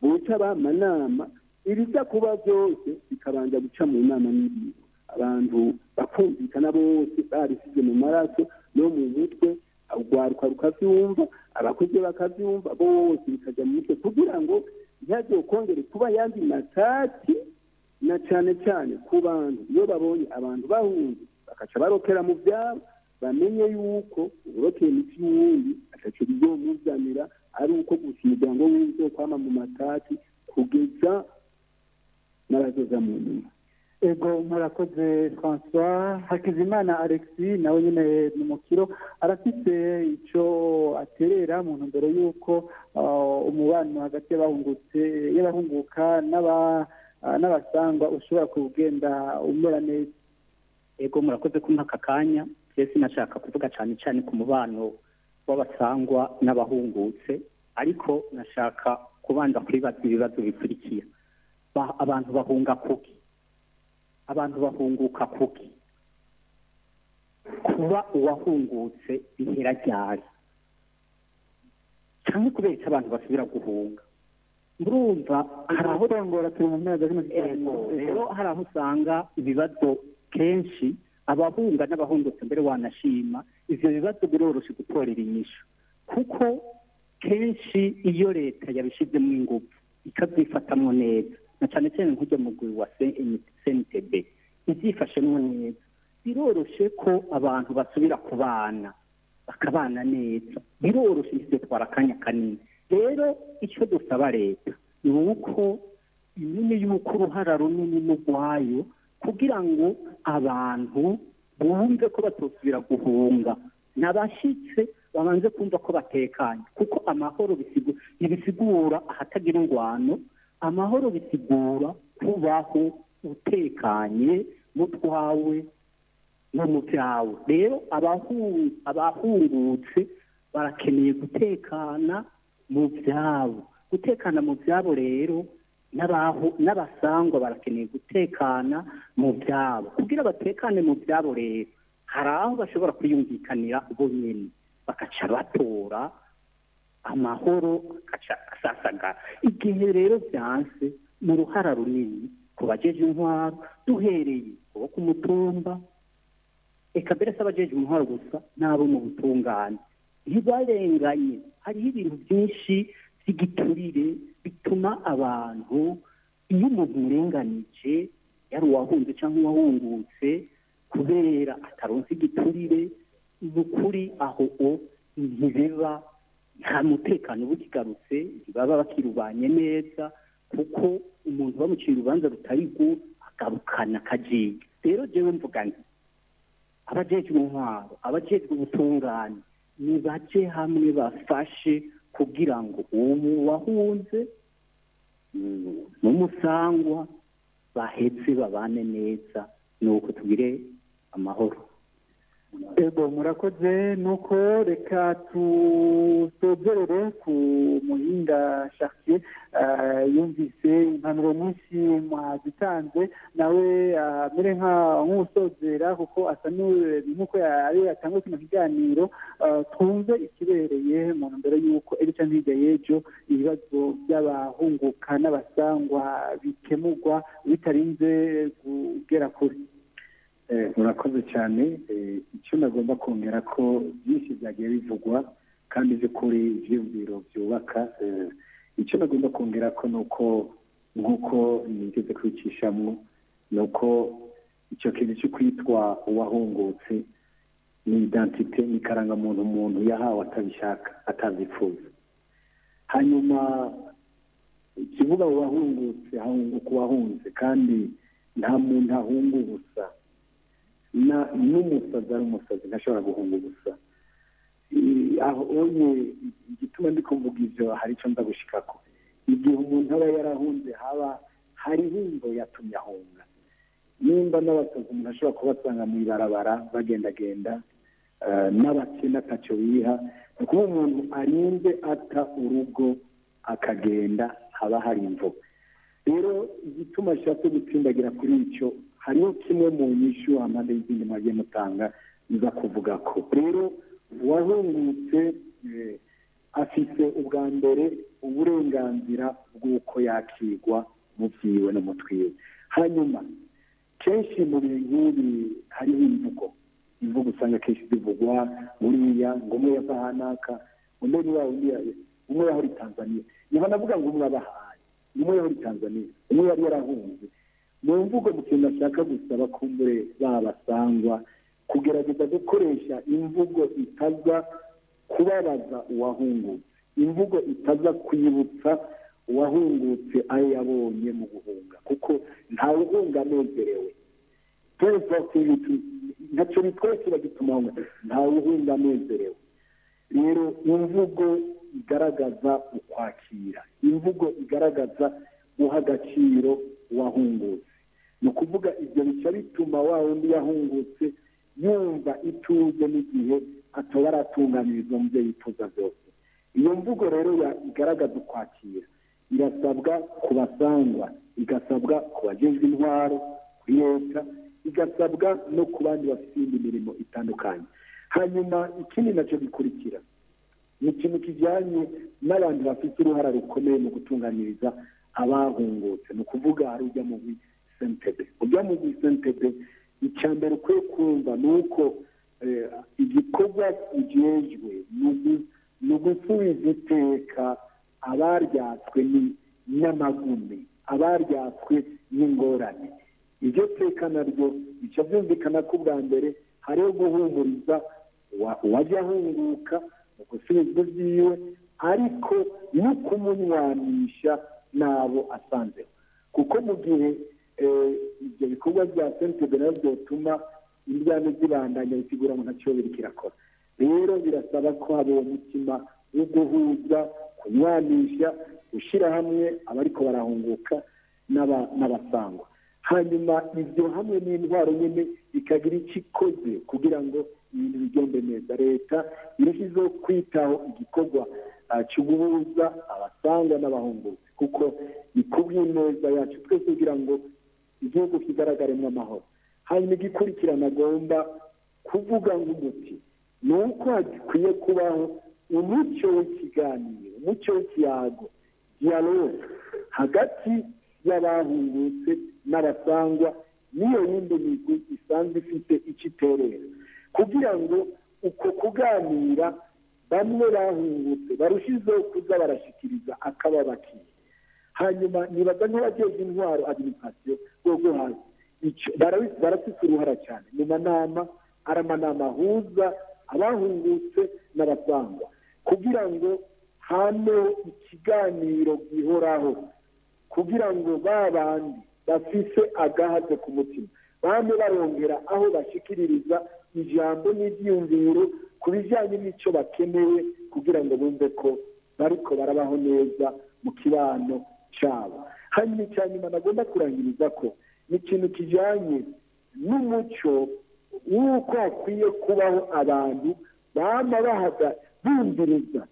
buca amanama ibiza kuba byose bikabanza guca mu nama n'ibintu. Abantu bakumvikana bose barisize mu maraso no mu mutwe urwaruka rukabyumva abakuze bakabyumva bose bikajya mu mutwe. Kugira ngo ntihazokongere kuba yandi matati na cyane cyane ku bantu. Iyo babonye abantu bahunze bakaca barokera mu byabo bamenye yuko uburokeye imiti y'uwundi ataco bizomuzanira ari uko gusa umuryango wiwe uzokwama mu matati kugeza n'abazoza mu nyuma ego murakoze francois hakizimana alexis nawe nyine ni mukiro arafite icyo aterera mu ntumbero y'uko ah, umubano hagati y'abahungutse y'abahunguka ah, n'abasangwa ushobora kugenda umera neza. Ego murakoze kumpa aka kanya rero sinashaka kuvuga cyane cyane ku mubano w'abasangwa n'abahungutse ariko nashaka kubanza kwibaza ibibazo bikurikira abantu bahunga kuki abantu bahunguka kuki kuba uwahungutse bihera ryari? Cyangwa kubera icyo abantu basubira guhunga? Murumva hari aho tongora turi mu mu Ego, rero hari aho usanga ibibazo kenshi abahunga n'abahungutse mbere wanashima ivyo bibazo biroroshe gutorera inyishu kuko kenshi iyo leta yabishizemo ingufu ikavyifatamwo neza. Na cane cane nk'urya mugwi wa CNTB ivyifashemwo neza biroroshe ko abantu basubira kubana bakabana neza. Biroroshe ntizitwara akanya kanini. Rero icyo dusaba leta ni uko imwe y'uko uruhara runini n'urwayo kugira ngo abantu bumve ko batosubira guhunga. N'abashyitse babanze kumva ko batekanye. Kuko amahoro bisigu- ntibisigura ahatagira ingwano amahoro bisigura kubaho utekanye mu twawe no mu byawe rero abahu- abahungutse barakeneye gutekana mu byabo gutekana mu byabo rero n'abasangwa barakeneye gutekana mu byabo kugira batekane mu byabo rero hari aho bashobora kwiyumvikanira bo nyine bagaca batora amahoro asasagara igihe rero byanse mu ruhara runini ku bajeje intwaro duhereye kubo ku mutumba eka mbere si abajeje intwaro gusa n'abo mu butungane. Ntibarenganye. Hariho ibintu byinshi by'igiturire bituma abantu iyo umuntu murenganije yari uwahunze cyangwa uwahungutse kubera ataronse igiturire ni ukuri aho o ntibiba nta mutekano uba ukigarutse ntibaba bakirubanye neza kuko umuntu bamuciye urubanza rutari rwo agarukana akajiga rero jewe mvuga nti abajejwe intwaro abajejwe ubutungane nibaje hamwe bafashe kugira ngo uwo wahunze n'umusangwa bahetse babane neza nuko tugire amahoro. Ego murakoze. Nuko reka tusozerere ku muhinga chartier. Eh, yumvise impanuro nyinshi mwazitanze. Nawe amere nka nk'usozera kuko asa nk'uko ari we yatanga kino kiganiro. Eh, twumve ikibereye mu ntumbero y'uko cyangwa hirya y'ejo ibibazo by'abahunguka n'abasangwa bikemurwa bitarinze kugera kure. Murakoze cyane. Eh, icyo nagomba kongera ko byinshi byagiye bivugwa kandi by'ukuri ibyiyumviro byubaka Eh, icyo nagomba kongera ko ni uko nk'uko nigeze kwicishamo ni uko icyo kintu cyo kwitwa uwahungutse ni identite ni karangamuntu umuntu yahawe atabishaka atazipfuza hanyuma ikivuga uwahungutse hahunguka uwahunze kandi nta muntu ahunga ubusa n'umusazi ari umusazi ntashobora guhunga ubusa onye igituma ndi kuvuga ibyo hari icyo ndagushikako. Igihe umuntu aba yarahunze haba hariho imvo yatumye ahunga. Nimba n'abasazi umuntu ashobora kubasanga mu ibarabara bagendagenda eh, n'abakene atacyo biha ni ukuvuga umuntu arinze ata urugo akagenda haba hari imvo rero igituma ashatse gutsindagira kuri icyo hariho kimwe mu nyishu amande y'izindi mwagiye mutanga nza kuvuga ko. Rero uwahungutse eh, afite ubwa mbere uburenganzira bw'uko yakigwa mu byiwe no mu twiwe. Hanyuma kenshi mu nk'ibi hariho imvugo. Imvugo usanga kenshi zivugwa buriya ngo umwe yava ahanaka undi ni wa undi umwe yahora i tanzania. Niho navuga ngo umwe abahaye umwe yahora i tanzania umwe yari yarahunze. Mu mvugo mu kintu ashaka gusaba kumbure babasangwa kugerageza gukoresha imvugo itaza kubabaza uwahungutse. Imvugo itaza kwibutsa uwahungutse ayo yabonye mu guhunga kuko ntawe uhunga anezerewe. Ntacyo bitwaye kiba gituma ntawe uhunga anezerewe. Rero imvugo igaragaza ukwakira imvugo igaragaza guha agaciro uwahungutse. Ni ukuvuga ibyo bica bituma wa wundi yahungutse yumva ituze n'igihe ataba aratunganirizwa mu byo yifuza byose iyo mvugo rero igaragaza ukwakira. Irasabwa ku basangwa igasabwa ku bagezwe intwaro kuri leta igasabwa no ku bandi bafite indi mirimo itandukanye. Hanyuma ikindi na cyo gikurikira ni ikintu kijyanye n'abantu bafite uruhara rukomeye mu gutunganyiriza abahungutse. Ni ukuvuga hari ujya mu sentebe. Ujya mu sentebe icya mbere ukwiye kumva ni uko igikorwa ugejwe ni ugusubiza iteka abaryatswe n'amagume abaryatswe n'ingorane iryo teka naryo bica byumvikana ko ubwa mbere hariho guhumuriza uwajya ahunguka mu gusubizwa byiwe ariko no kumunywanisha n'abo asanzeho. Kuko mu gihe ibyo bikorwa bya sentebe na byo byatuma indyane zibandanya bisigura ngo ntacyo biri kirakora. Rero birasaba ko haba uwo mutima wo guhuza kunywanisha gushyira hamwe abariko barahunguka n'abasangwa. Hanyuma ibyo hamwe n'indwara nyine bikagira icyo ikoze kugira ngo ibintu bigende neza? Leta irushijeho kwitaho igikorwa cyo guhuza abasangwa n'abahungutse kuko ni kubw'ineza yacu. Twese kugira ngo igihugu kigaragaremo amahoro hanyuma igikurikirana agomba kuvuga nk'umuti. Ni uko hakwiye kubaho umucyo w'ikiganiro umucyo w'ikiyago diyaloge hagati y'abahungutse n'abasangwa. N'iyo yindi migwi isanzwe ifite icyo iterera kugira ngo uko kuganira bamwe bahungutse barushizeho kuza barashyikiriza akababakiye hanyuma nibaza nk'abageje intwaro adimitasiyo rwego hasi. Barafite uruhara cyane mu manama ari amanama ahuza abahungutse n'abasangwa. Kugira ngo haneho ikiganiro gihoraho. Kugira ngo ba bandi bafise agahaze ku mutima. Bamwe barongera aho bashyikiririza ijambo n'ibyiyumviro ku bijyanye n'icyo bakeneye kugira ngo bumve ko bariko barabaho neza mu kibano cyabo hanyuma icya nyuma nagomba kurangiriza ko ni ikintu kijyanye n'umuco w'uko hakwiye kubaho abantu bama bahaga bumviriza.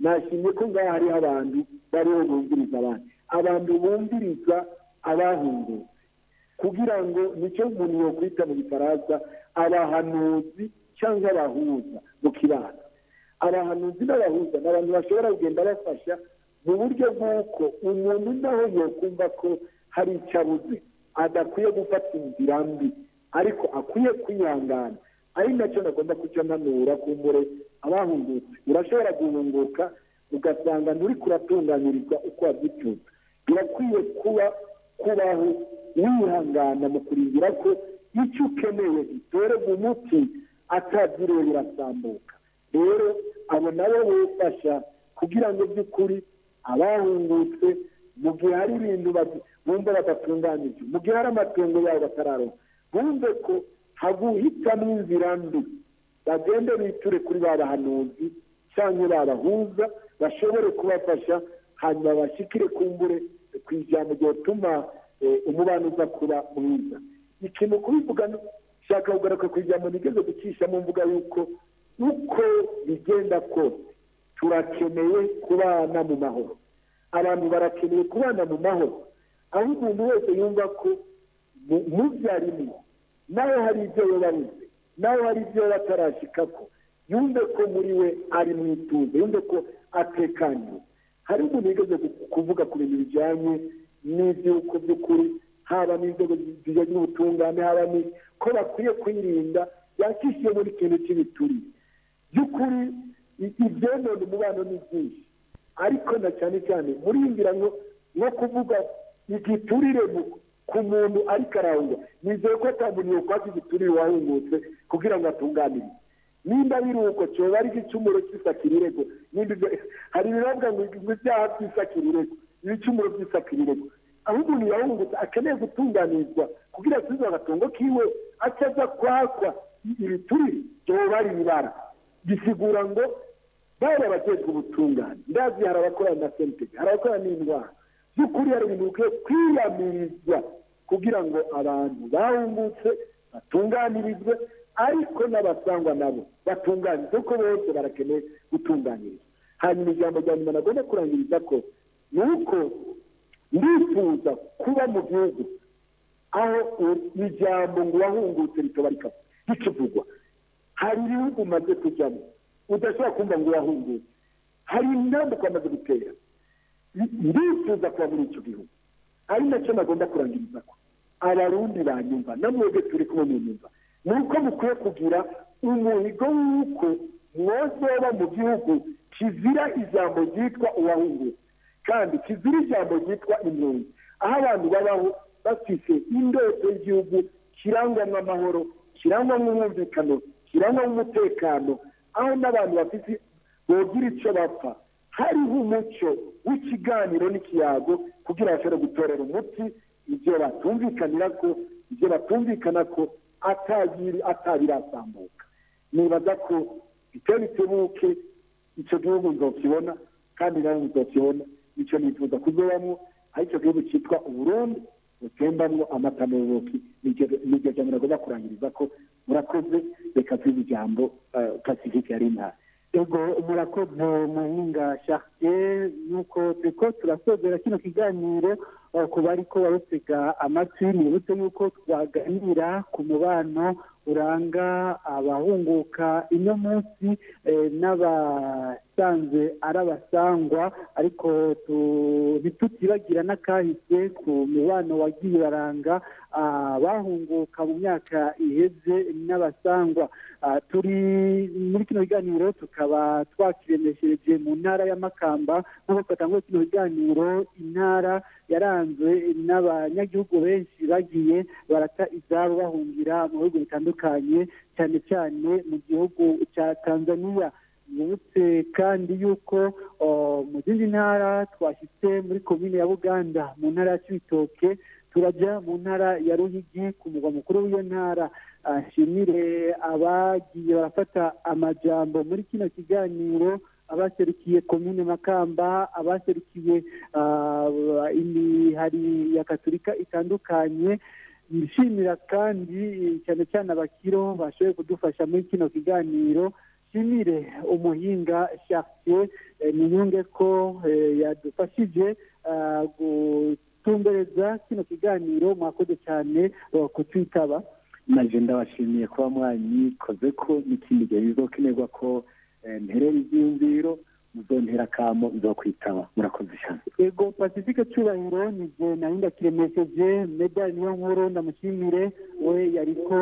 Nashimye ko ngaho hariho abantu bariho bumviriza abandi abantu bumviriza abahungutse kugira ngo ni cyo umuntu yokwita mu gifaransa abahanuzi cyangwa abahuza mu kibanza abahanuzi n'abahuza ni abantu bashobora kugenda bafasha mu buryo bw'uko umuntu naho yokumva ko hari icyo abuze adakwiye gufata inzira mbi ariko akwiye kwihangana ari na cyo nagomba kucyo ntanura kumbure abahungutse. Urashobora guhunguka ugasanga nturi kuratunganyirizwa uko wabyifuza birakwiye kuba kubaho wihangana mu kurindira ko icyo ukeneye gitorerwa umuti atabyiriwe birasambuka rero abo nabo bifasha kugira ngo by'ukuri abahungutse mu gihe hari ibintu bumva badatunganyije mu gihe hari amatungo yabo batararonka bumve ko haguhitamo inzira mbi. Bagende biture kuri ba bahanuzi cyangwa babahuza bashobore kubafasha hanyuma bashyikire kumbure ku ijambo ryatuma umubano uza kuba mwiza. Ikintu kubivuga nshaka kugaruka ku ijambo nigeze gucishamo mvuga yuko uko bigenda kose. Turakeneye kubana mu mahoro. Abantu barakeneye kubana mu mahoro. Aho umuntu wese yumva ko mu byo arimo nawe hari ibyo yabuze nawe hari ibyo batarashyika ko yumve ko muri we ari mu ituze yumve ko atekaniwe. Hari umuntu wigeze kuvuga ku bintu bijyanye n'iby'uko by'ukuri haba n'inzego zijyanye n'ubutungane haba ni ko bakwiye kwirinda yakishiye muri kintu cy'ibituri. By'ukuri ibyonona umubano ni byinshi. Ariko na cyane cyane murimbira ngo nko kuvuga igiturire ku muntu ariko arangwa nizeye ko atamuntu yokwaka igiturire wahungutse kugira ngo atunganire. Nimba biri uko cyoba ari igicumuro cy'isakirego hari ibibavuga ngo ibyaha by'isakirego ibicumuro by'isakirego aho umuntu yahungutse akeneye gutunganirizwa kugira asubize agatungo kiwe ataza kwakwa ibiturire cyoba ari ibara. Bisigura ngo bari abajejwe ubutungane. Ndazi hari abakorana na sentege hari abakorana n'indwara. By'ukuri hari ibintu bikwiye kwiyamirizwa kugira ngo abantu bahungutse batunganirizwe ariko n'abasangwa nabo batunganirizwe kuko bose barakeneye gutunganirizwa hanyuma ijambo rya nyuma nagomba kurangiriza ko ni uko ndifuza kuba mu gihugu aho ijambo ngo uwahungutse ritobarika rikivugwa. Hari ibihugu umaze kujyamo udashobora kumva ngo uwahungutse hari intambwe twamaze gutera ndifuza kuba muri icyo gihugu ari na cyo nagomba kurangiriza ko abarundi banyumva namwebwe turi kumwe mu nyumva ni uko mukwiye kugira umuhigo w'uko mwozoba mu gihugu kizira ijambo ryitwa uwahungutse kandi kizira ijambo ryitwa impunzi aho abantu babaho bafite indoto y'igihugu kirangwamo amahoro kirangwamo umwumvikano kirangwamo umutekano aho n'abantu bafite bogira icyo bapfa. Hariho umuco w'ikiganiro n'ikiyago kugira bashobore gutorera umuti ibyo batumvikanira ko ibyo batumvikana ko atabirasambuka nibaza ko bityo bitebuke icyo gihugu nzokibona kandi nawe nzokibona. Icyo nifuza kuzobamo aho icyo gihugu cyitwa uburundi. Butembamwo amata n'ubuki niryo jambo nagomba kurangiriza ko murakoze reka tuzi ijambo pacifique yari intara ego murakoze muhinga chartier nuko turiko turasozera kino kiganiro ku bariko barutega amatwi. Nibutse yuko twaganira ku mubano uranga abahunguka ino munsi n'abasanzwe ari abasangwa ariko ntitutibagira n'akahise ku mubano wagiye uraranga abahunguka mu myaka iheze n'abasangwa. Turi muri kino kiganiro tukaba twakiremeshereje mu ntara y'amakamba nk'uko twatanguye kino kiganiro intara yaranzwe n'abanyagihugu benshi bagiye barata izabo bahungira mu bihugu bitandukanye cyane cyane mu gihugu cya tanzania. Nibutse kandi yuko mu zindi ntara twashyitse muri komine ya buganda mu ntara ya cibitoke turajya mu ntara ya ruhigi ku mugwa mukuru w'iyo ntara. Nshimire abagiye barafata amajambo muri kino kiganiro abaserukiye komine makamba abaserukiye imihari ya katurika itandukanye. Nshimira kandi cyane cyane abakiro bashoboye kudufasha muri kino kiganiro. Nshimire umuhinga chartier niyunge ko yadufashije gutumbereza kino kiganiro. Mwakoze cyane kutwitaba naje ndabashimiye kuba mwanyikoze ko n'ikindi gihe bizokenerwa ko nterera ibyiyumviro muzontera akamo nzokwitaba. Murakoze cyane. Ego pacifique cyubahiro nije nahinda kiremesheje medali niyo nkuru ndamushimire. We yariko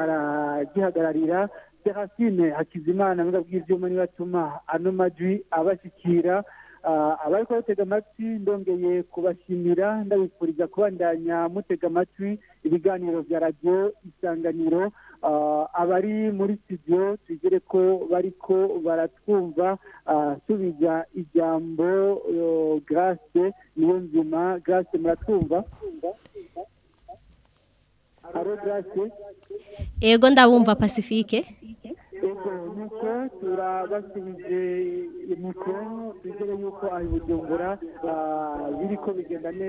aragihagararira. Serafine hakizimana mbwa bw'ivyuma ni we atuma ano majwi abashikira. Abariko batega amatwi ndongeye kubashimira ndabifuriza kubandanya mutega amatwi ibiganiro vya radiyo isanganiro. Abari muri studio twigere ko bariko baratwumva subiza ijambo grace niyo nzima grace muratwumva? Ego ndabumva pacifique. Nuko turabasubije mikoro twizere yuko aho i bujumbura biriko bigenda neza.